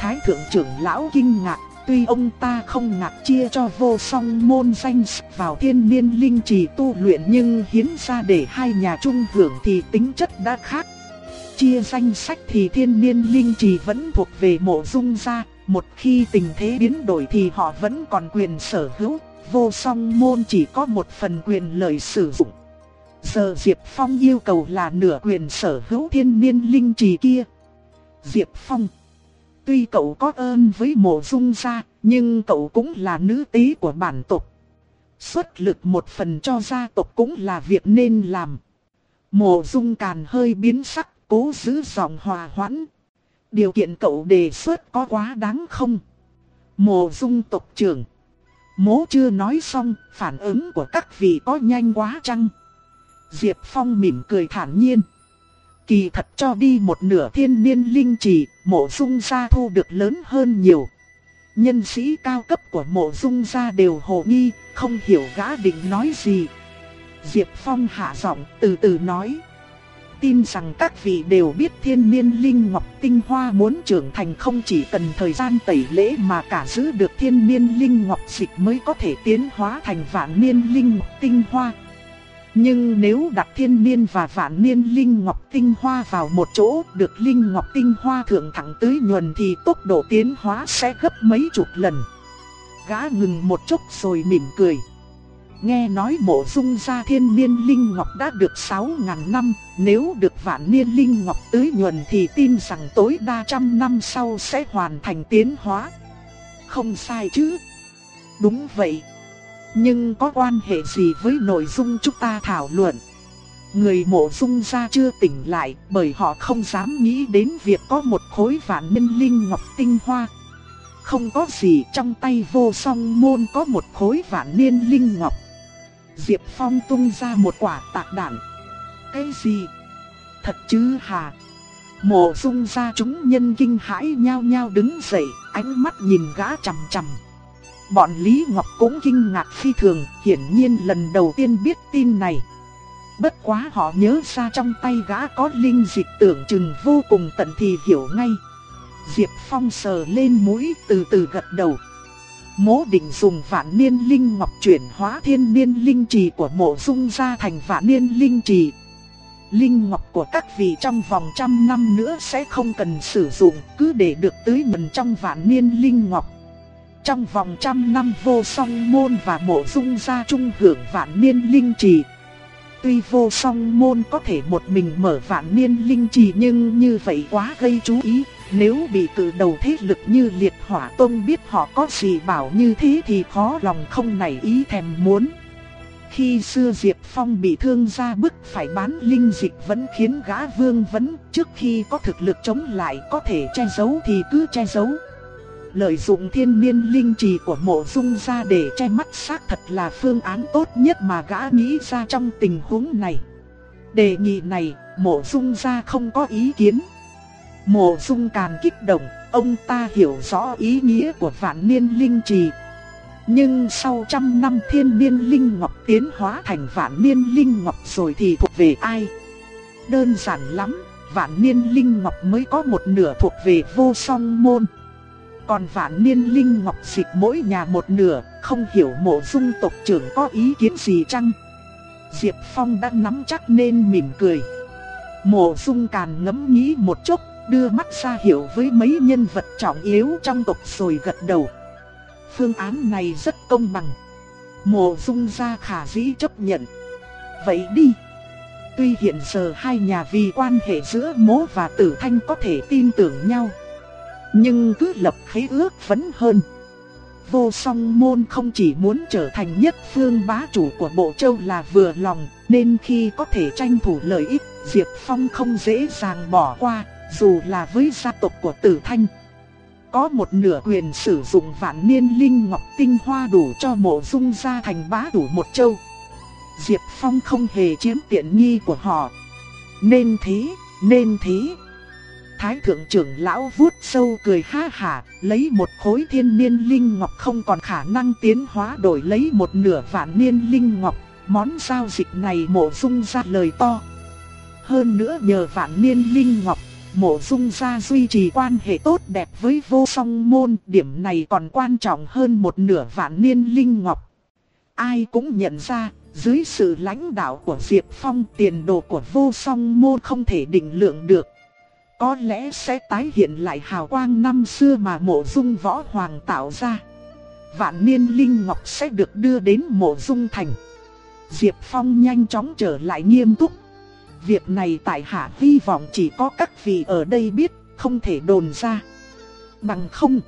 Thái thượng trưởng lão kinh ngạc, tuy ông ta không ngạc chia cho vô song môn danh vào thiên niên linh trì tu luyện nhưng hiến ra để hai nhà chung hưởng thì tính chất đã khác. Chia danh sách thì thiên niên linh trì vẫn thuộc về mộ dung gia, một khi tình thế biến đổi thì họ vẫn còn quyền sở hữu, vô song môn chỉ có một phần quyền lợi sử dụng. Giờ Diệp Phong yêu cầu là nửa quyền sở hữu thiên niên linh trì kia. Diệp Phong Tuy cậu có ơn với mộ dung gia, nhưng cậu cũng là nữ tí của bản tộc. Xuất lực một phần cho gia tộc cũng là việc nên làm. Mộ dung càn hơi biến sắc, cố giữ giọng hòa hoãn. Điều kiện cậu đề xuất có quá đáng không? Mộ dung tộc trưởng. Mố chưa nói xong, phản ứng của các vị có nhanh quá chăng? Diệp Phong mỉm cười thản nhiên. Kỳ thật cho đi một nửa thiên niên linh trì, mộ dung gia thu được lớn hơn nhiều. Nhân sĩ cao cấp của mộ dung gia đều hồ nghi, không hiểu gã định nói gì. Diệp Phong hạ giọng từ từ nói tin rằng các vị đều biết thiên niên linh ngọc tinh hoa muốn trưởng thành không chỉ cần thời gian tẩy lễ mà cả giữ được thiên niên linh ngọc dịch mới có thể tiến hóa thành vạn niên linh ngọc tinh hoa. Nhưng nếu đặt thiên niên và vạn niên linh ngọc tinh hoa vào một chỗ, được linh ngọc tinh hoa thượng thẳng tưới nhuần thì tốc độ tiến hóa sẽ gấp mấy chục lần. Gã ngừng một chút rồi mỉm cười. Nghe nói mộ dung gia thiên niên linh ngọc đã được 6.000 năm, nếu được vạn niên linh ngọc tưới nhuần thì tin rằng tối đa trăm năm sau sẽ hoàn thành tiến hóa. Không sai chứ? Đúng vậy. Nhưng có quan hệ gì với nội dung chúng ta thảo luận? Người mộ dung gia chưa tỉnh lại bởi họ không dám nghĩ đến việc có một khối vạn niên linh ngọc tinh hoa. Không có gì trong tay vô song môn có một khối vạn niên linh ngọc. Diệp Phong tung ra một quả tạc đạn. Cái gì? Thật chứ hà? Mộ dung gia chúng nhân kinh hãi nhao nhao đứng dậy, ánh mắt nhìn gã chằm chằm. Bọn Lý Ngọc cũng kinh ngạc phi thường, hiển nhiên lần đầu tiên biết tin này. Bất quá họ nhớ ra trong tay gã có linh dịch tưởng chừng vô cùng tận thì hiểu ngay. Diệp Phong sờ lên mũi từ từ gật đầu. Mỗ định dùng vạn niên linh ngọc chuyển hóa thiên niên linh trì của mộ dung ra thành vạn niên linh trì. Linh ngọc của các vị trong vòng trăm năm nữa sẽ không cần sử dụng, cứ để được tưới mần trong vạn niên linh ngọc. Trong vòng trăm năm vô song môn và mộ dung gia trung hưởng vạn niên linh trì. Tuy vô song môn có thể một mình mở vạn niên linh trì nhưng như vậy quá gây chú ý. Nếu bị cử đầu thế lực như liệt hỏa tông biết họ có gì bảo như thế thì khó lòng không nảy ý thèm muốn. Khi xưa Diệp Phong bị thương ra bức phải bán linh dịch vẫn khiến gã vương vấn, trước khi có thực lực chống lại có thể che giấu thì cứ che giấu. Lợi dụng thiên niên linh trì của mộ dung ra để che mắt xác thật là phương án tốt nhất mà gã nghĩ ra trong tình huống này. Đề nghị này, mộ dung ra không có ý kiến. Mộ dung càn kích động, ông ta hiểu rõ ý nghĩa của vạn niên linh trì. Nhưng sau trăm năm thiên niên linh ngọc tiến hóa thành vạn niên linh ngọc rồi thì thuộc về ai? Đơn giản lắm, vạn niên linh ngọc mới có một nửa thuộc về vô song môn. Còn vạn niên linh ngọc dịch mỗi nhà một nửa, không hiểu mộ dung tộc trưởng có ý kiến gì chăng? Diệp Phong đã nắm chắc nên mỉm cười. Mộ dung càn ngẫm nghĩ một chút, đưa mắt ra hiểu với mấy nhân vật trọng yếu trong tộc rồi gật đầu. Phương án này rất công bằng. Mộ dung gia khả dĩ chấp nhận. Vậy đi. Tuy hiện giờ hai nhà vì quan hệ giữa mố và tử thanh có thể tin tưởng nhau. Nhưng cứ lập khế ước vẫn hơn. Vô song môn không chỉ muốn trở thành nhất phương bá chủ của bộ châu là vừa lòng, nên khi có thể tranh thủ lợi ích, Diệp Phong không dễ dàng bỏ qua, dù là với gia tộc của tử thanh. Có một nửa quyền sử dụng vạn niên linh ngọc tinh hoa đủ cho mộ dung gia thành bá đủ một châu. Diệp Phong không hề chiếm tiện nghi của họ. Nên thế, nên thế. Thái thượng trưởng lão vuốt sâu cười ha hả, lấy một khối thiên niên linh ngọc không còn khả năng tiến hóa đổi lấy một nửa vạn niên linh ngọc. Món giao dịch này mộ dung ra lời to. Hơn nữa nhờ vạn niên linh ngọc mộ dung ra duy trì quan hệ tốt đẹp với vô song môn, điểm này còn quan trọng hơn một nửa vạn niên linh ngọc. Ai cũng nhận ra, dưới sự lãnh đạo của Diệp Phong tiền đồ của vô song môn không thể định lượng được. Có lẽ sẽ tái hiện lại hào quang năm xưa mà mộ dung võ hoàng tạo ra. Vạn niên linh ngọc sẽ được đưa đến mộ dung thành. Diệp Phong nhanh chóng trở lại nghiêm túc. Việc này tại hạ hy vọng chỉ có các vị ở đây biết, không thể đồn ra. Bằng không,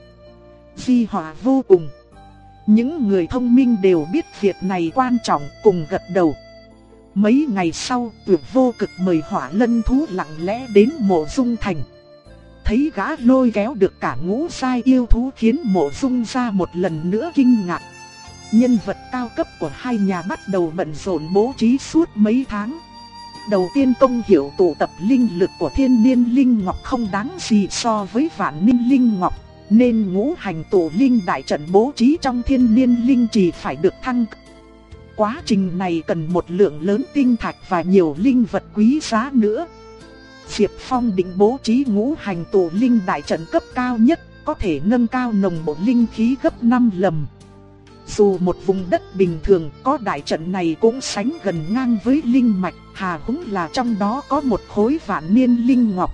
di hòa vô cùng. Những người thông minh đều biết việc này quan trọng cùng gật đầu. Mấy ngày sau, tuyệt vô cực mời hỏa lân thú lặng lẽ đến mộ dung thành. thấy gã lôi kéo được cả ngũ sai yêu thú khiến mộ dung ra một lần nữa kinh ngạc. Nhân vật cao cấp của hai nhà bắt đầu bận rộn bố trí suốt mấy tháng. Đầu tiên công hiểu tụ tập linh lực của thiên niên linh ngọc không đáng gì so với vạn ninh linh ngọc. Nên ngũ hành tổ linh đại trận bố trí trong thiên niên linh trì phải được thăng Quá trình này cần một lượng lớn tinh thạch và nhiều linh vật quý giá nữa. Diệp Phong định bố trí ngũ hành tổ linh đại trận cấp cao nhất, có thể nâng cao nồng bộ linh khí gấp 5 lần. Dù một vùng đất bình thường có đại trận này cũng sánh gần ngang với linh mạch, hà cũng là trong đó có một khối vạn niên linh ngọc.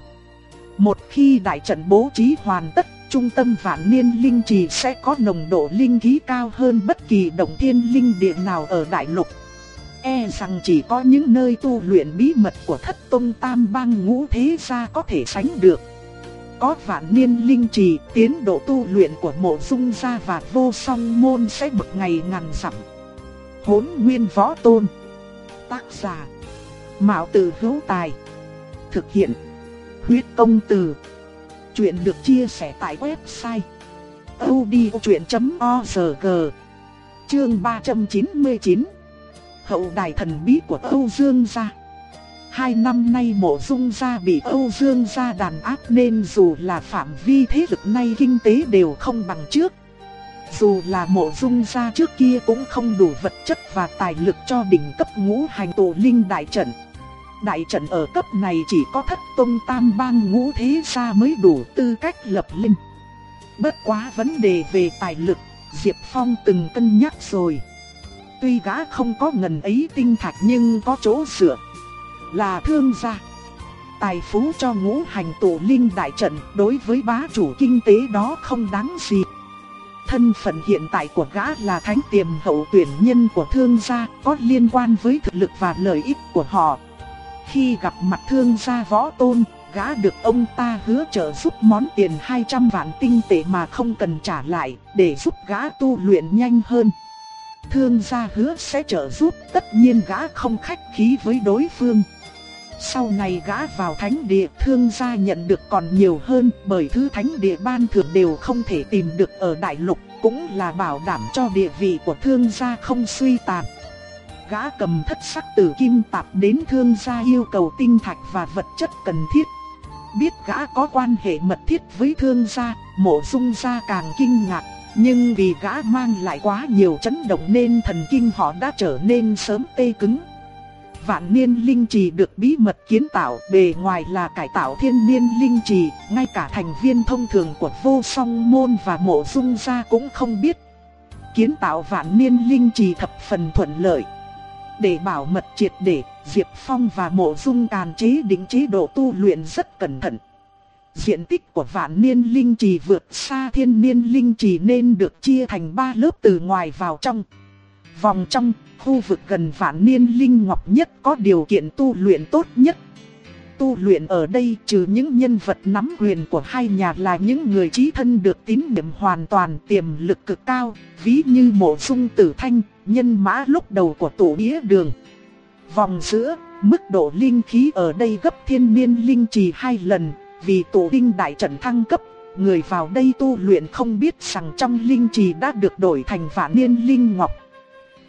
Một khi đại trận bố trí hoàn tất, trung tâm vạn niên linh trì sẽ có nồng độ linh khí cao hơn bất kỳ động thiên linh địa nào ở đại lục. E rằng chỉ có những nơi tu luyện bí mật của thất tông tam bang ngũ thế gia có thể sánh được. Có vạn niên linh trì, tiến độ tu luyện của mộ dung gia và vô song môn sẽ bực ngày ngàn dặm. Hốn nguyên võ tôn Tác giả Mạo tử hữu tài Thực hiện Huyết công từ Chuyện được chia sẻ tại website odchuyện.org Chương 399 Hậu đài thần bí của Âu Dương gia Hai năm nay mộ dung gia bị Âu Dương gia đàn áp nên dù là phạm vi thế lực nay kinh tế đều không bằng trước. Dù là mộ dung gia trước kia cũng không đủ vật chất và tài lực cho đỉnh cấp ngũ hành tổ linh đại trận. Đại trận ở cấp này chỉ có thất tông tam bang ngũ thế gia mới đủ tư cách lập linh. Bất quá vấn đề về tài lực, Diệp Phong từng cân nhắc rồi. Tuy gã không có ngần ấy tinh thạch nhưng có chỗ sửa là thương gia. Tài phú cho ngũ hành tổ linh đại trận đối với bá chủ kinh tế đó không đáng gì. Thân phận hiện tại của gã là thánh tiềm hậu tuyển nhân của thương gia có liên quan với thực lực và lợi ích của họ. Khi gặp mặt thương gia võ tôn, gã được ông ta hứa trợ giúp món tiền 200 vạn tinh tệ mà không cần trả lại để giúp gã tu luyện nhanh hơn. Thương gia hứa sẽ trợ giúp, tất nhiên gã không khách khí với đối phương. Sau này gã vào thánh địa thương gia nhận được còn nhiều hơn bởi thứ thánh địa ban thưởng đều không thể tìm được ở đại lục, cũng là bảo đảm cho địa vị của thương gia không suy tàn. Gã cầm thất sắc tử kim tạp đến thương gia yêu cầu tinh thạch và vật chất cần thiết. Biết gã có quan hệ mật thiết với thương gia, mộ dung gia càng kinh ngạc. Nhưng vì gã mang lại quá nhiều chấn động nên thần kinh họ đã trở nên sớm tê cứng vạn niên linh trì được bí mật kiến tạo bề ngoài là cải tạo thiên niên linh trì, ngay cả thành viên thông thường của vô song môn và mộ dung gia cũng không biết. Kiến tạo vạn niên linh trì thập phần thuận lợi. Để bảo mật triệt để, Diệp Phong và mộ dung càn chế định chế độ tu luyện rất cẩn thận. Diện tích của vạn niên linh trì vượt xa thiên niên linh trì nên được chia thành ba lớp từ ngoài vào trong. Vòng trong khu vực gần vạn niên linh ngọc nhất có điều kiện tu luyện tốt nhất. Tu luyện ở đây trừ những nhân vật nắm quyền của hai nhà là những người trí thân được tín nhiệm hoàn toàn tiềm lực cực cao, ví như mộ dung tử thanh, nhân mã lúc đầu của tổ bía đường. Vòng giữa, mức độ linh khí ở đây gấp thiên niên linh trì hai lần, vì tổ đinh đại trận thăng cấp, người vào đây tu luyện không biết rằng trong linh trì đã được đổi thành vạn niên linh ngọc.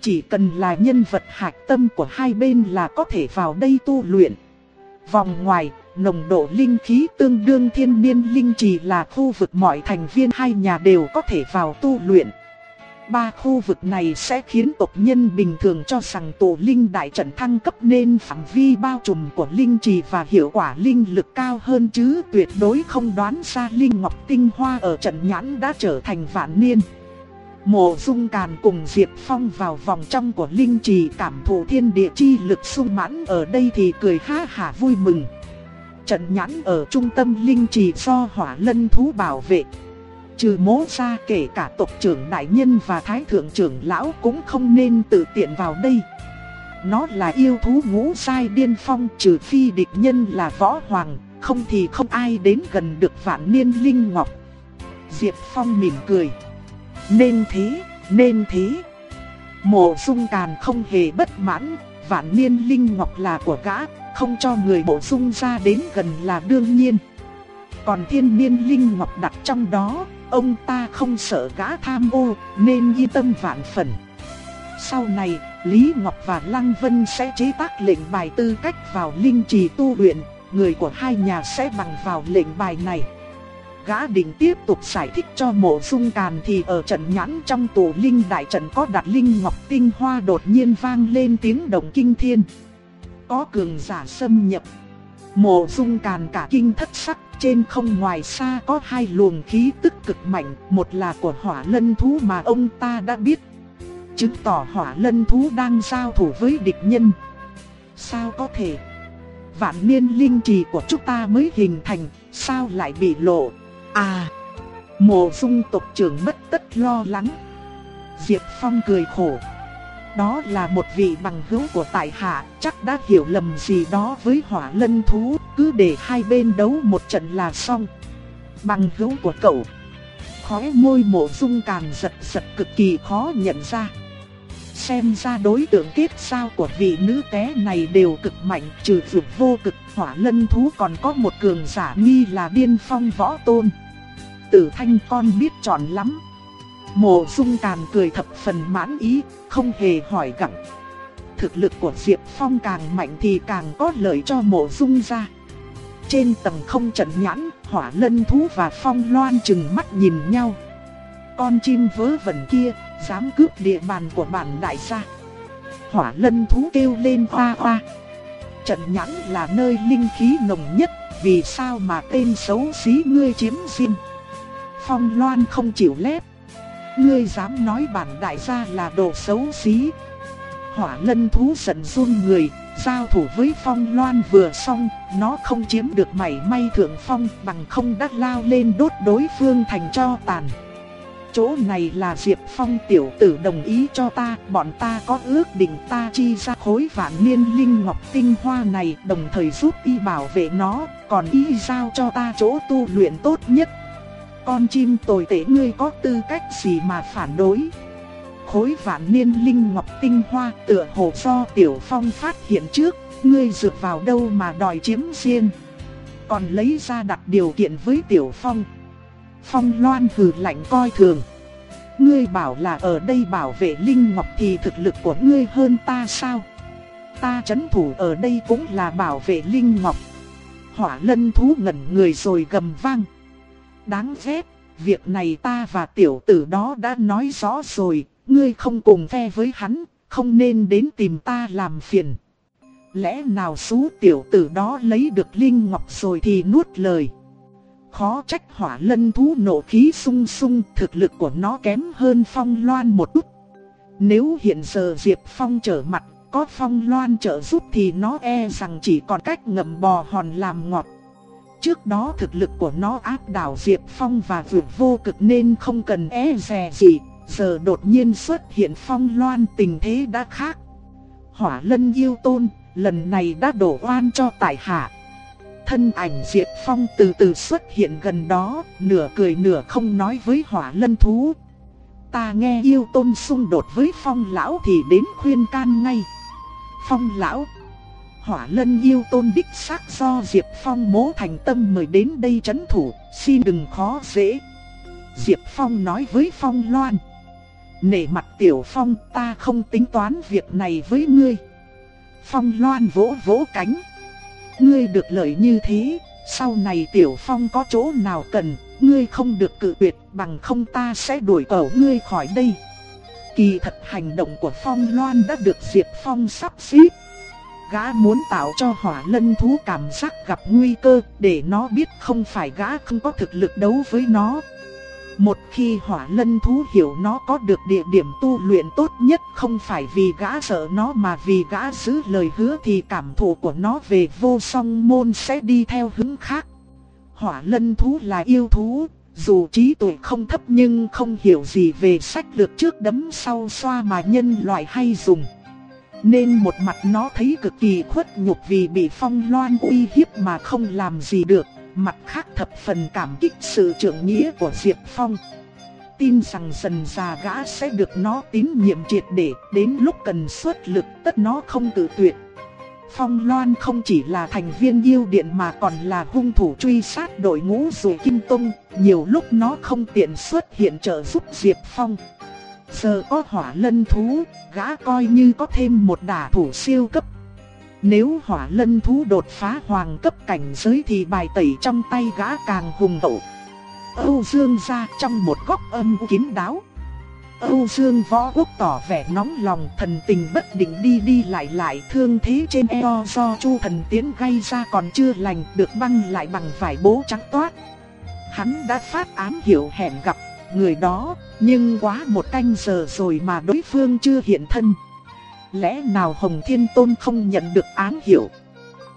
Chỉ cần là nhân vật hạch tâm của hai bên là có thể vào đây tu luyện. Vòng ngoài, nồng độ linh khí tương đương thiên niên linh trì là khu vực mọi thành viên hai nhà đều có thể vào tu luyện. Ba khu vực này sẽ khiến tộc nhân bình thường cho rằng tổ linh đại trận thăng cấp nên phạm vi bao trùm của linh trì và hiệu quả linh lực cao hơn chứ tuyệt đối không đoán ra linh ngọc tinh hoa ở trận nhãn đã trở thành vạn niên. Mộ dung càn cùng Diệp Phong vào vòng trong của Linh Trì cảm thụ thiên địa chi lực sung mãn ở đây thì cười ha hả vui mừng. Trận nhãn ở trung tâm Linh Trì do hỏa lân thú bảo vệ. Trừ mố ra kể cả tộc trưởng đại nhân và thái thượng trưởng lão cũng không nên tự tiện vào đây. Nó là yêu thú ngũ sai điên phong trừ phi địch nhân là võ hoàng, không thì không ai đến gần được vạn niên linh ngọc. Diệp Phong mỉm cười. Nên thế, nên thế. Mộ dung càn không hề bất mãn, vạn niên linh ngọc là của gã, không cho người bổ dung ra đến gần là đương nhiên. Còn thiên niên linh ngọc đặt trong đó, ông ta không sợ gã tham ô nên yên tâm vạn phần. Sau này, Lý Ngọc và Lăng Vân sẽ chế tác lệnh bài tư cách vào linh trì tu luyện, người của hai nhà sẽ bằng vào lệnh bài này. Gã định tiếp tục giải thích cho mộ dung càn thì ở trận nhãn trong tù linh đại trận có đặt linh ngọc tinh hoa đột nhiên vang lên tiếng động kinh thiên. Có cường giả xâm nhập. Mộ dung càn cả kinh thất sắc trên không ngoài xa có hai luồng khí tức cực mạnh, một là của hỏa lân thú mà ông ta đã biết. Chứng tỏ hỏa lân thú đang giao thủ với địch nhân. Sao có thể? Vạn niên linh trì của chúng ta mới hình thành, sao lại bị lộ? À, mộ dung tộc trưởng mất tất lo lắng. Diệp Phong cười khổ. Đó là một vị bằng hữu của tại hạ, chắc đã hiểu lầm gì đó với hỏa lân thú, cứ để hai bên đấu một trận là xong. Bằng hữu của cậu. Khóe môi mộ dung càn giật giật cực kỳ khó nhận ra. Xem ra đối tượng kết sao của vị nữ té này đều cực mạnh trừ vượt vô cực hỏa lân thú còn có một cường giả nghi là điên phong võ tôn. Tử thanh con biết chọn lắm. Mộ dung càn cười thập phần mãn ý, không hề hỏi gặng. Thực lực của Diệp Phong càng mạnh thì càng có lợi cho mộ dung ra. Trên tầng không trận nhãn, hỏa lân thú và phong loan chừng mắt nhìn nhau. Con chim vớ vẩn kia, dám cướp địa bàn của bản đại gia. Hỏa lân thú kêu lên hoa hoa. Trận nhãn là nơi linh khí nồng nhất, vì sao mà tên xấu xí ngươi chiếm riêng. Phong loan không chịu lép. Ngươi dám nói bản đại gia là đồ xấu xí. Hỏa lân thú giận run người, giao thủ với phong loan vừa xong, nó không chiếm được mảy may thượng phong bằng không đắt lao lên đốt đối phương thành cho tàn. Chỗ này là Diệp Phong tiểu tử đồng ý cho ta, bọn ta có ước định ta chi ra khối vạn niên linh ngọc tinh hoa này đồng thời giúp y bảo vệ nó, còn y giao cho ta chỗ tu luyện tốt nhất. Con chim tồi tệ ngươi có tư cách gì mà phản đối? Khối vạn niên linh ngọc tinh hoa tựa hồ do tiểu phong phát hiện trước, ngươi dựa vào đâu mà đòi chiếm riêng. Còn lấy ra đặt điều kiện với tiểu phong. Phong Loan hừ lạnh coi thường. Ngươi bảo là ở đây bảo vệ Linh Ngọc thì thực lực của ngươi hơn ta sao? Ta chấn thủ ở đây cũng là bảo vệ Linh Ngọc. Hỏa lân thú ngẩn người rồi gầm vang. Đáng ghét, việc này ta và tiểu tử đó đã nói rõ rồi, ngươi không cùng phe với hắn, không nên đến tìm ta làm phiền. Lẽ nào xú tiểu tử đó lấy được Linh Ngọc rồi thì nuốt lời. Khó trách hỏa lân thú nổ khí sung sung, thực lực của nó kém hơn phong loan một chút. Nếu hiện giờ Diệp Phong trở mặt, có phong loan trợ giúp thì nó e rằng chỉ còn cách ngậm bò hòn làm ngọt. Trước đó thực lực của nó áp đảo Diệp Phong và vượt vô cực nên không cần e dè gì, giờ đột nhiên xuất hiện phong loan tình thế đã khác. Hỏa lân yêu tôn, lần này đã đổ oan cho tại hạ. Thân ảnh Diệp Phong từ từ xuất hiện gần đó, nửa cười nửa không nói với hỏa lân thú. Ta nghe yêu tôn xung đột với phong lão thì đến khuyên can ngay. Phong lão, hỏa lân yêu tôn đích xác do Diệp Phong mố thành tâm mời đến đây chấn thủ, xin đừng khó dễ. Diệp Phong nói với Phong Loan. Nể mặt Tiểu Phong ta không tính toán việc này với ngươi. Phong Loan vỗ vỗ cánh. Ngươi được lợi như thế, sau này Tiểu Phong có chỗ nào cần, ngươi không được cự tuyệt bằng không ta sẽ đuổi cẩu ngươi khỏi đây. Kỳ thật hành động của Phong Loan đã được Diệp Phong sắp xếp. Gã muốn tạo cho hỏa lân thú cảm giác gặp nguy cơ để nó biết không phải gã không có thực lực đấu với nó. Một khi hỏa lân thú hiểu nó có được địa điểm tu luyện tốt nhất không phải vì gã sợ nó mà vì gã giữ lời hứa thì cảm thụ của nó về vô song môn sẽ đi theo hướng khác. Hỏa lân thú là yêu thú, dù trí tuệ không thấp nhưng không hiểu gì về sách lược trước đấm sau xoa mà nhân loại hay dùng. Nên một mặt nó thấy cực kỳ khuất nhục vì bị phong loan uy hiếp mà không làm gì được mặt khác thập phần cảm kích sự trưởng nghĩa của Diệp Phong. Tin rằng dần già gã sẽ được nó tín nhiệm triệt để, đến lúc cần xuất lực tất nó không tự tuyệt. Phong Loan không chỉ là thành viên yêu điện mà còn là hung thủ truy sát đội ngũ dù Kim Tông, nhiều lúc nó không tiện xuất hiện trợ giúp Diệp Phong. Giờ có hỏa lân thú, gã coi như có thêm một đả thủ siêu cấp. Nếu hỏa lân thú đột phá hoàng cấp cảnh giới thì bài tẩy trong tay gã càng hùng hậu. Âu Dương ra trong một góc âm kín đáo. Âu Dương Võ Quốc tỏ vẻ nóng lòng thần tình bất định đi đi lại lại thương thế trên eo do Chu thần tiến gây ra còn chưa lành được băng lại bằng vải bố trắng toát. Hắn đã phát ám hiệu hẹn gặp người đó, nhưng quá một canh giờ rồi mà đối phương chưa hiện thân. Lẽ nào Hồng Thiên Tôn không nhận được án hiệu?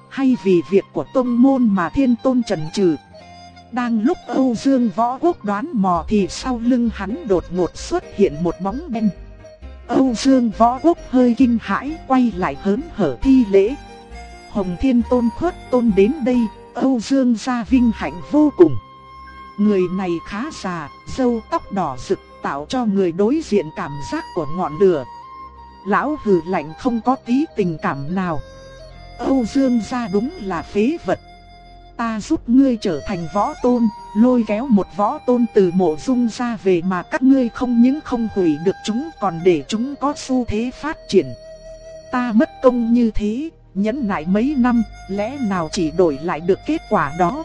Hay vì việc của tông môn mà Thiên Tôn trần trừ? Đang lúc Âu Dương Võ Quốc đoán mò thì sau lưng hắn đột ngột xuất hiện một bóng đen. Âu Dương Võ Quốc hơi kinh hãi quay lại hớn hở thi lễ. Hồng Thiên Tôn khuất tôn đến đây, Âu Dương gia vinh hạnh vô cùng. Người này khá già, râu tóc đỏ rực tạo cho người đối diện cảm giác của ngọn lửa. Lão hừ lạnh không có tí tình cảm nào. Âu Dương gia đúng là phế vật ta giúp ngươi trở thành võ tôn, lôi kéo một võ tôn từ mộ dung ra về mà các ngươi không những không hủy được chúng còn để chúng có xu thế phát triển. Ta mất công như thế, nhẫn nại mấy năm, lẽ nào chỉ đổi lại được kết quả đó.